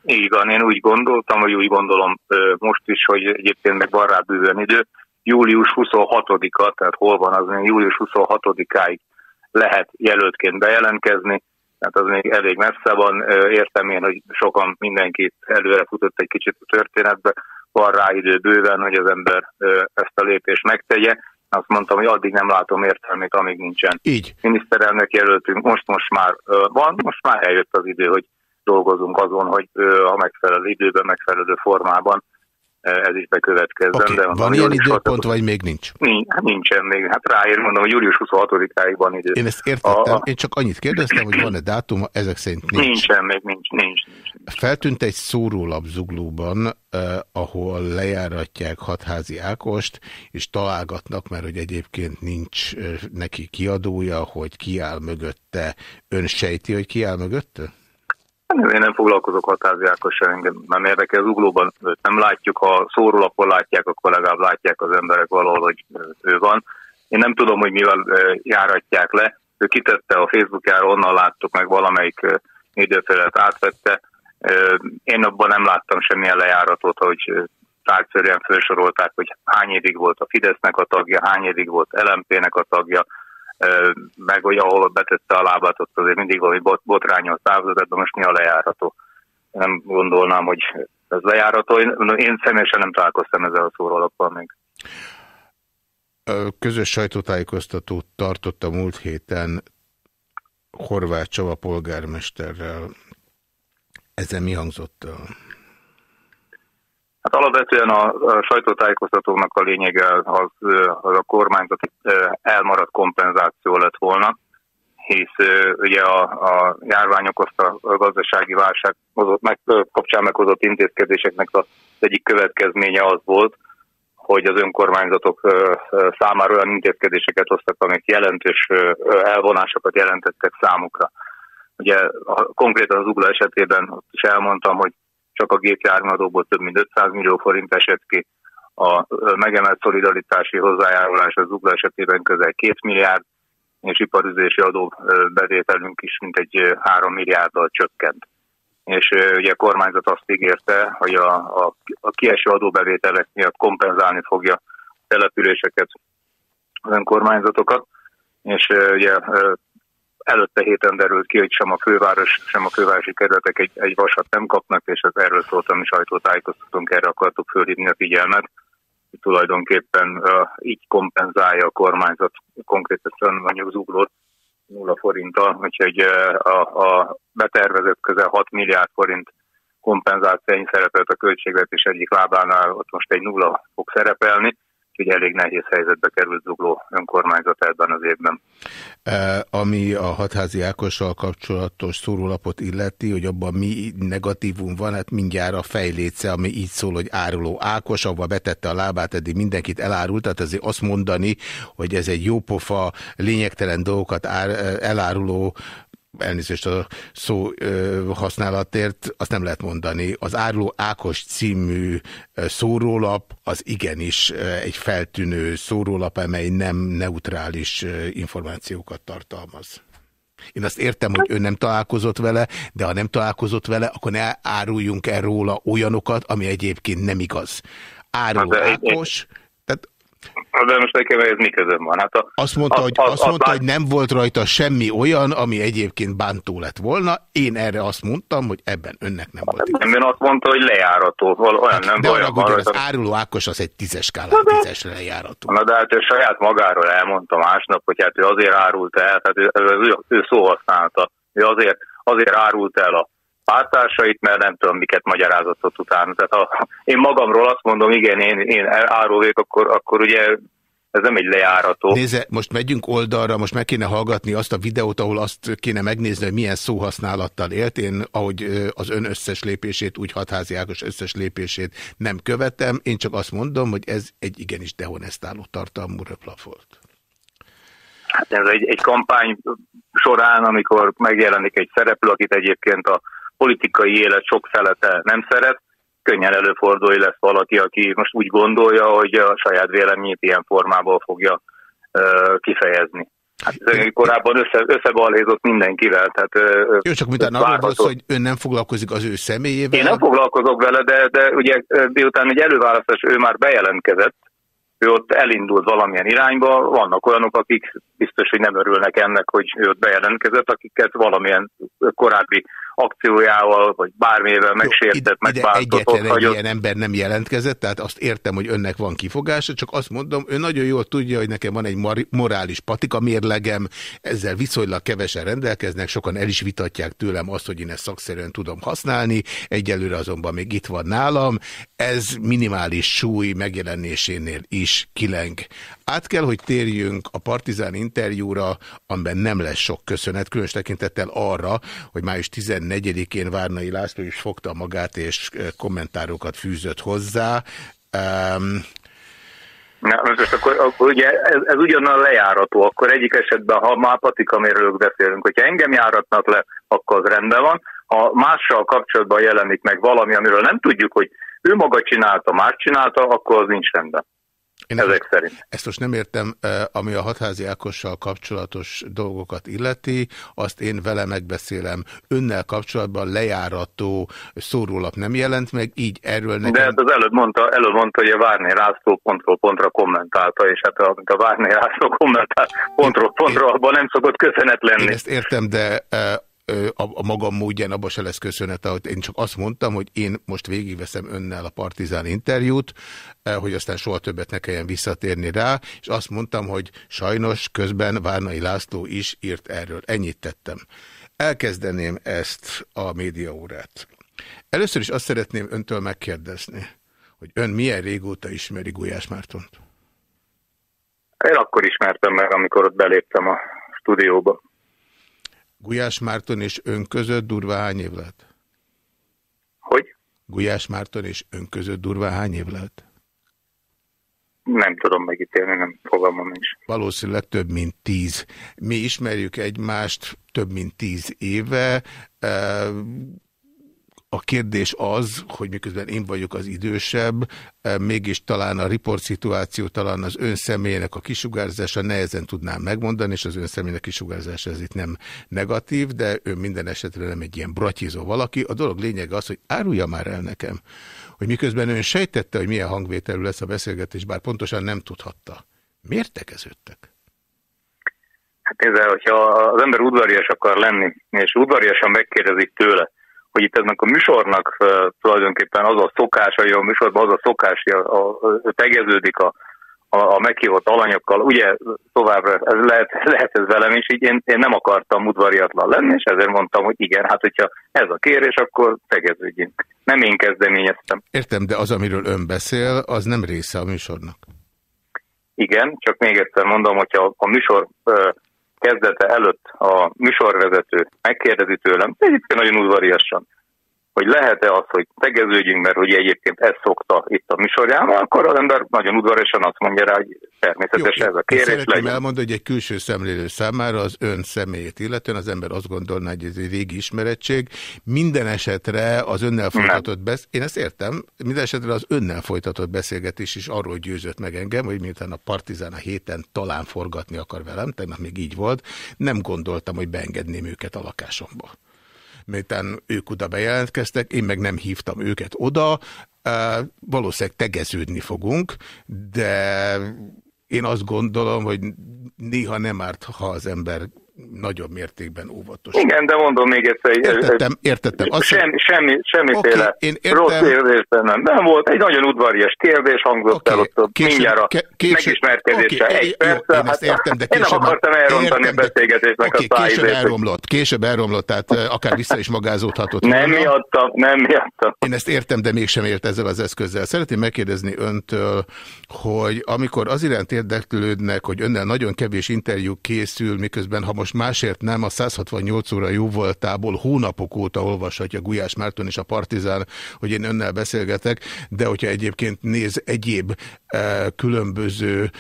én, igen, én úgy gondoltam, vagy úgy gondolom most is, hogy egyébként meg van rá bőven idő. Július 26-a, tehát hol van az, július 26-áig lehet jelöltként bejelentkezni, tehát az még elég messze van. Értem én, hogy sokan mindenki előre futott egy kicsit a történetbe, van rá idő bőven, hogy az ember ezt a lépést megtegye. Azt mondtam, hogy addig nem látom értelmét, amíg nincsen. Így. Miniszterelnök jelöltünk, most most már van, most már eljött az idő, hogy dolgozunk azon, hogy a megfelelő időben, megfelelő formában ez is bekövetkezzen. Okay. De van ilyen időpont, vagy még nincs? Hát nincsen még. Hát ráér, mondom, hogy július 26-áig van idő. Én ezt értettem. A... Én csak annyit kérdeztem, hogy van-e dátum, ezek szerint nincs. Nincsen még, nincs, nincs. nincs. Feltűnt egy szórólap zuglóban, eh, ahol lejáratják hatházi Ákost, és találgatnak, mert hogy egyébként nincs eh, neki kiadója, hogy kiáll mögötte. Ön sejti, hogy kiáll mögötte? Én nem foglalkozok hatáziákossal, engem nem érdekel. Az uglóban nem látjuk, ha szórólapon látják, akkor legalább látják az emberek valahol, hogy ő van. Én nem tudom, hogy mivel járatják le. Ő kitette a Facebookjára, onnan láttuk meg valamelyik médiafelet átvette. Én abban nem láttam semmilyen lejáratot, hogy tárgyszerűen felsorolták, hogy hány évig volt a Fidesznek a tagja, hány évig volt LMP-nek a tagja, meg hogy ahol betette a lábát, ott azért mindig valami bot, botrányos távozott, ebben most mi a lejárató. Nem gondolnám, hogy ez lejárató. Én, én személyesen nem találkoztam ezzel a szórólappal még. Közös sajtótájékoztatót tartott a múlt héten Horváth Csaba polgármesterrel. Ezen mi hangzott? Hát alapvetően a, sajtótájékoztatónak a lényege az, az a kormányzati elmaradt kompenzáció lett volna, hisz ugye a, a járvány okozta a gazdasági válság meg, kapcsán meghozott intézkedéseknek az egyik következménye az volt, hogy az önkormányzatok számára olyan intézkedéseket hoztak, amik jelentős elvonásokat jelentettek számukra. Ugye konkrétan az Ugla esetében ott is elmondtam, hogy csak a gépjárműadóból több mint 500 millió forint esett ki, a megemelt szolidaritási hozzájárulás az Ugla esetében közel 2 milliárd, és iparüzési adó bevételünk is mintegy 3 milliárddal csökkent. És ugye a kormányzat azt ígérte, hogy a, a, a kieső adóbevételek miatt kompenzálni fogja településeket, az önkormányzatokat, és ugye előtte héten derült ki, hogy sem a főváros, sem a fővárosi kerületek egy, egy vasat nem kapnak, és az erről szóltam is sajtótájékoztatunk, erre akartuk fölhívni a figyelmet. Tulajdonképpen uh, így kompenzálja a kormányzat konkrétan mondjuk zuglót nulla forinttal, úgyhogy uh, a, a betervezett közel 6 milliárd forint kompenzáció szerepelt a költségvetés egyik lábánál, ott most egy nulla fog szerepelni úgyhogy elég nehéz helyzetbe került Zugló önkormányzat ebben az évben. E, ami a hatházi Ákossal kapcsolatos szórólapot illeti, hogy abban mi negatívum van, hát mindjárt a fejléce, ami így szól, hogy áruló Ákos, ahova betette a lábát, eddig mindenkit elárult, tehát azért azt mondani, hogy ez egy jópofa, lényegtelen dolgokat ár, eláruló elnézést a szó ö, használatért, azt nem lehet mondani. Az Árló Ákos című szórólap az igenis egy feltűnő szórólap, amely nem neutrális információkat tartalmaz. Én azt értem, hogy ön nem találkozott vele, de ha nem találkozott vele, akkor ne áruljunk el róla olyanokat, ami egyébként nem igaz. Áró Ákos... De most nekem ez mi közön van? Hát a, azt mondta, az, hogy, az, azt mondta az, hogy nem volt rajta semmi olyan, ami egyébként bántó lett volna. Én erre azt mondtam, hogy ebben önnek nem volt igaz. Nem, ön azt mondta, hogy lejárató. Olyan hát, nem de olyan van az áruló Ákos az egy tízes skálán tízesre lejárató. Na de hát ő saját magáról elmondta másnap, hogy hát ő azért árult el, tehát ő, ő, ő szó használta. Ő azért, azért árult el a pártársait, mert nem tudom, miket magyarázatot utána. Tehát ha én magamról azt mondom, igen, én, én árulvék, akkor, akkor ugye ez nem egy lejárató. Nézze, most megyünk oldalra, most meg kéne hallgatni azt a videót, ahol azt kéne megnézni, hogy milyen szóhasználattal élt. Én, ahogy az ön összes lépését, úgy hatházi Ágos összes lépését nem követem. Én csak azt mondom, hogy ez egy igenis dehonestáló tartalmú röplap volt. Hát ez egy, egy kampány során, amikor megjelenik egy szereplő, akit egyébként a politikai élet sok szelete nem szeret, könnyen előfordulni lesz valaki, aki most úgy gondolja, hogy a saját véleményét ilyen formából fogja uh, kifejezni. Hát korábban össze, összebalhézott mindenkivel. Tehát, Jó, csak mint arról az, hogy ön nem foglalkozik az ő személyével? Én nem foglalkozok vele, de, de ugye miután egy előválasztás ő már bejelentkezett, ő ott elindult valamilyen irányba, vannak olyanok, akik biztos, hogy nem örülnek ennek, hogy ő ott bejelentkezett, akiket valamilyen korábbi akciójával, vagy bármivel megsértett, megbántott. Egyetlen egy hagyott. ilyen ember nem jelentkezett, tehát azt értem, hogy önnek van kifogása, csak azt mondom, ő nagyon jól tudja, hogy nekem van egy morális patika mérlegem, ezzel viszonylag kevesen rendelkeznek, sokan el is vitatják tőlem azt, hogy én ezt szakszerűen tudom használni, egyelőre azonban még itt van nálam, ez minimális súly megjelenésénél is kileng. Át kell, hogy térjünk a Partizán interjúra, amiben nem lesz sok köszönet, különös tekintettel arra, hogy május 14-én Várnai László is fogta magát és kommentárokat fűzött hozzá. Um, Na, most akkor, akkor ugye ez, ez ugyanaz lejárató, akkor egyik esetben, ha már patikamiről beszélünk, hogyha engem járatnak le, akkor az rendben van, ha mással kapcsolatban jelenik meg valami, amiről nem tudjuk, hogy ő maga csinálta, más csinálta, akkor az nincs rendben. Én Ezek szerint. Ezt most nem értem, ami a hatházi Ákossal kapcsolatos dolgokat illeti, azt én vele megbeszélem. Önnel kapcsolatban lejárató szórólap nem jelent meg, így erről nekem... De hát az előbb mondta, előbb mondta hogy a Várné Rászló pontról pontra kommentálta, és hát amit a Várné Rászló kommentál pontról pontra, abban nem szokott köszönet lenni. Én ezt értem, de a, a magam módján abba se lesz köszönet, ahogy én csak azt mondtam, hogy én most végigveszem önnel a partizán interjút, hogy aztán soha többet ne kelljen visszatérni rá, és azt mondtam, hogy sajnos közben Várnai László is írt erről. Ennyit tettem. Elkezdeném ezt a médiaórát. Először is azt szeretném öntől megkérdezni, hogy ön milyen régóta ismeri Gulyás Mártont? Én akkor ismertem meg, amikor ott beléptem a stúdióba. Gulyás Márton és ön között durva hány év lehet? Hogy? Gulyás Márton és ön között durva hány év lehet? Nem tudom megítélni, nem fogalmam is. Valószínűleg több mint tíz. Mi ismerjük egymást több mint tíz éve. A kérdés az, hogy miközben én vagyok az idősebb, e, mégis talán a riportszituáció, talán az ön személyének a kisugárzása nehezen tudnám megmondani, és az ön személyének kisugárzása ez itt nem negatív, de ő minden esetre nem egy ilyen bratyizó valaki. A dolog lényege az, hogy árulja már el nekem, hogy miközben ön sejtette, hogy milyen hangvételű lesz a beszélgetés, bár pontosan nem tudhatta. Miért tegeződtek? Hát nézze, hogyha az ember udvarias akar lenni, és udvariasan megkérdezik tőle, hogy itt ennek a műsornak tulajdonképpen az a szokás, hogy a műsorban az a szokás, hogy a, a, a tegeződik a, a, a meghívott alanyokkal. Ugye továbbra ez lehet, lehet ez velem is, így én, én nem akartam udvariatlan lenni, és ezért mondtam, hogy igen, hát hogyha ez a kérés, akkor tegeződjünk. Nem én kezdeményeztem. Értem, de az, amiről ön beszél, az nem része a műsornak. Igen, csak még egyszer mondom, hogyha a műsor kezdete előtt a műsorvezető megkérdezi tőlem, egyébként nagyon udvariasan, hogy lehet-e az, hogy tegeződjünk, mert hogy egyébként ezt szokta itt a műsorjában, akkor az ember nagyon udvariasan azt mondja rá, hogy természetesen ez a kérés Szeretném legyen. elmondani, hogy egy külső szemlélő számára az ön személyét illetően az ember azt gondolná, hogy ez egy régi ismerettség. Minden esetre az önnel folytatott beszélgetés, én ezt értem, minden esetre az önnel folytatott beszélgetés is arról győzött meg engem, hogy miután a Partizán a héten talán forgatni akar velem, tegnap még így volt, nem gondoltam, hogy beengedném őket a lakásomba miután ők oda bejelentkeztek, én meg nem hívtam őket oda, valószínűleg tegeződni fogunk, de én azt gondolom, hogy néha nem árt, ha az ember nagyobb mértékben óvatos. Igen, de mondom még egyszer. Értettem, értettem. Azt semmi, semmi, semmiféle okay, én értem. rossz érzésben nem. Nem volt, egy nagyon udvarias kérdés hangzott okay, el ott később, mindjárt a később, megismerkedésre. Okay, egy perc, én hát értem, de később, én nem akartam elrontani értem, a beszélgetésnek okay, a később elromlott, később elromlott, tehát akár vissza is magázódhatott. nem miattam, nem miattam. Én ezt értem, de mégsem ért ezzel az eszközzel. Szeretném megkérdezni öntől, hogy amikor az iránt érdeklődnek, hogy önnel nagyon kevés interjú készül, miközben ha most másért nem, a 168 óra jó voltából hónapok óta olvashatja Gulyás Márton és a Partizán, hogy én önnel beszélgetek, de hogyha egyébként néz egyéb eh, különböző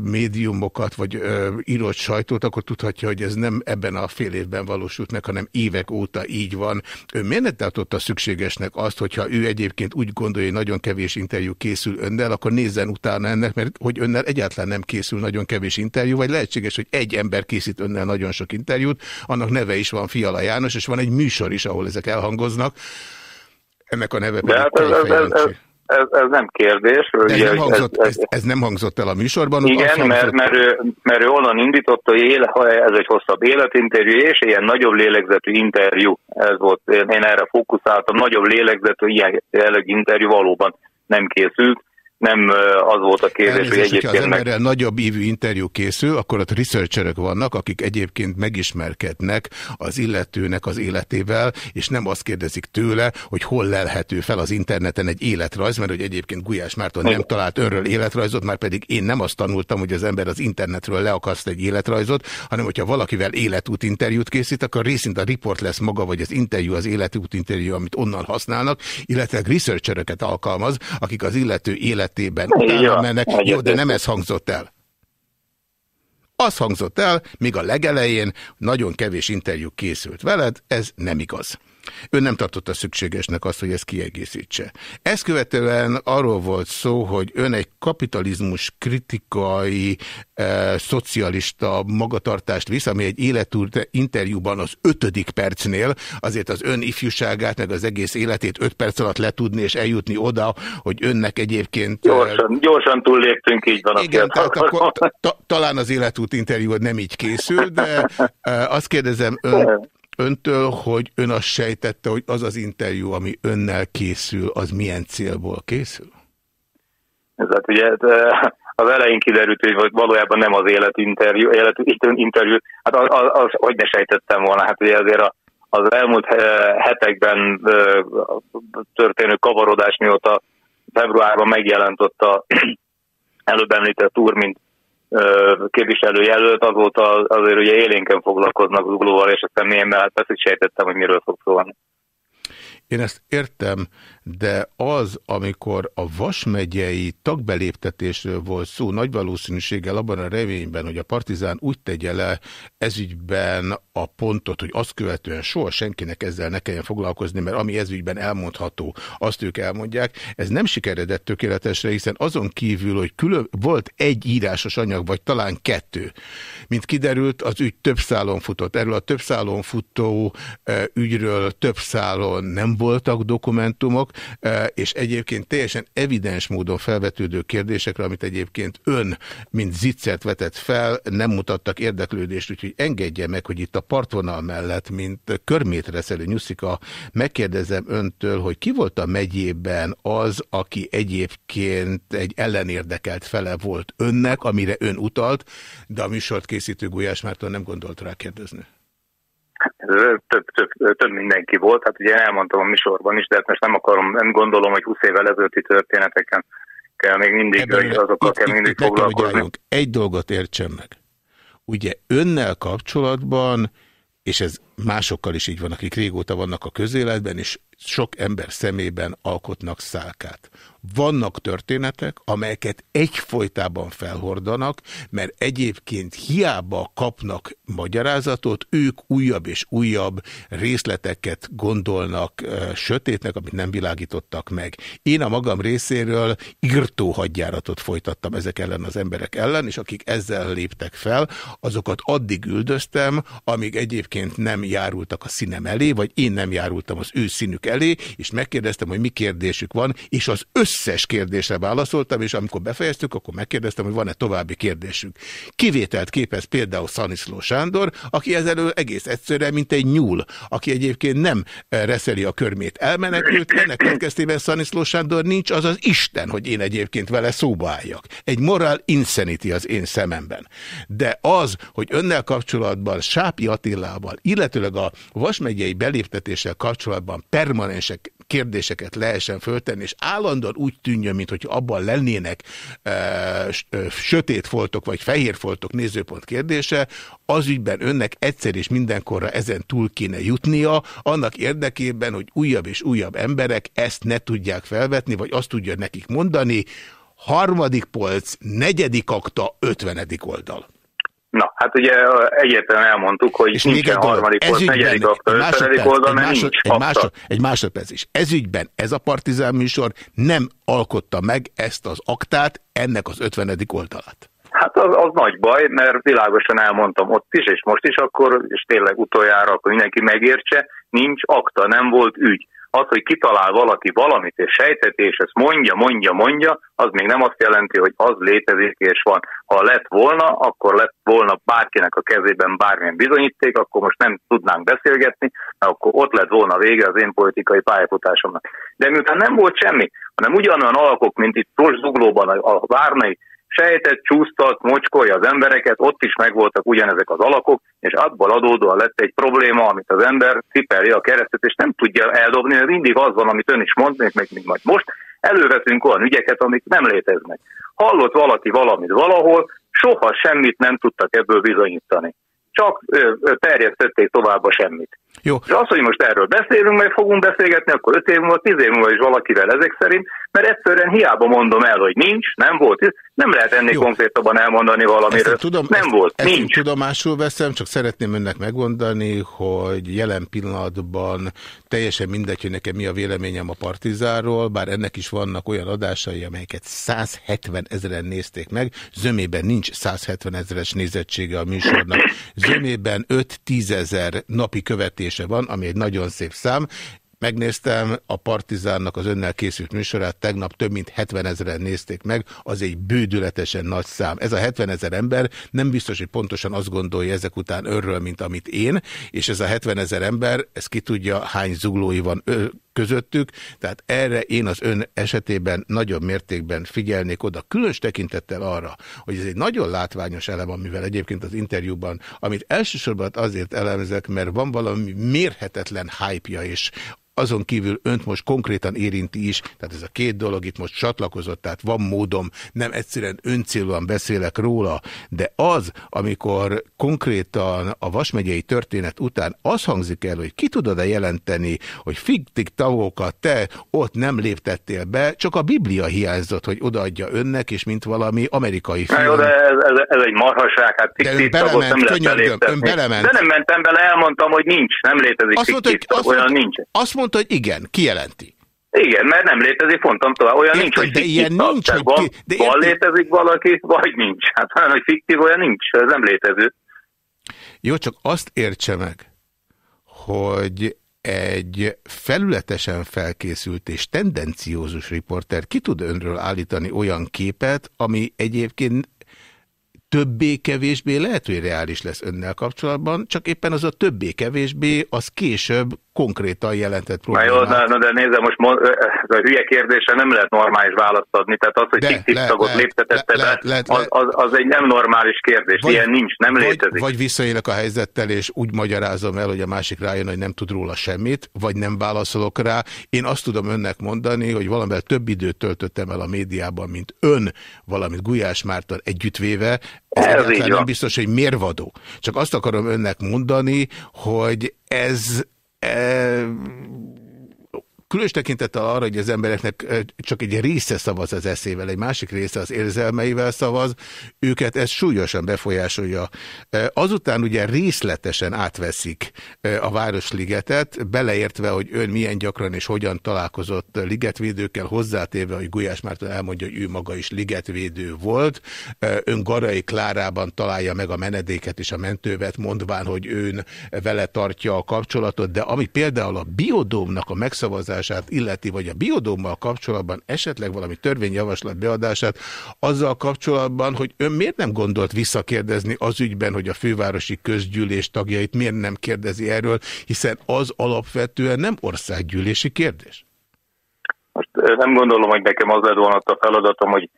médiumokat, vagy írott sajtót, akkor tudhatja, hogy ez nem ebben a fél évben valósult meg, hanem évek óta így van. Ő miért tartotta szükségesnek azt, hogyha ő egyébként úgy gondolja, hogy nagyon kevés interjú készül önnel, akkor nézzen utána ennek, mert hogy önnel egyáltalán nem készül nagyon kevés interjú, vagy lehetséges, hogy egy ember készít önnel nagyon sok interjút, annak neve is van Fiala János, és van egy műsor is, ahol ezek elhangoznak. Ennek a neve pedig hát ez, ez, ez, ez, ez nem kérdés. Ez, ugye, nem hangzott, ez, ez, ez nem hangzott el a műsorban. Igen, mert, mert, ő, mert ő onnan indította, hogy éle, ez egy hosszabb életinterjú, és ilyen nagyobb lélegzetű interjú. Ez volt, én erre fókuszáltam, nagyobb lélegzetű ilyen jellegű interjú valóban nem készült nem az volt a kérdés, Elnézést, hogy egyébként... Ha az emberrel meg... nagyobb ívű interjú készül, akkor ott researcherek vannak, akik egyébként megismerkednek az illetőnek az életével, és nem azt kérdezik tőle, hogy hol lelhető fel az interneten egy életrajz, mert hogy egyébként Gulyás Márton nem talált önről életrajzot, már pedig én nem azt tanultam, hogy az ember az internetről leakaszt egy életrajzot, hanem hogyha valakivel életút interjút készít, akkor részint a riport lesz maga, vagy az interjú az életút interjú, amit onnan használnak, illetve researchereket alkalmaz, akik az illető élet esetében utána mennek. Jó, de nem ez hangzott el. Az hangzott el, míg a legelején nagyon kevés interjú készült veled, ez nem igaz. Ő nem tartotta szükségesnek azt, hogy ezt kiegészítse. Ezt követően arról volt szó, hogy ön egy kapitalizmus kritikai e, szocialista magatartást visz, ami egy életúr interjúban az ötödik percnél, azért az ön ifjúságát, meg az egész életét öt perc alatt letudni és eljutni oda, hogy önnek egyébként... Eh, gyorsan, gyorsan túlléptünk, így van. Igen, tehát akkor ta, talán az életút interjú nem így készül, de e, azt kérdezem ön, öntől, hogy ön azt sejtette, hogy az az interjú, ami önnel készül, az milyen célból készül? Ez hát ugye az elején kiderült, hogy valójában nem az életinterjú, életinterjú, hát az, az, az, hogy ne sejtettem volna, hát ugye azért a, az elmúlt hetekben történő kavarodás mióta februárban megjelent ott a előbb említett úr, mint képviselőjelölt, azóta azért ugye élénken foglalkoznak zuglóval, és a személyemmel, hát persze sejtettem, hogy miről fog szólni. Én ezt értem, de az, amikor a Vas megyei tagbeléptetésről volt szó, nagy valószínűséggel abban a reményben, hogy a Partizán úgy tegye le ezügyben a pontot, hogy azt követően soha senkinek ezzel ne kelljen foglalkozni, mert ami ezügyben elmondható, azt ők elmondják. Ez nem sikeredett tökéletesre, hiszen azon kívül, hogy külön, volt egy írásos anyag, vagy talán kettő. Mint kiderült, az ügy több szálon futott. Erről a több szálon futó ügyről több szálon nem voltak dokumentumok, és egyébként teljesen evidens módon felvetődő kérdésekre, amit egyébként ön, mint zicsert vetett fel, nem mutattak érdeklődést, úgyhogy engedje meg, hogy itt a partvonal mellett, mint körmétreszelő nyuszika, megkérdezem öntől, hogy ki volt a megyében az, aki egyébként egy ellenérdekelt fele volt önnek, amire ön utalt, de a műsort készítő Gulyás Márton nem gondolt rá kérdezni több, több, több mindenki volt, hát ugye elmondtam a misorban is, de hát most nem akarom, nem gondolom, hogy 20 évvel ezelőtti történeteken kell még mindig, hogy azokkal itt, kell mindig itt, foglalkozni. Egy dolgot értsen meg. Ugye önnel kapcsolatban, és ez másokkal is így van, akik régóta vannak a közéletben, és sok ember szemében alkotnak szálkát. Vannak történetek, amelyeket egyfolytában felhordanak, mert egyébként hiába kapnak magyarázatot, ők újabb és újabb részleteket gondolnak sötétnek, amit nem világítottak meg. Én a magam részéről írtó hadjáratot folytattam ezek ellen az emberek ellen, és akik ezzel léptek fel, azokat addig üldöztem, amíg egyébként nem járultak a színem elé, vagy én nem járultam az ő színük elé, és megkérdeztem, hogy mi kérdésük van, és az összes kérdésre válaszoltam, és amikor befejeztük, akkor megkérdeztem, hogy van-e további kérdésük. Kivételt képez például Szaniszló Sándor, aki ezelől egész egyszerűen, mint egy nyúl, aki egyébként nem eh, reszeli a körmét. Elmenekült, ennek következtében Szaniszló Sándor nincs, az az Isten, hogy én egyébként vele szóba álljak. Egy moral insanity az én szememben. De az, hogy önnel kapcsolatban Sápi Attilával, illetőleg a Vasmegyei beléptetéssel kapcsolatban permanensek kérdéseket lehessen föltenni, és állandóan úgy tűnjön, mintha abban lennének e, e, sötét foltok vagy fehér foltok nézőpont kérdése, az ügyben önnek egyszer és mindenkorra ezen túl kéne jutnia, annak érdekében, hogy újabb és újabb emberek ezt ne tudják felvetni, vagy azt tudja nekik mondani, harmadik polc, negyedik akta, ötvenedik oldal. Na, hát ugye egyértelműen elmondtuk, hogy és nincsen harmadik volt, negyedik akta, ötödik oldal, mert másod, nincs egy, másod, egy másodperc is. Ezügyben ez a partizán műsor nem alkotta meg ezt az aktát, ennek az ötvenedik oldalát. Hát az, az nagy baj, mert világosan elmondtam ott is, és most is akkor, és tényleg utoljára, akkor mindenki megértse, nincs akta, nem volt ügy. Az, hogy kitalál valaki valamit és sejteti, és ezt mondja, mondja, mondja, az még nem azt jelenti, hogy az létezik és van. Ha lett volna, akkor lett volna bárkinek a kezében bármilyen bizonyíték, akkor most nem tudnánk beszélgetni, akkor ott lett volna vége az én politikai pályafutásomnak. De miután nem volt semmi, hanem ugyanolyan alakok, mint itt Zuglóban a, a Várnai sejtett, csúsztat, mocskolja az embereket, ott is megvoltak ugyanezek az alakok, és abból adódóan lett egy probléma, amit az ember cipeli a keresztet, és nem tudja eldobni, mert mindig az van, amit ön is mond, még, még, majd most, előveszünk olyan ügyeket, amik nem léteznek. Hallott valaki valamit valahol, soha semmit nem tudtak ebből bizonyítani. Csak terjesztették tovább a semmit. Jó. És az, hogy most erről beszélünk, meg fogunk beszélgetni, akkor 5 év múlva, 10 év múlva is valakivel ezek szerint, mert egyszerűen hiába mondom el, hogy nincs, nem volt, nem lehet ennél Jó. konkrétabban elmondani valamiről. Tudom, nem ezt, volt, ezt nincs. tudomásul veszem, csak szeretném önnek megmondani, hogy jelen pillanatban teljesen mindegy, hogy nekem mi a véleményem a Partizáról, bár ennek is vannak olyan adásai, amelyeket 170 ezeren nézték meg, zömében nincs 170 ezeres nézettsége a műsornak, zömében 5-10 ezer napi követés fizetése van, ami egy nagyon szép szám. Megnéztem a Partizánnak az önnel készült műsorát, tegnap több mint 70 ezeren nézték meg, az egy bődületesen nagy szám. Ez a 70 ezer ember nem biztos, hogy pontosan azt gondolja ezek után örről, mint amit én, és ez a 70 ezer ember, ez ki tudja, hány zuglói van közöttük, tehát erre én az ön esetében nagyobb mértékben figyelnék oda, különös tekintettel arra, hogy ez egy nagyon látványos elem, amivel egyébként az interjúban, amit elsősorban azért elemzek, mert van valami mérhetetlen hype-ja, és azon kívül önt most konkrétan érinti is, tehát ez a két dolog itt most csatlakozott, tehát van módom, nem egyszerűen öncélúan beszélek róla, de az, amikor konkrétan a Vasmegyei történet után az hangzik el, hogy ki tudod-e jelenteni, hogy fiktik tagokat te ott nem léptettél be, csak a Biblia hiányzott, hogy odaadja önnek, és mint valami amerikai film. Jó, de ez, ez, ez egy marhaság, hát tagot nem beléptetni. De nem mentem bele, elmondtam, hogy nincs, nem létezik azt mondta, tag, olyan nincs. Azt mondta, hogy igen, kijelenti. Igen, mert nem létezik, mondtam tovább. Olyan Érted, nincs, hogy de ilyen nincs, hogy van, de van létezik valaki, vagy nincs. Hát olyan, hogy fiktív, olyan nincs, ez nem létező. Jó, csak azt értse meg, hogy egy felületesen felkészült és tendenciózus riporter ki tud önről állítani olyan képet, ami egyébként többé-kevésbé lehet, hogy reális lesz önnel kapcsolatban, csak éppen az a többé-kevésbé az később konkrétan jelentett problémát. Na jó, na, na de nézze, most ez a hülye kérdésre nem lehet normális választ adni, tehát az, hogy fiktív tagot léptetette le, le, le, az, az, az egy nem normális kérdés, vagy, ilyen nincs, nem vagy, létezik. Vagy visszaélek a helyzettel, és úgy magyarázom el, hogy a másik rájön, hogy nem tud róla semmit, vagy nem válaszolok rá. Én azt tudom önnek mondani, hogy valamivel több időt töltöttem el a médiában, mint ön, valamint Gulyás Márton együttvéve, ez, ez nem biztos, hogy mérvadó. Csak azt akarom önnek mondani, hogy ez különös tekintettel arra, hogy az embereknek csak egy része szavaz az eszével, egy másik része az érzelmeivel szavaz, őket ez súlyosan befolyásolja. Azután ugye részletesen átveszik a Városligetet, beleértve, hogy ön milyen gyakran és hogyan találkozott ligetvédőkkel, hozzátéve, hogy Gulyás Márton elmondja, hogy ő maga is ligetvédő volt. Ön Garai Klárában találja meg a menedéket és a mentővet, mondván, hogy ön vele tartja a kapcsolatot, de ami például a biodómnak a megszavazás beadását illeti, vagy a biodómmal kapcsolatban esetleg valami törvényjavaslat beadását, azzal kapcsolatban, hogy ön miért nem gondolt visszakérdezni az ügyben, hogy a fővárosi közgyűlés tagjait miért nem kérdezi erről, hiszen az alapvetően nem országgyűlési kérdés? Most nem gondolom, hogy nekem az lett volna a feladatom, hogy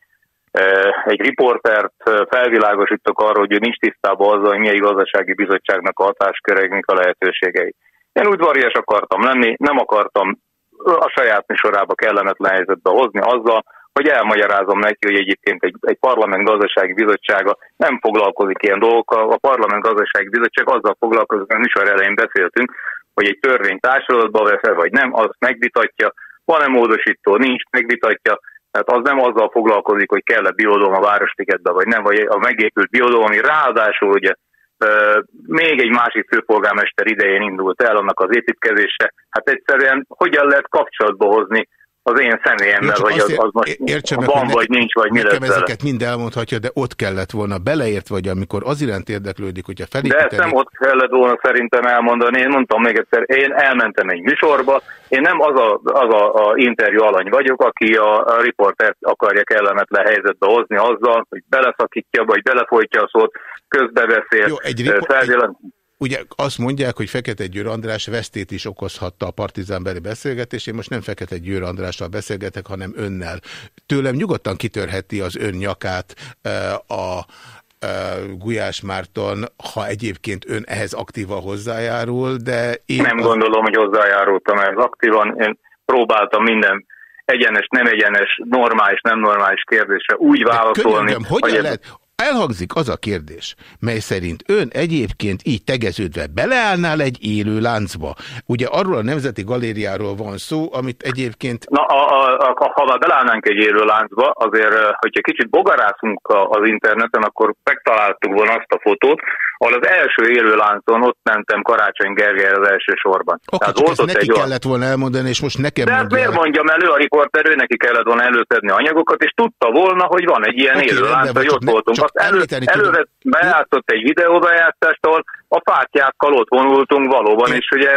egy riportert felvilágosítok arra, hogy ő nincs tisztában azzal, hogy milyen gazdasági bizottságnak a hatásköreiknek a lehetőségei. Én udvarias akartam lenni, nem akartam a saját műsorába kellemetlen helyzetbe hozni azzal, hogy elmagyarázom neki, hogy egyébként egy, egy parlament gazdasági bizottsága nem foglalkozik ilyen dolgokkal. A parlament gazdasági bizottság azzal foglalkozik, a műsor elején beszéltünk, hogy egy törvény társadalmatba vesz vagy nem, azt megvitatja, van-e módosító, nincs, megvitatja, tehát az nem azzal foglalkozik, hogy kell-e biodóm a Városligetbe, vagy nem, vagy a megépült biodóm, ami ráadásul ugye még egy másik főpolgármester idején indult el annak az építkezése. Hát egyszerűen hogyan lehet kapcsolatba hozni az én személyemmel, hogy az, az most értsem meg, van, vagy nincs, vagy mi lesz ezeket mind elmondhatja, de ott kellett volna beleért, vagy amikor az iránt érdeklődik, hogyha De ezt felépíteni... nem ott kellett volna szerintem elmondani. Én mondtam még egyszer, én elmentem egy műsorba, én nem az a, az a, a interjú alany vagyok, aki a, a riportert akarja kellemetlen helyzetbe hozni azzal, hogy beleszakítja, vagy belefolytja a szót, közbebeszél, Jó, egy riport- feljelent. Ugye azt mondják, hogy Fekete Győr András vesztét is okozhatta a partizánbeli beszélgetés. Én most nem Fekete Győr Andrással beszélgetek, hanem önnel. Tőlem nyugodtan kitörheti az ön nyakát eh, a eh, Gulyás Márton, ha egyébként ön ehhez aktívan hozzájárul, de én... Nem az- gondolom, hogy hozzájárultam ez aktívan. Én próbáltam minden egyenes, nem egyenes, normális, nem normális kérdésre úgy válaszolni, Könyörgöm, hogyan ez- lehet? Elhangzik az a kérdés, mely szerint ön egyébként így tegeződve beleállnál egy élő láncba. Ugye arról a Nemzeti Galériáról van szó, amit egyébként Na, a, a, a, ha már belállnánk egy élő láncba, azért, hogyha kicsit bogarászunk az interneten, akkor megtaláltuk volna azt a fotót, ahol az első élő láncon ott mentem Karácsony Gergelyre az első sorban. Oké, Tehát volt ezt ott neki egy olyan... kellett volna elmondani, és most nekem De hát mondja miért el. mondjam elő a riporter, ő neki kellett volna előszedni anyagokat, és tudta volna, hogy van egy ilyen Oké, élő rendben lánc, van, hogy ott ne- voltunk. Azt elő, előre tudom. egy videóbejátszást, ahol a fátyákkal ott vonultunk valóban, és ugye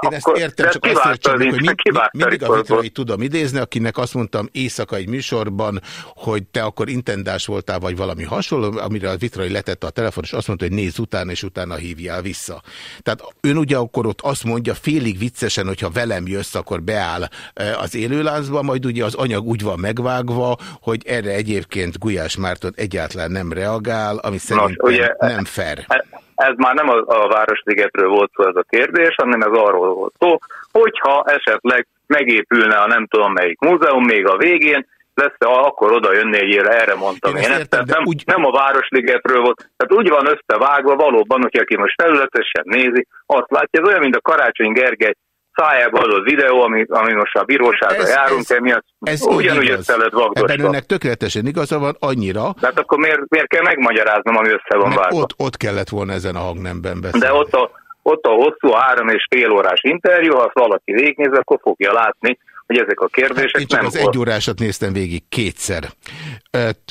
Én ezt akkor, értem, csak azt meg, hogy mind, a mindig a vitrai tudom idézni, akinek azt mondtam éjszaka egy műsorban, hogy te akkor intendás voltál, vagy valami hasonló, amire a vitrai letette a telefon, és azt mondta, hogy nézz utána, és utána hívjál vissza. Tehát ön ugye akkor ott azt mondja félig viccesen, hogyha velem jössz, akkor beáll eh, az élőláncba, majd ugye az anyag úgy van megvágva, hogy erre egyébként Gulyás Márton egyáltalán nem reagál, ami szerintem ugye- nem fair. Ez- Ez már nem a, a Városligetről volt szó ez a kérdés, hanem ez arról volt szó, hogyha esetleg megépülne a nem tudom melyik múzeum még a végén, lesz akkor oda jönnél erre mondtam Én én, értem, nem, úgy- nem a Városligetről volt, tehát úgy van összevágva valóban, hogy aki most felületesen nézi, azt látja, ez olyan, mint a Karácsony Gergely szájába adott videó, ami, ami most a bíróságra Ez- járunk, ez- emiatt Ez ugyanúgy össze lett Ebben vagdosva. önnek tökéletesen igaza van, annyira, Tehát akkor miért, miért kell megmagyaráznom, ami össze van vágva? ott, ott kellett volna ezen a hangnemben beszélni. De ott a, ott a hosszú három és fél órás interjú, ha azt valaki végignéz, akkor fogja látni, hogy ezek a kérdések Én csak nem az egy órásat néztem végig kétszer.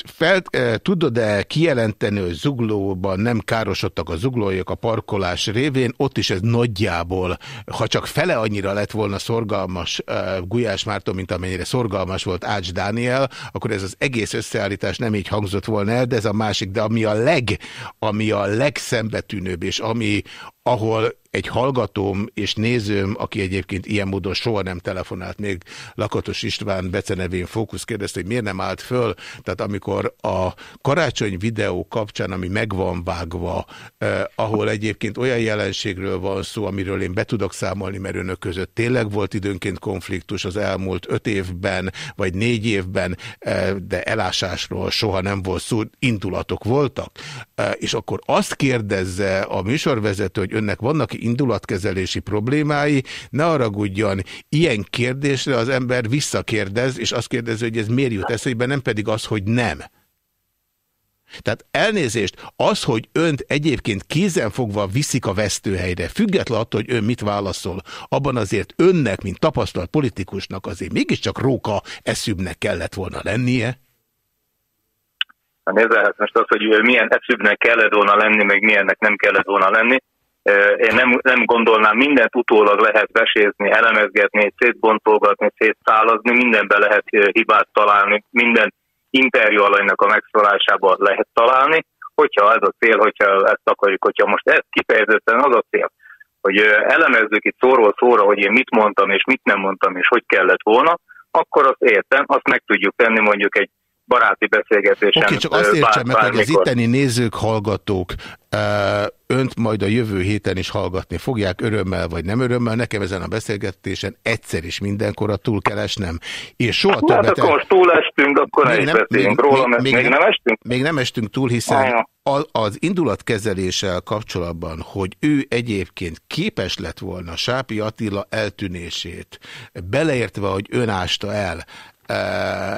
Fel, tudod-e kijelenteni, hogy zuglóban nem károsodtak a zuglóiak a parkolás révén, ott is ez nagyjából, ha csak fele annyira lett volna szorgalmas Gulyás Márton, mint amennyire szorgalmas volt Ács Dániel, akkor ez az egész összeállítás nem így hangzott volna el, de ez a másik, de ami a leg, ami a legszembetűnőbb, és ami, ahol egy hallgatóm és nézőm, aki egyébként ilyen módon soha nem telefonált, még Lakatos István becenevén fókusz kérdezte, hogy miért nem állt föl. Tehát amikor a karácsony videó kapcsán, ami meg van vágva, eh, ahol egyébként olyan jelenségről van szó, amiről én be tudok számolni, mert önök között tényleg volt időnként konfliktus az elmúlt öt évben, vagy négy évben, eh, de elásásról soha nem volt szó, indulatok voltak. Eh, és akkor azt kérdezze a műsorvezető, hogy önnek vannak indulatkezelési problémái, ne haragudjon, ilyen kérdésre az ember visszakérdez, és azt kérdezi, hogy ez miért jut eszébe, nem pedig az, hogy nem. Tehát elnézést, az, hogy önt egyébként kézen fogva viszik a vesztőhelyre, független attól, hogy ön mit válaszol, abban azért önnek, mint tapasztalt politikusnak azért mégiscsak róka eszűbbnek kellett volna lennie. Nézze, hát most az, hogy milyen eszűbbnek kellett volna lenni, meg milyennek nem kellett volna lenni, én nem, nem gondolnám, mindent utólag lehet besézni, elemezgetni, szétbontolgatni, szétszálazni, mindenben lehet eh, hibát találni, minden interjú alanynak a megszólásában lehet találni, hogyha ez a cél, hogyha ezt akarjuk, hogyha most ez kifejezetten az a cél, hogy elemezzük itt szóról szóra, hogy én mit mondtam és mit nem mondtam és hogy kellett volna, akkor azt értem, azt meg tudjuk tenni mondjuk egy baráti beszélgetésen. Oké, csak eh, azt értsem meg, hogy az itteni nézők, hallgatók önt majd a jövő héten is hallgatni fogják, örömmel vagy nem örömmel. Nekem ezen a beszélgetésen egyszer is mindenkor a túl kell esnem. És soha Hát többet... akkor most túlestünk, akkor ne Még nem- még- róla, még- mert még még, nem- estünk. Még nem estünk túl, hiszen Ajaj. a- az indulatkezeléssel kapcsolatban, hogy ő egyébként képes lett volna Sápi Attila eltűnését, beleértve, hogy ön ásta el,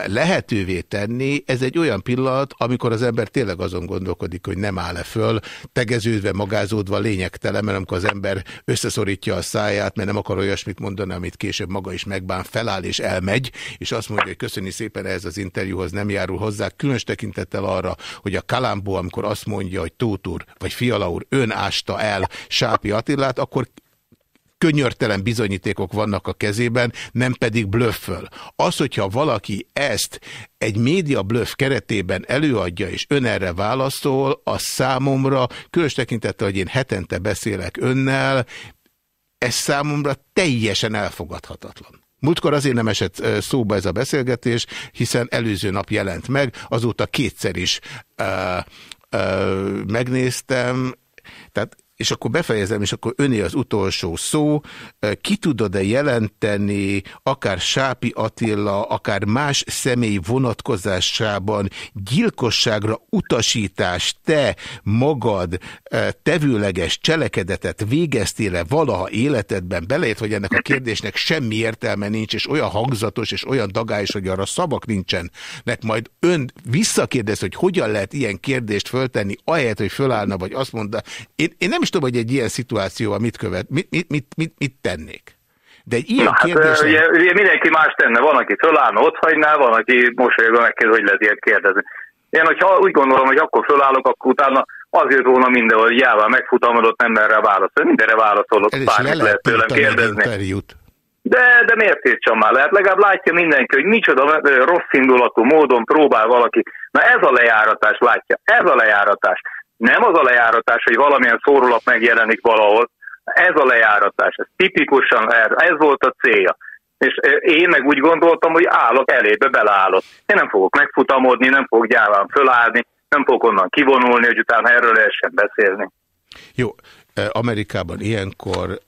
lehetővé tenni, ez egy olyan pillanat, amikor az ember tényleg azon gondolkodik, hogy nem áll-e föl, tegeződve, magázódva, lényegtelen, mert amikor az ember összeszorítja a száját, mert nem akar olyasmit mondani, amit később maga is megbán, feláll és elmegy, és azt mondja, hogy köszöni szépen ehhez az interjúhoz nem járul hozzá, különös tekintettel arra, hogy a Kalambó, amikor azt mondja, hogy Tóth úr, vagy Fiala úr ön ásta el Sápi Attilát, akkor könyörtelen bizonyítékok vannak a kezében, nem pedig blöfföl. Az, hogyha valaki ezt egy média blöff keretében előadja, és ön erre válaszol, az számomra, különös tekintettel, hogy én hetente beszélek önnel, ez számomra teljesen elfogadhatatlan. Múltkor azért nem esett szóba ez a beszélgetés, hiszen előző nap jelent meg, azóta kétszer is uh, uh, megnéztem, tehát és akkor befejezem, és akkor öné az utolsó szó. Ki tudod-e jelenteni, akár Sápi Attila, akár más személy vonatkozásában gyilkosságra utasítás, te magad tevőleges cselekedetet végeztél-e valaha életedben, beleért, hogy ennek a kérdésnek semmi értelme nincs, és olyan hangzatos, és olyan dagályos, hogy arra szavak nincsenek, majd ön visszakérdez, hogy hogyan lehet ilyen kérdést föltenni, ahelyett, hogy fölállna, vagy azt mondta. Én, én nem is tudom, hogy egy ilyen szituációval mit követ, mit, mit, mit, mit, mit tennék. De egy ilyen Na, kérdés... Hát, ugye, ugye mindenki más tenne, van, aki fölállna, ott hagyná, van, aki mosolyogva megkérdez, hogy lehet ilyet kérdezni. Én, hogyha úgy gondolom, hogy akkor fölállok, akkor utána azért volna minden, hogy jává megfutamodott, nem erre válaszol. Mindenre válaszolok, bármit lehet tőlem kérdezni. De, de miért értsem már? Lehet legalább látja mindenki, hogy micsoda rossz indulatú módon próbál valaki. Na ez a lejáratás, látja, ez a lejáratás. Nem az a lejáratás, hogy valamilyen szórólap megjelenik valahol, ez a lejáratás, ez tipikusan ez, volt a célja. És én meg úgy gondoltam, hogy állok elébe, beleállok. Én nem fogok megfutamodni, nem fogok gyáván fölállni, nem fogok onnan kivonulni, hogy utána erről lehessen beszélni. Jó, Amerikában ilyenkor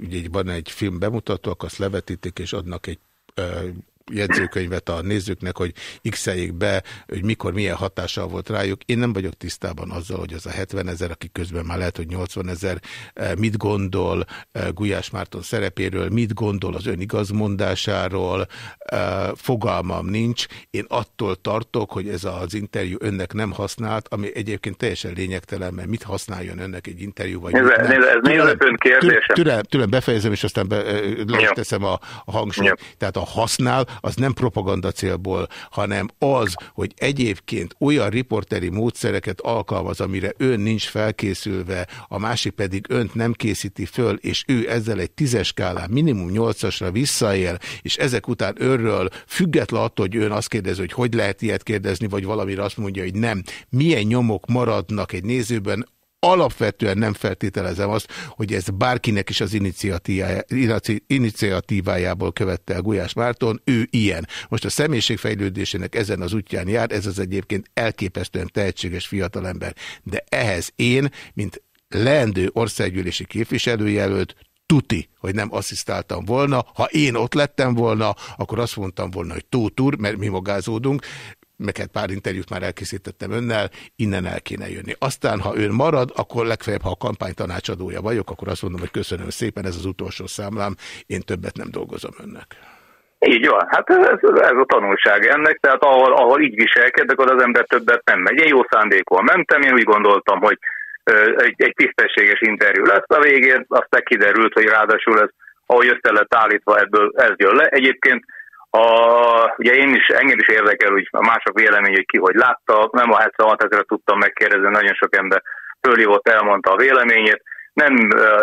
ugye van egy film bemutató, azt levetítik és adnak egy jegyzőkönyvet a nézőknek, hogy x be, hogy mikor milyen hatással volt rájuk. Én nem vagyok tisztában azzal, hogy az a 70 ezer, aki közben már lehet, hogy 80 ezer, eh, mit gondol eh, Gulyás Márton szerepéről, mit gondol az ön igazmondásáról, eh, fogalmam nincs. Én attól tartok, hogy ez az interjú önnek nem használt, ami egyébként teljesen lényegtelen, mert mit használjon önnek egy interjú, vagy nézze, ez, ez nézze ön kérdése. Türelem, türelem, befejezem, és aztán be, teszem a, a hangsúlyt. Tehát a használ, az nem propaganda célból, hanem az, hogy egyébként olyan riporteri módszereket alkalmaz, amire ön nincs felkészülve, a másik pedig önt nem készíti föl, és ő ezzel egy tízes skálán minimum nyolcasra visszaél, és ezek után őről független attól, hogy ön azt kérdezi, hogy hogy lehet ilyet kérdezni, vagy valamire azt mondja, hogy nem. Milyen nyomok maradnak egy nézőben, alapvetően nem feltételezem azt, hogy ez bárkinek is az iniciatívájából követte el Gulyás Márton, ő ilyen. Most a személyiségfejlődésének ezen az útján jár, ez az egyébként elképesztően tehetséges fiatalember. De ehhez én, mint leendő országgyűlési képviselőjelölt, tuti, hogy nem asszisztáltam volna. Ha én ott lettem volna, akkor azt mondtam volna, hogy tótur, mert mi magázódunk, meg hát pár interjút már elkészítettem önnel, innen el kéne jönni. Aztán, ha ön marad, akkor legfeljebb, ha a kampány tanácsadója vagyok, akkor azt mondom, hogy köszönöm szépen, ez az utolsó számlám, én többet nem dolgozom önnek. Így van, hát ez, ez a tanulság ennek, tehát ahol, ahol így viselkedek, az ember többet nem megy. Én jó szándékon mentem, én úgy gondoltam, hogy egy, egy tisztességes interjú lesz a végén, aztán kiderült, hogy ráadásul ez, ahogy össze lett állítva, ebből ez jön le. Egyébként a, ugye én is, engem is érdekel, hogy a mások vélemény, hogy ki hogy látta, nem a 76 ezerre tudtam megkérdezni, nagyon sok ember fölhívott, elmondta a véleményét, nem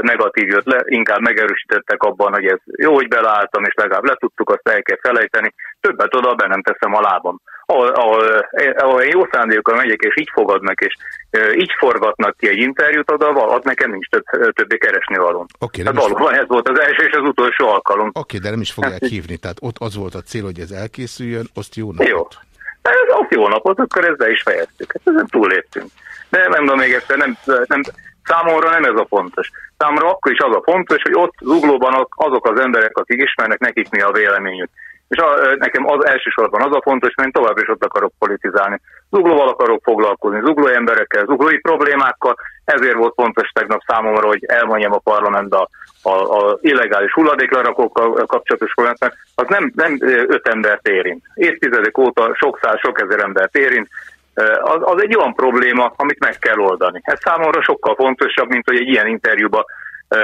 negatív jött le, inkább megerősítettek abban, hogy ez jó, hogy beleálltam, és legalább letudtuk, azt el kell felejteni, többet oda be nem teszem a lábam. Ahol, ahol, ahol én jó szándékkal megyek, és így fogadnak, és így forgatnak ki egy interjút, oda ott nekem nincs több, többé keresni való. Okay, hát valóban ez volt az első és az utolsó alkalom. Oké, okay, de nem is fogják hát, hívni, tehát ott az volt a cél, hogy ez elkészüljön, azt jó napot. Jó. Ez az jó napot, akkor ezzel is fejeztük. Hát ezen túléptünk. De nem mondom még egyszer, nem, nem, Számomra nem ez a fontos. Számomra akkor is az a fontos, hogy ott zuglóban azok az emberek, akik ismernek, nekik mi a véleményük. És a, nekem az elsősorban az a fontos, mert én tovább is ott akarok politizálni. Zuglóval akarok foglalkozni, zuglói emberekkel, zuglói problémákkal, ezért volt fontos tegnap számomra, hogy elmondjam a parlamentbe a, a, a illegális hulladéklarakókkal kapcsolatos problémát, mert az nem, nem öt embert érint. Évtizedek óta sok száz, sok ezer embert érint, az, az egy olyan probléma, amit meg kell oldani. Ez számomra sokkal fontosabb, mint hogy egy ilyen interjúban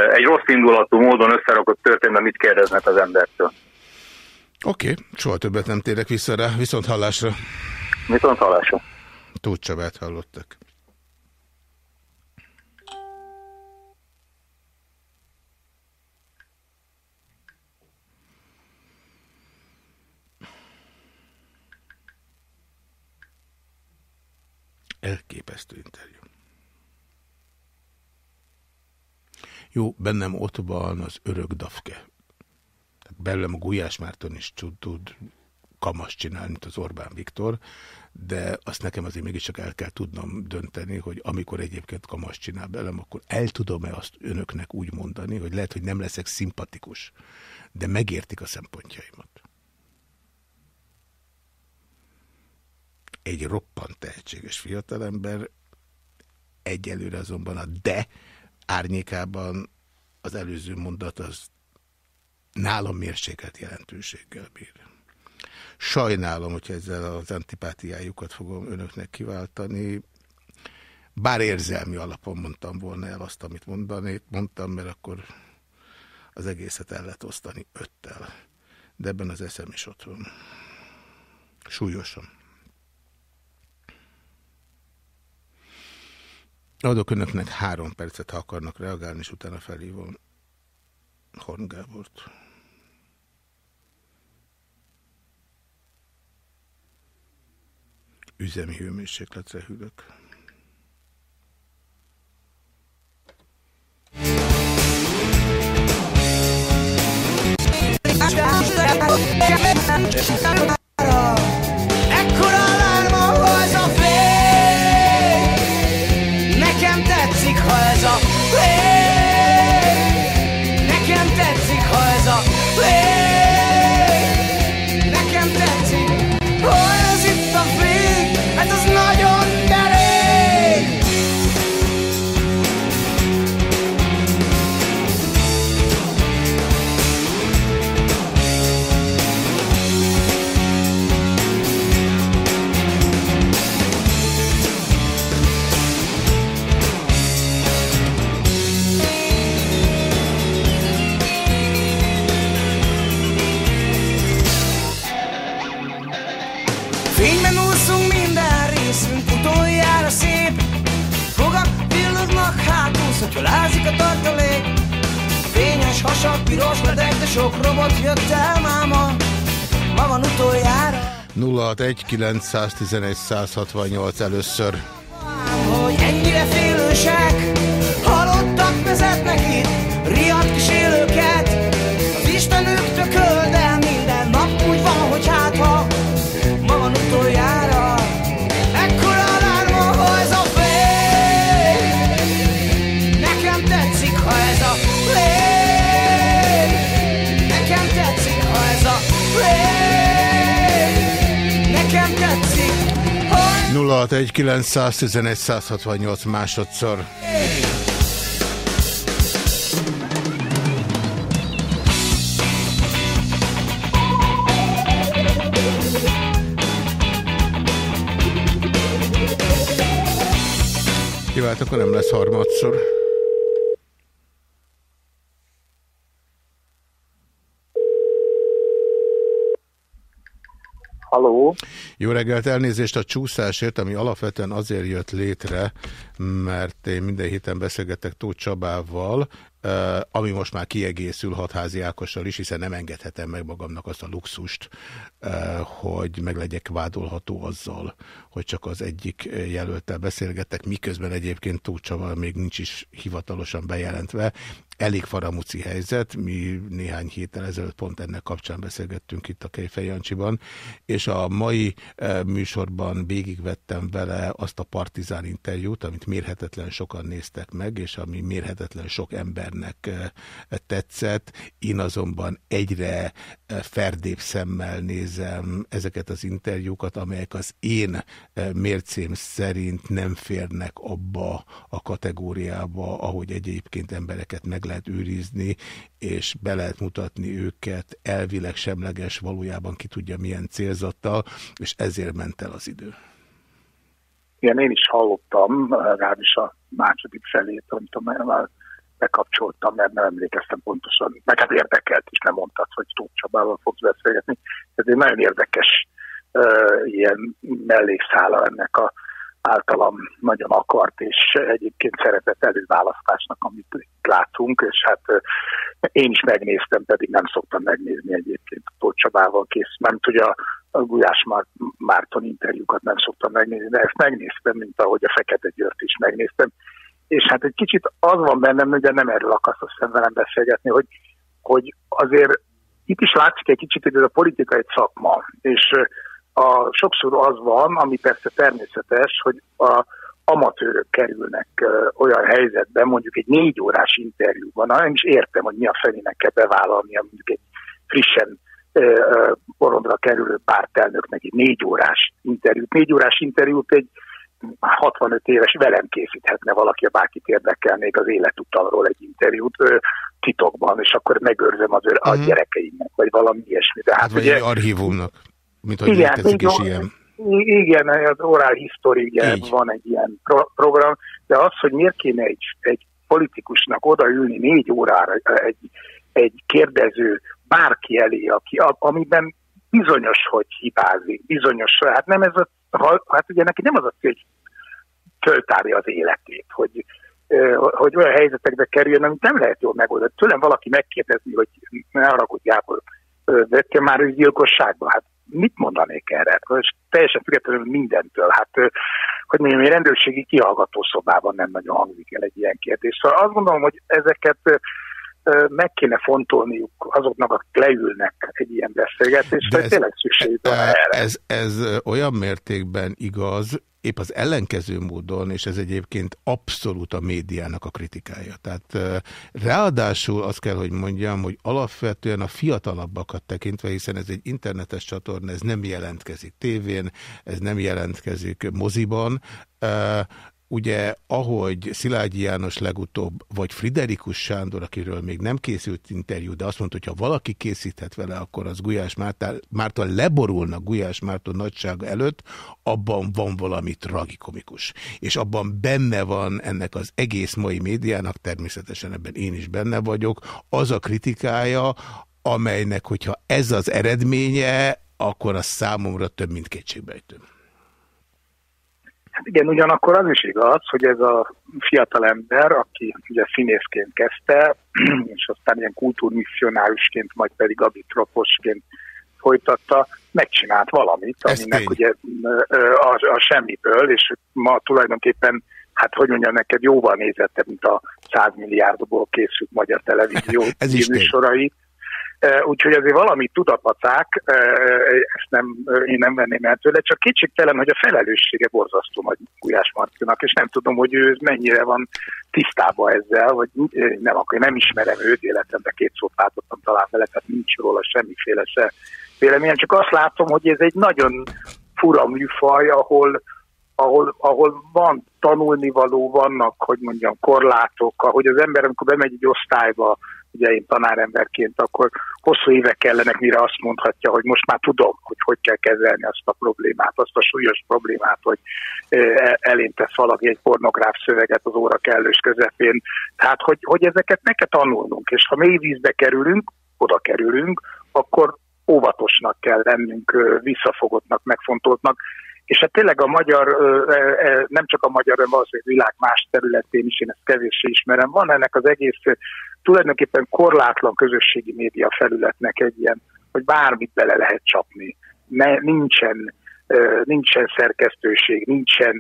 egy rossz indulatú módon összerakott történet, mit kérdeznek az embertől. Oké, okay. soha többet nem térek vissza rá. Viszont hallásra. Viszont hallásra. Tóth Csabát hallottak. Elképesztő interjú. Jó, bennem ott van az örök dafke. Belem a Gulyás Márton is tud, tud kamas csinálni, mint az Orbán Viktor, de azt nekem azért mégiscsak el kell tudnom dönteni, hogy amikor egyébként kamas csinál belem, akkor el tudom-e azt önöknek úgy mondani, hogy lehet, hogy nem leszek szimpatikus, de megértik a szempontjaimat. Egy roppant tehetséges fiatalember, egyelőre azonban a de árnyékában az előző mondat az nálam mérsékelt jelentőséggel bír. Sajnálom, hogy ezzel az antipátiájukat fogom önöknek kiváltani. Bár érzelmi alapon mondtam volna el azt, amit mondani, mondtam, mert akkor az egészet el lehet osztani öttel. De ebben az eszem is ott van. Súlyosan. Adok önöknek három percet, ha akarnak reagálni, és utána felhívom Horn Gábort. Üzemi hőmérsékletre hűlök. Ekkora ez lázik a tartalék. Fényes hasak, piros ledek, de sok robot jött el máma. Ma van utoljára. 061 911 168 először. Hogy ennyire félősek Halottak vezetnek itt 061 168 másodszor. Kivált, akkor nem lesz harmadszor. Halló. Jó reggelt, elnézést a csúszásért, ami alapvetően azért jött létre, mert én minden héten beszélgetek Tóth Csabával, ami most már kiegészül hatházi Ákossal is, hiszen nem engedhetem meg magamnak azt a luxust, hogy meg legyek vádolható azzal, hogy csak az egyik jelöltel beszélgettek, miközben egyébként Tóth még nincs is hivatalosan bejelentve, elég faramuci helyzet, mi néhány héttel ezelőtt pont ennek kapcsán beszélgettünk itt a Kejfej Jancsiban, és a mai műsorban végigvettem vele azt a partizán interjút, amit mérhetetlen sokan néztek meg, és ami mérhetetlen sok embernek tetszett. Én azonban egyre ferdébb szemmel nézem ezeket az interjúkat, amelyek az én mércém szerint nem férnek abba a kategóriába, ahogy egyébként embereket meg lehet őrizni, és be lehet mutatni őket elvileg semleges, valójában ki tudja milyen célzattal, és ezért ment el az idő. Igen, én is hallottam, legalábbis a második felét, amit már bekapcsoltam, mert nem emlékeztem pontosan, meg hát érdekelt is, nem mondtad, hogy Tóth Csabával fogsz beszélgetni. Ez egy nagyon érdekes uh, ilyen mellékszála ennek a általam nagyon akart és egyébként szeretett előválasztásnak, amit itt látunk, és hát én is megnéztem, pedig nem szoktam megnézni egyébként. Tóth Csabával kész, mert ugye a, a Gulyás Márton interjúkat nem szoktam megnézni, de ezt megnéztem, mint ahogy a Fekete Győrt is megnéztem, és hát egy kicsit az van bennem, hogy nem erről akarsz aztán velem beszélgetni, hogy, hogy azért itt is látszik egy kicsit, hogy ez a politika egy szakma, és a, sokszor az van, ami persze természetes, hogy a amatőrök kerülnek uh, olyan helyzetben, mondjuk egy négy órás interjúban, nem is értem, hogy mi a felének kell bevállalni, mondjuk egy frissen porondra kerülő pártelnöknek egy négy órás interjút. Négy órás interjút egy 65 éves velem készíthetne valaki, a bárkit érdekelnék az életutalról egy interjút titokban, és akkor megőrzöm az -huh. a mhm. gyerekeimnek, vagy valami ilyesmi. De hát, hát vagy ugye, egy archívumnak. Mint hogy igen, létezik is ilyen. Igen, az Oral History, ugye Így. van egy ilyen pro program, de az, hogy miért kéne egy, egy politikusnak odaülni négy órára egy, egy kérdező bárki elé, aki, amiben bizonyos, hogy hibázik, bizonyos, hát nem ez a, hát ugye neki nem az a cél, hogy föltárja az életét, hogy, hogy olyan helyzetekbe kerüljön, amit nem lehet jól megoldani. Tőlem valaki megkérdezni, hogy ne hogy Gábor, vettél már ő gyilkosságba? Hát mit mondanék erre? És teljesen függetlenül mindentől. Hát, hogy mondjam, egy rendőrségi kihallgató szobában nem nagyon hangzik el egy ilyen kérdés. Szóval azt gondolom, hogy ezeket meg kéne fontolniuk azoknak, akik leülnek egy ilyen beszélgetésre, ez, tényleg szükség van erre. Ez, ez olyan mértékben igaz, épp az ellenkező módon, és ez egyébként abszolút a médiának a kritikája. Tehát ráadásul azt kell, hogy mondjam, hogy alapvetően a fiatalabbakat tekintve, hiszen ez egy internetes csatorna, ez nem jelentkezik tévén, ez nem jelentkezik moziban, ugye ahogy Szilágyi János legutóbb, vagy Friderikus Sándor, akiről még nem készült interjú, de azt mondta, hogy ha valaki készíthet vele, akkor az Gulyás Mártán, Márton leborulna Gulyás Márton nagysága előtt, abban van valami tragikomikus. És abban benne van ennek az egész mai médiának, természetesen ebben én is benne vagyok, az a kritikája, amelynek, hogyha ez az eredménye, akkor a számomra több, mint kétségbejtő. Hát igen, ugyanakkor az is igaz, hogy ez a fiatal ember, aki ugye színészként kezdte, és aztán ilyen kultúrmisszionárusként, majd pedig abitroposként folytatta, megcsinált valamit, aminek ugye a, a semmiből, és ma tulajdonképpen hát hogy mondjam neked, jóval nézettebb, mint a 100 milliárdból készült magyar televízió műsorai. Úgyhogy azért valamit tud a pacák, ezt nem, én nem venném el tőle, csak kétségtelen, hogy a felelőssége borzasztó nagy Gulyás Marcinak, és nem tudom, hogy ő mennyire van tisztában ezzel, vagy nem, akkor nem ismerem őt, életemben két szót látottam talán vele, tehát nincs róla semmiféle se véleményem, csak azt látom, hogy ez egy nagyon fura műfaj, ahol, ahol, ahol van tanulnivaló, vannak, hogy mondjam, korlátok, ahogy az ember, amikor bemegy egy osztályba, ugye én tanáremberként, akkor hosszú évek kellenek, mire azt mondhatja, hogy most már tudom, hogy hogy kell kezelni azt a problémát, azt a súlyos problémát, hogy tesz valaki egy pornográf szöveget az óra kellős közepén. Tehát, hogy, hogy ezeket meg tanulnunk, és ha mély vízbe kerülünk, oda kerülünk, akkor óvatosnak kell lennünk, visszafogottnak, megfontoltnak, és hát tényleg a magyar, nem csak a magyar, hanem valószínűleg világ más területén is, én ezt kevéssé ismerem, van ennek az egész tulajdonképpen korlátlan közösségi média felületnek egy ilyen, hogy bármit bele lehet csapni. Ne, nincsen nincsen szerkesztőség, nincsen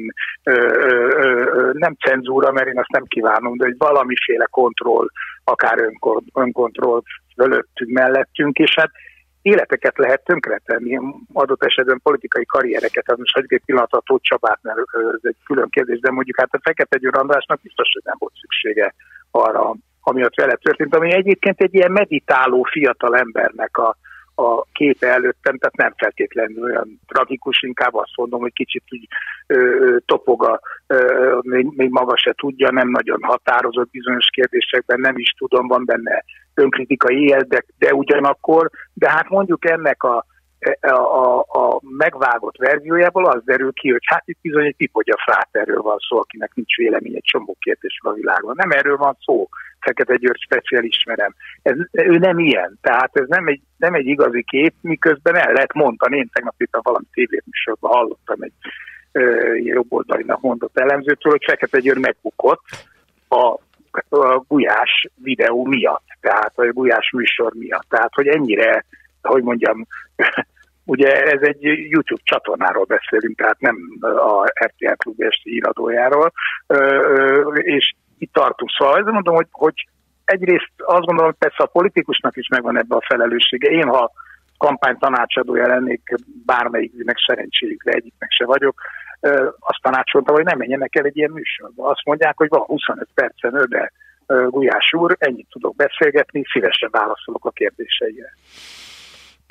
nem cenzúra, mert én azt nem kívánom, de hogy valamiféle kontroll, akár önkontroll fölöttünk, mellettünk, és hát életeket lehet tönkretenni, adott esetben politikai karriereket, az most egy pillanat a Csabát, mert ez egy külön kérdés, de mondjuk hát a Fekete Győr Andrásnak biztos, hogy nem volt szüksége arra, ami ott vele történt, ami egyébként egy ilyen meditáló fiatal embernek a, a képe előttem, tehát nem feltétlenül olyan tragikus, inkább azt mondom, hogy kicsit úgy ö, topog, a, ö, még, még maga se tudja, nem nagyon határozott bizonyos kérdésekben, nem is tudom, van benne önkritikai él, de, de ugyanakkor, de hát mondjuk ennek a, a, a, megvágott verziójából az derül ki, hogy hát itt bizony egy tipogya fráterről van szó, akinek nincs vélemény egy csomó kérdés a világon. Nem erről van szó, Fekete György speciál ismerem. Ez, ő nem ilyen, tehát ez nem egy, nem egy igazi kép, miközben el lehet mondani. Én tegnap a valami tévéműsorban hallottam egy jobboldalinak mondott elemzőtől, hogy Fekete György megbukott a, a gulyás videó miatt, tehát a gulyás műsor miatt. Tehát, hogy ennyire, hogy mondjam, ugye ez egy YouTube csatornáról beszélünk, tehát nem a RTL Klub esti íradójáról, és itt tartunk. Szóval ezzel mondom, hogy, hogy egyrészt azt gondolom, hogy persze a politikusnak is megvan ebbe a felelőssége. Én, ha kampány tanácsadója lennék bármelyiknek szerencséjükre, egyiknek se vagyok, azt tanácsoltam, hogy nem menjenek el egy ilyen műsorba. Azt mondják, hogy van 25 percen de Gulyás úr, ennyit tudok beszélgetni, szívesen válaszolok a kérdéseire.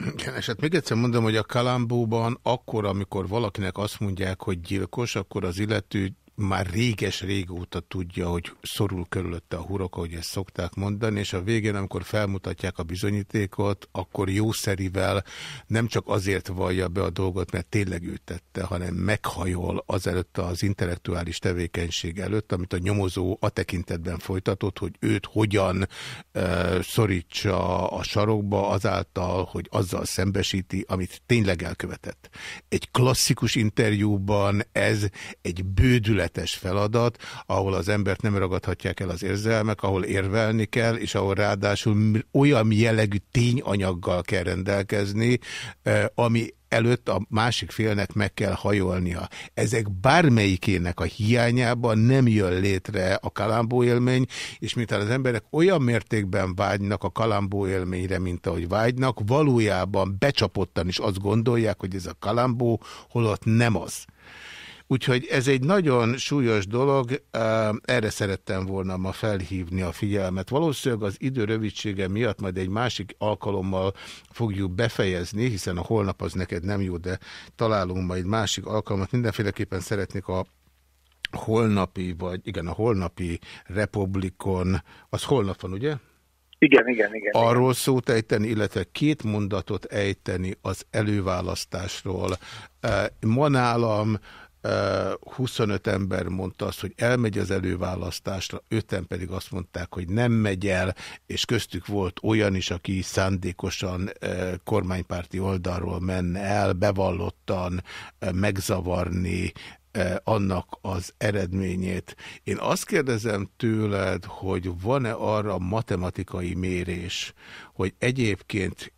Igen, és hát még egyszer mondom, hogy a Kalambóban akkor, amikor valakinek azt mondják, hogy gyilkos, akkor az illető már réges régóta tudja, hogy szorul körülötte a hurok, ahogy ezt szokták mondani, és a végén, amikor felmutatják a bizonyítékot, akkor jószerivel nem csak azért vallja be a dolgot, mert tényleg ő tette, hanem meghajol azelőtt az intellektuális tevékenység előtt, amit a nyomozó a tekintetben folytatott, hogy őt hogyan uh, szorítsa a sarokba azáltal, hogy azzal szembesíti, amit tényleg elkövetett. Egy klasszikus interjúban ez egy bődület tökéletes feladat, ahol az embert nem ragadhatják el az érzelmek, ahol érvelni kell, és ahol ráadásul olyan jellegű tényanyaggal kell rendelkezni, ami előtt a másik félnek meg kell hajolnia. Ezek bármelyikének a hiányában nem jön létre a kalambó élmény, és miután az emberek olyan mértékben vágynak a kalambó élményre, mint ahogy vágynak, valójában becsapottan is azt gondolják, hogy ez a kalambó, holott nem az. Úgyhogy ez egy nagyon súlyos dolog, erre szerettem volna ma felhívni a figyelmet. Valószínűleg az idő rövidsége miatt majd egy másik alkalommal fogjuk befejezni, hiszen a holnap az neked nem jó, de találunk majd másik alkalmat. Mindenféleképpen szeretnék a holnapi, vagy igen, a holnapi Republikon, az holnap van, ugye? Igen, igen, igen. Arról szót ejteni, illetve két mondatot ejteni az előválasztásról. Ma nálam 25 ember mondta azt, hogy elmegy az előválasztásra, öten pedig azt mondták, hogy nem megy el, és köztük volt olyan is, aki szándékosan kormánypárti oldalról menne el, bevallottan megzavarni annak az eredményét. Én azt kérdezem tőled, hogy van-e arra matematikai mérés, hogy egyébként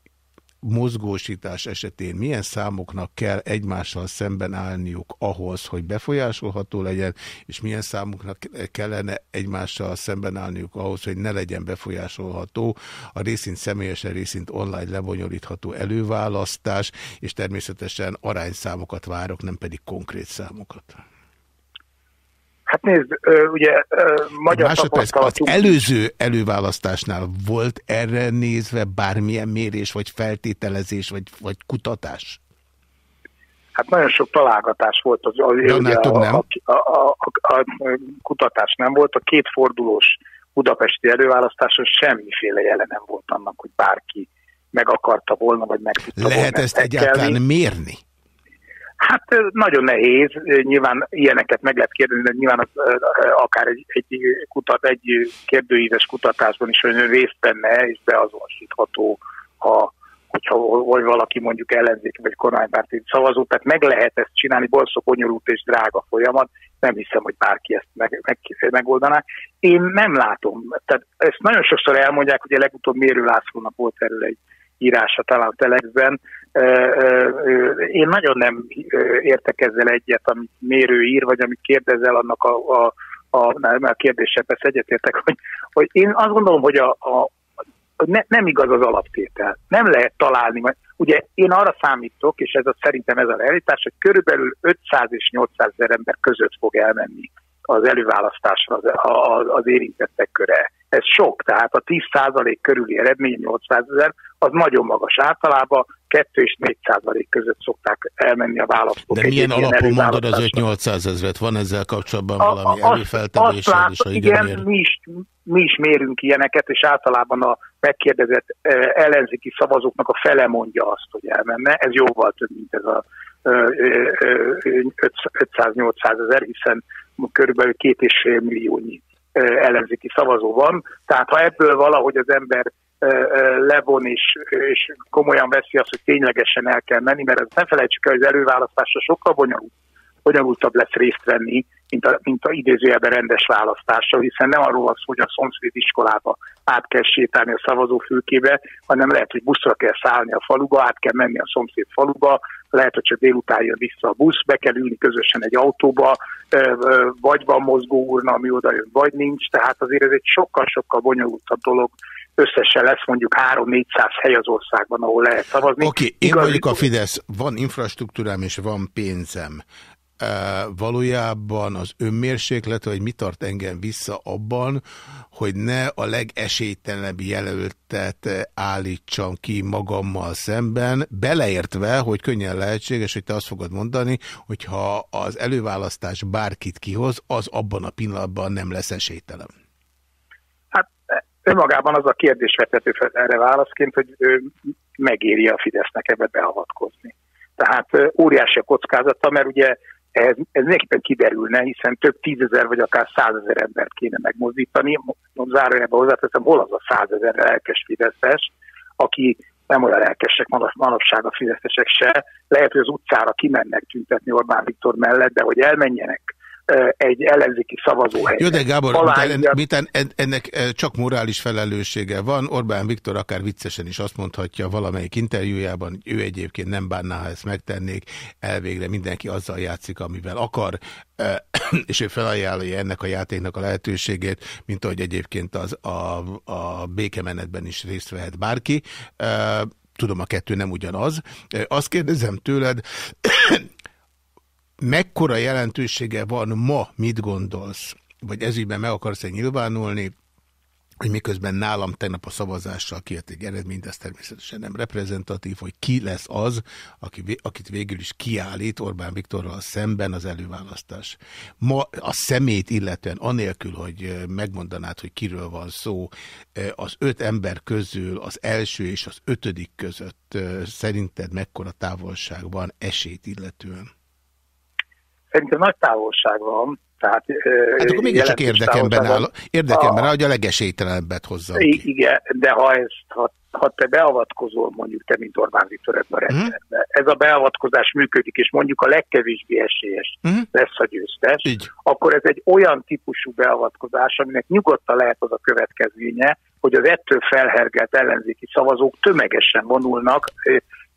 mozgósítás esetén milyen számoknak kell egymással szemben állniuk ahhoz, hogy befolyásolható legyen, és milyen számoknak kellene egymással szemben állniuk ahhoz, hogy ne legyen befolyásolható a részint személyesen, részint online lebonyolítható előválasztás, és természetesen arányszámokat várok, nem pedig konkrét számokat. Hát nézd, ugye magyar Másodperc, az előző előválasztásnál volt erre nézve bármilyen mérés, vagy feltételezés, vagy, vagy kutatás? Hát nagyon sok találgatás volt. Az, az, ugye, a, nem. A, a, a, a, kutatás nem volt. A két fordulós budapesti előválasztáson semmiféle jele nem volt annak, hogy bárki meg akarta volna, vagy meg tudta Lehet volna ezt egyáltalán mérni? Hát nagyon nehéz, nyilván ilyeneket meg lehet kérdezni, de nyilván az, akár egy, egy, kutat, egy kérdőíves kutatásban is hogy részt benne, és beazonosítható, ha, hogyha hogy valaki mondjuk ellenzéki vagy kormánypárti szavazó, tehát meg lehet ezt csinálni, bolszó bonyolult és drága folyamat, nem hiszem, hogy bárki ezt meg, meg, megoldaná. Én nem látom, tehát ezt nagyon sokszor elmondják, hogy a legutóbb Mérő Lászlónak volt erről egy írása talán a Telexben. Én nagyon nem értek ezzel egyet, amit Mérő ír, vagy amit kérdezel, annak a, a a, a kérdéssel persze egyetértek, hogy, hogy én azt gondolom, hogy a, a, ne, nem igaz az alaptétel. Nem lehet találni. Ugye én arra számítok, és ez a, szerintem ez a realitás, hogy körülbelül 500 és 800 ezer ember között fog elmenni az előválasztásra az, az, az érintettek köre. Ez sok, tehát a 10% körüli eredmény 800 ezer, az nagyon magas általában, 2 és 4 százalék között szokták elmenni a választók. De milyen alapon mondod az 5-800 ezeret? Van ezzel kapcsolatban valami előfeltevésed? Azt lát, igen, igen mi, is, mi is mérünk ilyeneket, és általában a megkérdezett ellenzéki szavazóknak a fele mondja azt, hogy elmenne. Ez jóval több, mint ez a 500-800 ezer, hiszen körülbelül két és fél milliónyi ellenzéki szavazó van. Tehát ha ebből valahogy az ember levon és, és komolyan veszi azt, hogy ténylegesen el kell menni, mert ez nem felejtsük el, hogy az előválasztásra sokkal bonyolult, bonyolultabb lesz részt venni, mint a, mint a idézőjelben rendes választásra, hiszen nem arról van szó, hogy a szomszéd iskolába át kell sétálni a szavazófülkébe, hanem lehet, hogy buszra kell szállni a faluba, át kell menni a szomszéd faluba, lehet, hogy csak délután jön vissza a busz, be kell ülni közösen egy autóba, vagy van mozgó urna, ami oda jön, vagy nincs, tehát azért ez egy sokkal-sokkal bonyolultabb dolog, összesen lesz mondjuk 3-400 hely az országban, ahol lehet szavazni. Oké, okay, én Igaz, vagyok a Fidesz, van infrastruktúrám és van pénzem. Valójában az önmérséklet, vagy mi tart engem vissza abban, hogy ne a legesélytelenebb jelöltet állítsam ki magammal szemben, beleértve, hogy könnyen lehetséges, hogy te azt fogod mondani, hogy ha az előválasztás bárkit kihoz, az abban a pillanatban nem lesz esélytelen önmagában az a kérdés vethető fel erre válaszként, hogy ő megéri a Fidesznek ebbe beavatkozni. Tehát óriási a kockázata, mert ugye ez, ez mindenképpen kiderülne, hiszen több tízezer vagy akár százezer embert kéne megmozdítani. Zárójában hozzáteszem, hol az a százezer lelkes Fideszes, aki nem olyan lelkesek manapság a fideszesek se. Lehet, hogy az utcára kimennek tüntetni Orbán Viktor mellett, de hogy elmenjenek egy ellenzéki szavazóhely. Jó, de Gábor, mitán, mitán ennek csak morális felelőssége van, Orbán Viktor akár viccesen is azt mondhatja valamelyik interjújában, hogy ő egyébként nem bánná, ha ezt megtennék, elvégre mindenki azzal játszik, amivel akar, és ő felajánlja ennek a játéknak a lehetőségét, mint ahogy egyébként az, a, a békemenetben is részt vehet bárki. Tudom, a kettő nem ugyanaz. Azt kérdezem tőled, mekkora jelentősége van ma, mit gondolsz, vagy ezügyben meg akarsz-e nyilvánulni, hogy miközben nálam tegnap a szavazással kijött egy eredményt, ez természetesen nem reprezentatív, hogy ki lesz az, aki, akit végül is kiállít Orbán Viktorral szemben az előválasztás. Ma a szemét illetően, anélkül, hogy megmondanád, hogy kiről van szó, az öt ember közül az első és az ötödik között szerinted mekkora távolság van esélyt illetően? Szerintem nagy távolság van. Tehát, hát akkor mégiscsak érdekemben áll, érdekemben áll, hogy a legesélytelenebbet hozza. Igen, de ha, ezt, ha, ha te beavatkozol, mondjuk te, mint Orbán Viktor ebben a mhm. rendszerben, uh -huh. ez a beavatkozás működik, és mondjuk a legkevésbé esélyes uh mhm. -huh. lesz a győztes, Így. akkor ez egy olyan típusú beavatkozás, aminek nyugodtan lehet az a következménye, hogy az ettől felhergelt ellenzéki szavazók tömegesen vonulnak,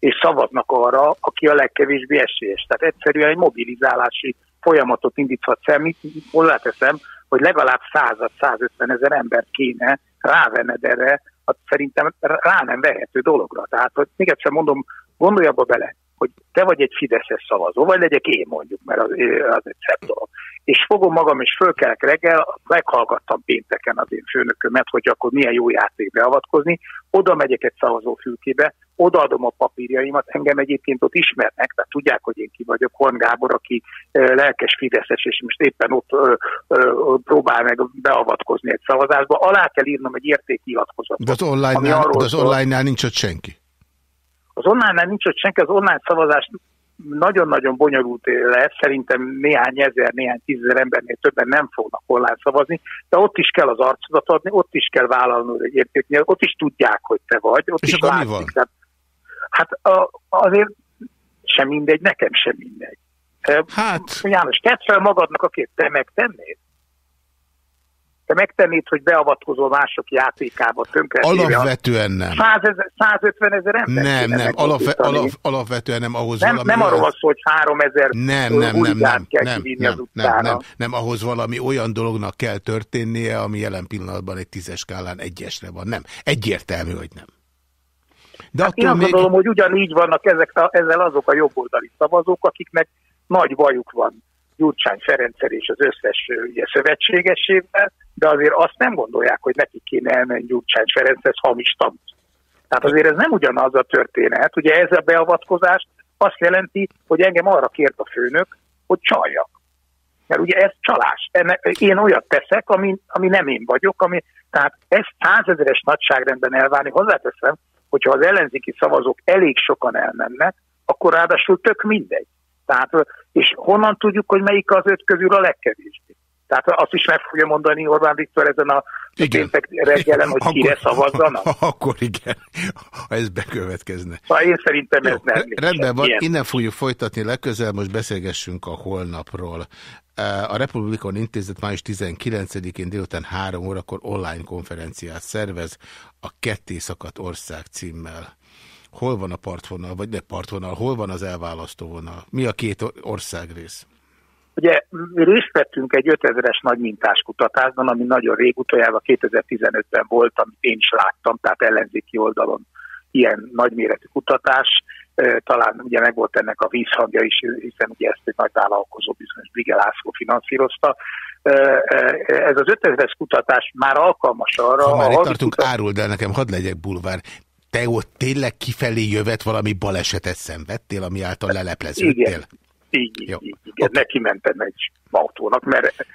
és szavaznak arra, aki a legkevésbé esélyes. Tehát egyszerűen egy mobilizálási folyamatot indíthatsz el, mit hozzáteszem, hogy legalább 100-150 ezer embert kéne rávenned erre, hát szerintem rá nem vehető dologra. Tehát, hogy még egyszer mondom, gondolj abba bele, hogy te vagy egy Fideszes szavazó, vagy legyek én mondjuk, mert az, az egy szebb dolog. És fogom magam, és fölkelek reggel, meghallgattam pénteken az én főnökömet, hogy akkor milyen jó játék beavatkozni, oda megyek egy szavazófülkébe, odaadom a papírjaimat, engem egyébként ott ismernek, tehát tudják, hogy én ki vagyok, Horn Gábor, aki lelkes Fideszes, és most éppen ott ö, ö, próbál meg beavatkozni egy szavazásba, alá kell írnom egy értéknyilatkozatot. De az online-nál online nincs ott senki? Az online-nál nincs ott senki, az online szavazás nagyon-nagyon bonyolult lesz, szerintem néhány ezer, néhány tízezer embernél többen nem fognak online szavazni, de ott is kell az arcodat adni, ott is kell vállalnod egy értéknél, ott is tudják, hogy te vagy, ott És is látszik. Tehát Hát a, azért sem mindegy, nekem sem mindegy. Hát... János, tedd fel magadnak a két, te megtennéd? Te megtennéd, hogy beavatkozol mások játékába, tönkre. Alapvetően nem. 100 ezer, 150 ezer ember Nem, nem, alapve, alap, alapvetően nem ahhoz nem, valami... nem arról van szó, hogy 3000 nem, nem, nem, nem, kell nem, nem, az nem, nem, nem, ahhoz valami olyan dolognak kell történnie, ami jelen pillanatban egy tízes skálán egyesre van. Nem, egyértelmű, hogy nem. De Hát én azt még... gondolom, hogy ugyanígy vannak ezek, ezzel azok a jobboldali szavazók, akiknek nagy bajuk van Gyurcsány Ferenccel és az összes ugye, szövetségesével, de azért azt nem gondolják, hogy nekik kéne elmenni Gyurcsány Ferenchez hamis tanút. Tehát azért ez nem ugyanaz a történet. Ugye ez a beavatkozás azt jelenti, hogy engem arra kért a főnök, hogy csaljak. Mert ugye ez csalás. Én olyat teszek, ami, ami nem én vagyok, ami, tehát ez százezeres nagyságrendben elválni. Hozzáteszem, hogyha az ellenzéki szavazók elég sokan elmennek, akkor ráadásul tök mindegy. Tehát, és honnan tudjuk, hogy melyik az öt közül a legkevésbé? Tehát azt is meg fogja mondani Orbán Viktor ezen a péntek reggelen, hogy kire szavazzanak. Akkor igen, ha ez bekövetkezne. Szóval én szerintem ez Jó, nem. re- rendben van, Ilyen. innen fogjuk folytatni legközelebb, most beszélgessünk a holnapról. A Republikon Intézet május 19-én délután 3 órakor online konferenciát szervez a Ketté szakadt ország címmel. Hol van a partvonal, vagy ne partvonal, hol van az elválasztó vonal? Mi a két or- országrész? Ugye mi részt vettünk egy 5000-es nagy mintás kutatásban, ami nagyon rég utoljára 2015-ben volt, amit én is láttam, tehát ellenzéki oldalon ilyen nagyméretű kutatás. Talán ugye meg volt ennek a vízhangja is, hiszen ugye ezt egy nagy vállalkozó bizonyos László finanszírozta. Ez az 5000-es kutatás már alkalmas arra, Ha már itt tartunk, áruld el nekem, hadd legyek bulvár. Te ott tényleg kifelé jövet valami balesetet szenvedtél, ami által lelepleződtél? Igen. Így, így, így, igen, okay. neki mentem egy autónak, mert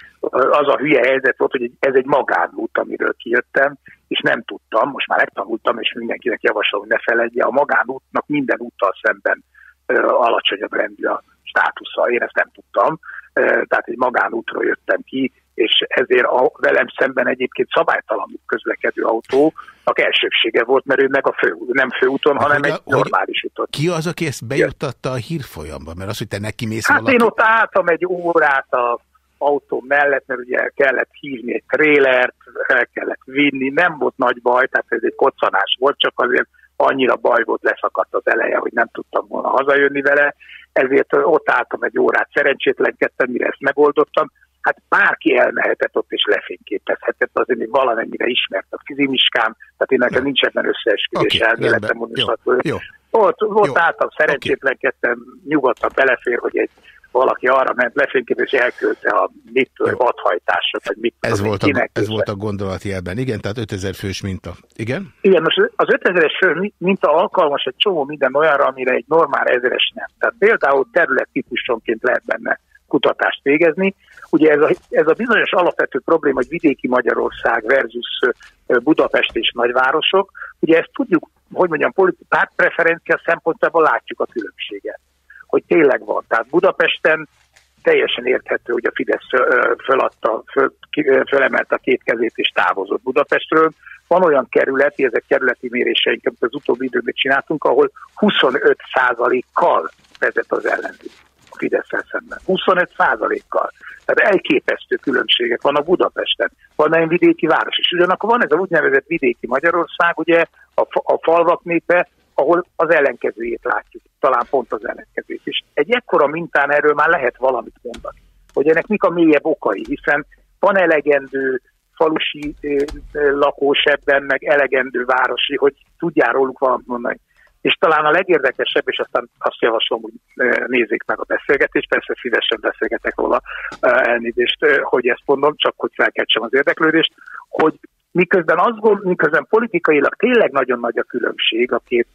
az a hülye helyzet volt, hogy ez egy magánút, amiről kijöttem, és nem tudtam, most már megtanultam, és mindenkinek javaslom, hogy ne feledje, a magánútnak minden úttal szemben ö, alacsonyabb rendű a státusza, én ezt nem tudtam, ö, tehát egy magánútról jöttem ki, és ezért a velem szemben egyébként szabálytalanul közlekedő autónak elsőbsége volt, mert ő meg a fő, nem főúton, hanem hogy- egy normális úton. Ki az, aki ezt bejuttatta a hírfolyamba? Mert az, hogy te neki mész Hát valaki... én ott álltam egy órát a autó mellett, mert ugye kellett hívni egy trélert, el kellett vinni, nem volt nagy baj, tehát ez egy koccanás volt, csak azért annyira baj volt, leszakadt az eleje, hogy nem tudtam volna hazajönni vele, ezért ott álltam egy órát, szerencsétlenkedtem, mire ezt megoldottam. Hát bárki elmehetett ott és lefényképezhetett, azért még valamennyire ismert a fizimiskám, tehát én nekem nincs ebben összeesküvés okay, elméletem, Jó, jó. ott, ott álltam, szerencsétlenkedtem, nyugodtan belefér, hogy egy valaki arra ment lefényképez, és elküldte a mit tudom, vadhajtásot, vagy mit Ez volt, a, ez volt a gondolatjelben. Igen, tehát 5000 fős minta. Igen? Igen, most az 5000-es fő minta alkalmas egy csomó minden olyanra, amire egy normál ezeres nem. Tehát például területtípusonként lehet benne kutatást végezni. Ugye ez a, ez a bizonyos alapvető probléma, hogy vidéki Magyarország versus Budapest és nagyvárosok, ugye ezt tudjuk, hogy mondjam, pártpreferencia szempontjából látjuk a különbséget. Hogy tényleg van. Tehát Budapesten teljesen érthető, hogy a Fidesz föladta, föl, fölemelte a két kezét és távozott Budapestről. Van olyan kerületi, ezek kerületi méréseink, amit az utóbbi időben csináltunk, ahol 25%-kal vezet az ellenzék a fidesz szemben. 25%-kal. Tehát elképesztő különbségek vannak Budapesten. Van egy vidéki város is. Ugyanakkor van ez a úgynevezett vidéki Magyarország, ugye a, a falvak népe, ahol az ellenkezőjét látjuk, talán pont az ellenkezőjét. És egy ekkora mintán erről már lehet valamit mondani, hogy ennek mik a mélyebb okai, hiszen van elegendő falusi lakós ebben, meg elegendő városi, hogy tudjál róluk valamit mondani. És talán a legérdekesebb, és aztán azt javaslom, hogy nézzék meg a beszélgetést, persze szívesen beszélgetek róla elnézést, hogy ezt mondom, csak hogy felkeltsem az érdeklődést, hogy miközben, gond, miközben politikailag tényleg nagyon nagy a különbség a két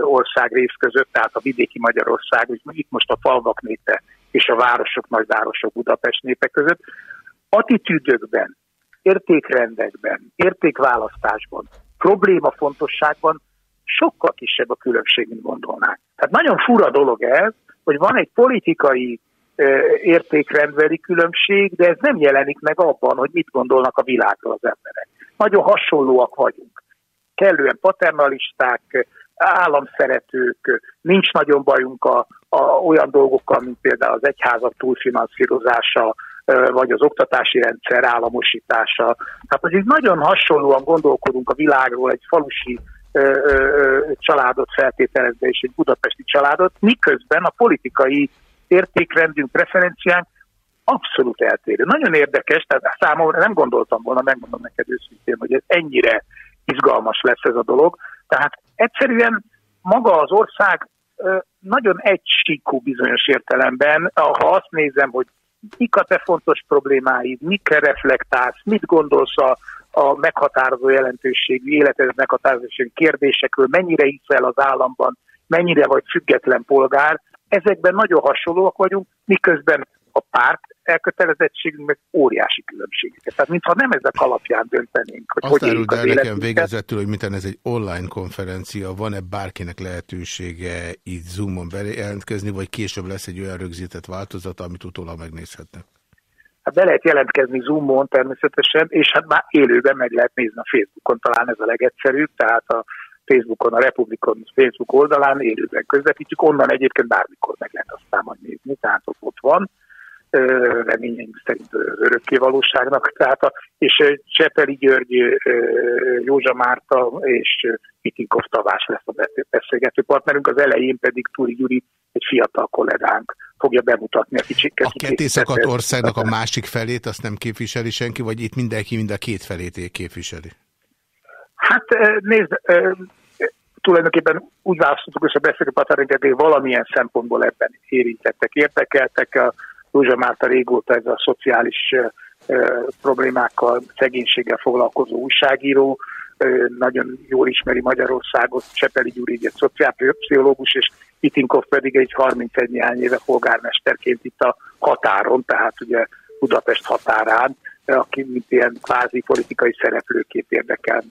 ország rész között, tehát a vidéki Magyarország, itt most a falvak népe és a városok, nagyvárosok Budapest népe között, attitűdökben, értékrendekben, értékválasztásban, problémafontosságban sokkal kisebb a különbség, mint gondolnánk. Tehát nagyon fura dolog ez, hogy van egy politikai értékrendbeli különbség, de ez nem jelenik meg abban, hogy mit gondolnak a világról az emberek. Nagyon hasonlóak vagyunk. Kellően paternalisták, államszeretők, nincs nagyon bajunk a, a, olyan dolgokkal, mint például az egyházak túlfinanszírozása, vagy az oktatási rendszer államosítása. Tehát azért nagyon hasonlóan gondolkodunk a világról egy falusi családot feltételezve és egy budapesti családot, miközben a politikai értékrendünk, preferenciánk abszolút eltérő. Nagyon érdekes, tehát számomra nem gondoltam volna, megmondom neked őszintén, hogy ez ennyire izgalmas lesz ez a dolog. Tehát egyszerűen maga az ország nagyon egysíkú bizonyos értelemben, ha azt nézem, hogy mik a te fontos problémáid, mikre reflektálsz, mit gondolsz a, a meghatározó jelentőségű, életed meghatározó kérdésekről, mennyire hiszel az államban, mennyire vagy független polgár, ezekben nagyon hasonlóak vagyunk, miközben a párt elkötelezettségünk meg óriási különbségeket. Tehát mintha nem ezek alapján döntenénk, hogy Azt hogy áruld el nekem végezetül, hogy miten ez egy online konferencia, van-e bárkinek lehetősége így Zoomon bejelentkezni, vagy később lesz egy olyan rögzített változat, amit utólag megnézhetnek? Hát be lehet jelentkezni Zoomon természetesen, és hát már élőben meg lehet nézni a Facebookon, talán ez a legegyszerűbb, tehát a Facebookon, a Republikon Facebook oldalán élőben közvetítjük, onnan egyébként bármikor meg lehet aztán majd nézni, tehát ott van reményeink szerint örökké valóságnak. Tehát a, és Csepeli György, Józsa Márta és Mitinkov Tavás lesz a beszélgető partnerünk, az elején pedig Túri Gyuri, egy fiatal kollégánk fogja bemutatni a kicsit. A kettészakadt országnak a másik felét azt nem képviseli senki, vagy itt mindenki mind a két felét képviseli? Hát nézd, tulajdonképpen úgy választottuk össze a beszélgető partnerünket, hogy valamilyen szempontból ebben érintettek, érdekeltek. A Józsa Márta régóta ez a szociális problémákkal, szegénységgel foglalkozó újságíró, nagyon jól ismeri Magyarországot, Csepeli Gyuri egy szociálpszichológus, és Itinkov pedig egy 31 néhány éve polgármesterként itt a határon, tehát ugye Budapest határán, aki mint ilyen kvázi politikai szereplőként érdekel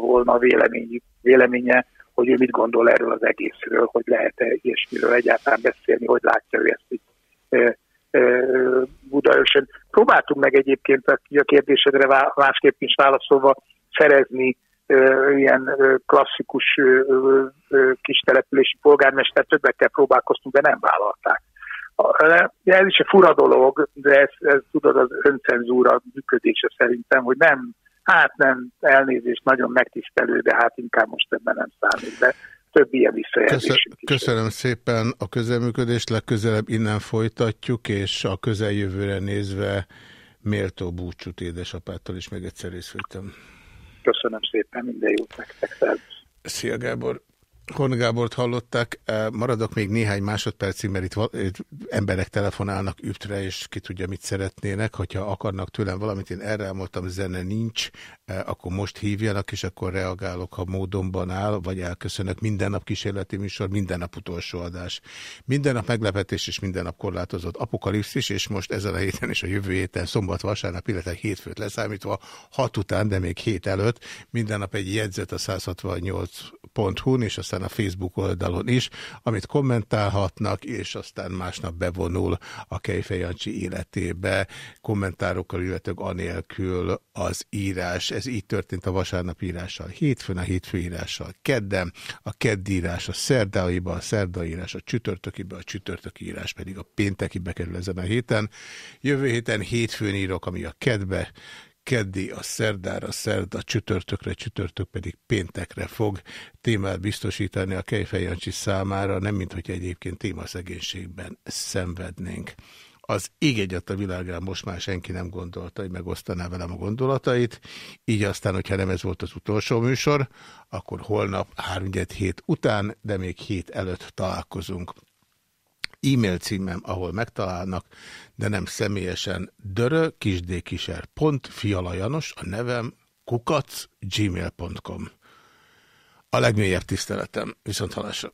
volna a vélemény, véleménye, hogy ő mit gondol erről az egészről, hogy lehet-e ilyesmiről egyáltalán beszélni, hogy látja ő ezt hogy Budaörsön. Próbáltunk meg egyébként a kérdésedre másképp is válaszolva szerezni ilyen klasszikus kis települési polgármester, többekkel próbálkoztunk, de nem vállalták. Ez is egy fura dolog, de ez, ez tudod az öncenzúra működése szerintem, hogy nem, hát nem elnézést, nagyon megtisztelő, de hát inkább most ebben nem számít. De több ilyen visszajelzésünk Köszönöm szépen a közelműködést, legközelebb innen folytatjuk, és a közeljövőre nézve méltó búcsút édesapától is még egyszer részvétem. Köszönöm szépen, minden jót nektek. Szia Gábor! Horn Gábort hallották, maradok még néhány másodpercig, mert itt emberek telefonálnak üptre, és ki tudja, mit szeretnének. Hogyha akarnak tőlem valamit, én erre elmondtam, zene nincs, akkor most hívjanak, és akkor reagálok, ha módonban áll, vagy elköszönök. Minden nap kísérleti műsor, minden nap utolsó adás. Minden nap meglepetés, és minden nap korlátozott apokalipszis, és most ezen a héten és a jövő héten, szombat, vasárnap, illetve hétfőt leszámítva, hat után, de még hét előtt, minden nap egy jegyzet a 168.hu-n, és aztán a Facebook oldalon is, amit kommentálhatnak, és aztán másnap bevonul a Kejfej Jancsi életébe, kommentárokkal, illetve anélkül az írás. Ez így történt a vasárnap írással, hétfőn a hétfő írással, kedden, a keddi írás a szerdaiba, a szerdaírás a csütörtökibe, a csütörtöki írás pedig a péntekibe kerül ezen a héten. Jövő héten hétfőn írok, ami a kedbe, keddi a szerdára, szerda csütörtökre, csütörtök pedig péntekre fog témát biztosítani a Kejfej Jancsi számára, nem mint hogy egyébként témaszegénységben szenvednénk. Az ég egyat a világán most már senki nem gondolta, hogy megosztaná velem a gondolatait, így aztán, hogyha nem ez volt az utolsó műsor, akkor holnap 3 hét után, de még hét előtt találkozunk e-mail címem, ahol megtalálnak, de nem személyesen dörö, kisdékiser, pont, fialajanos, a nevem, kukac, gmail.com. A legmélyebb tiszteletem, viszont halásra.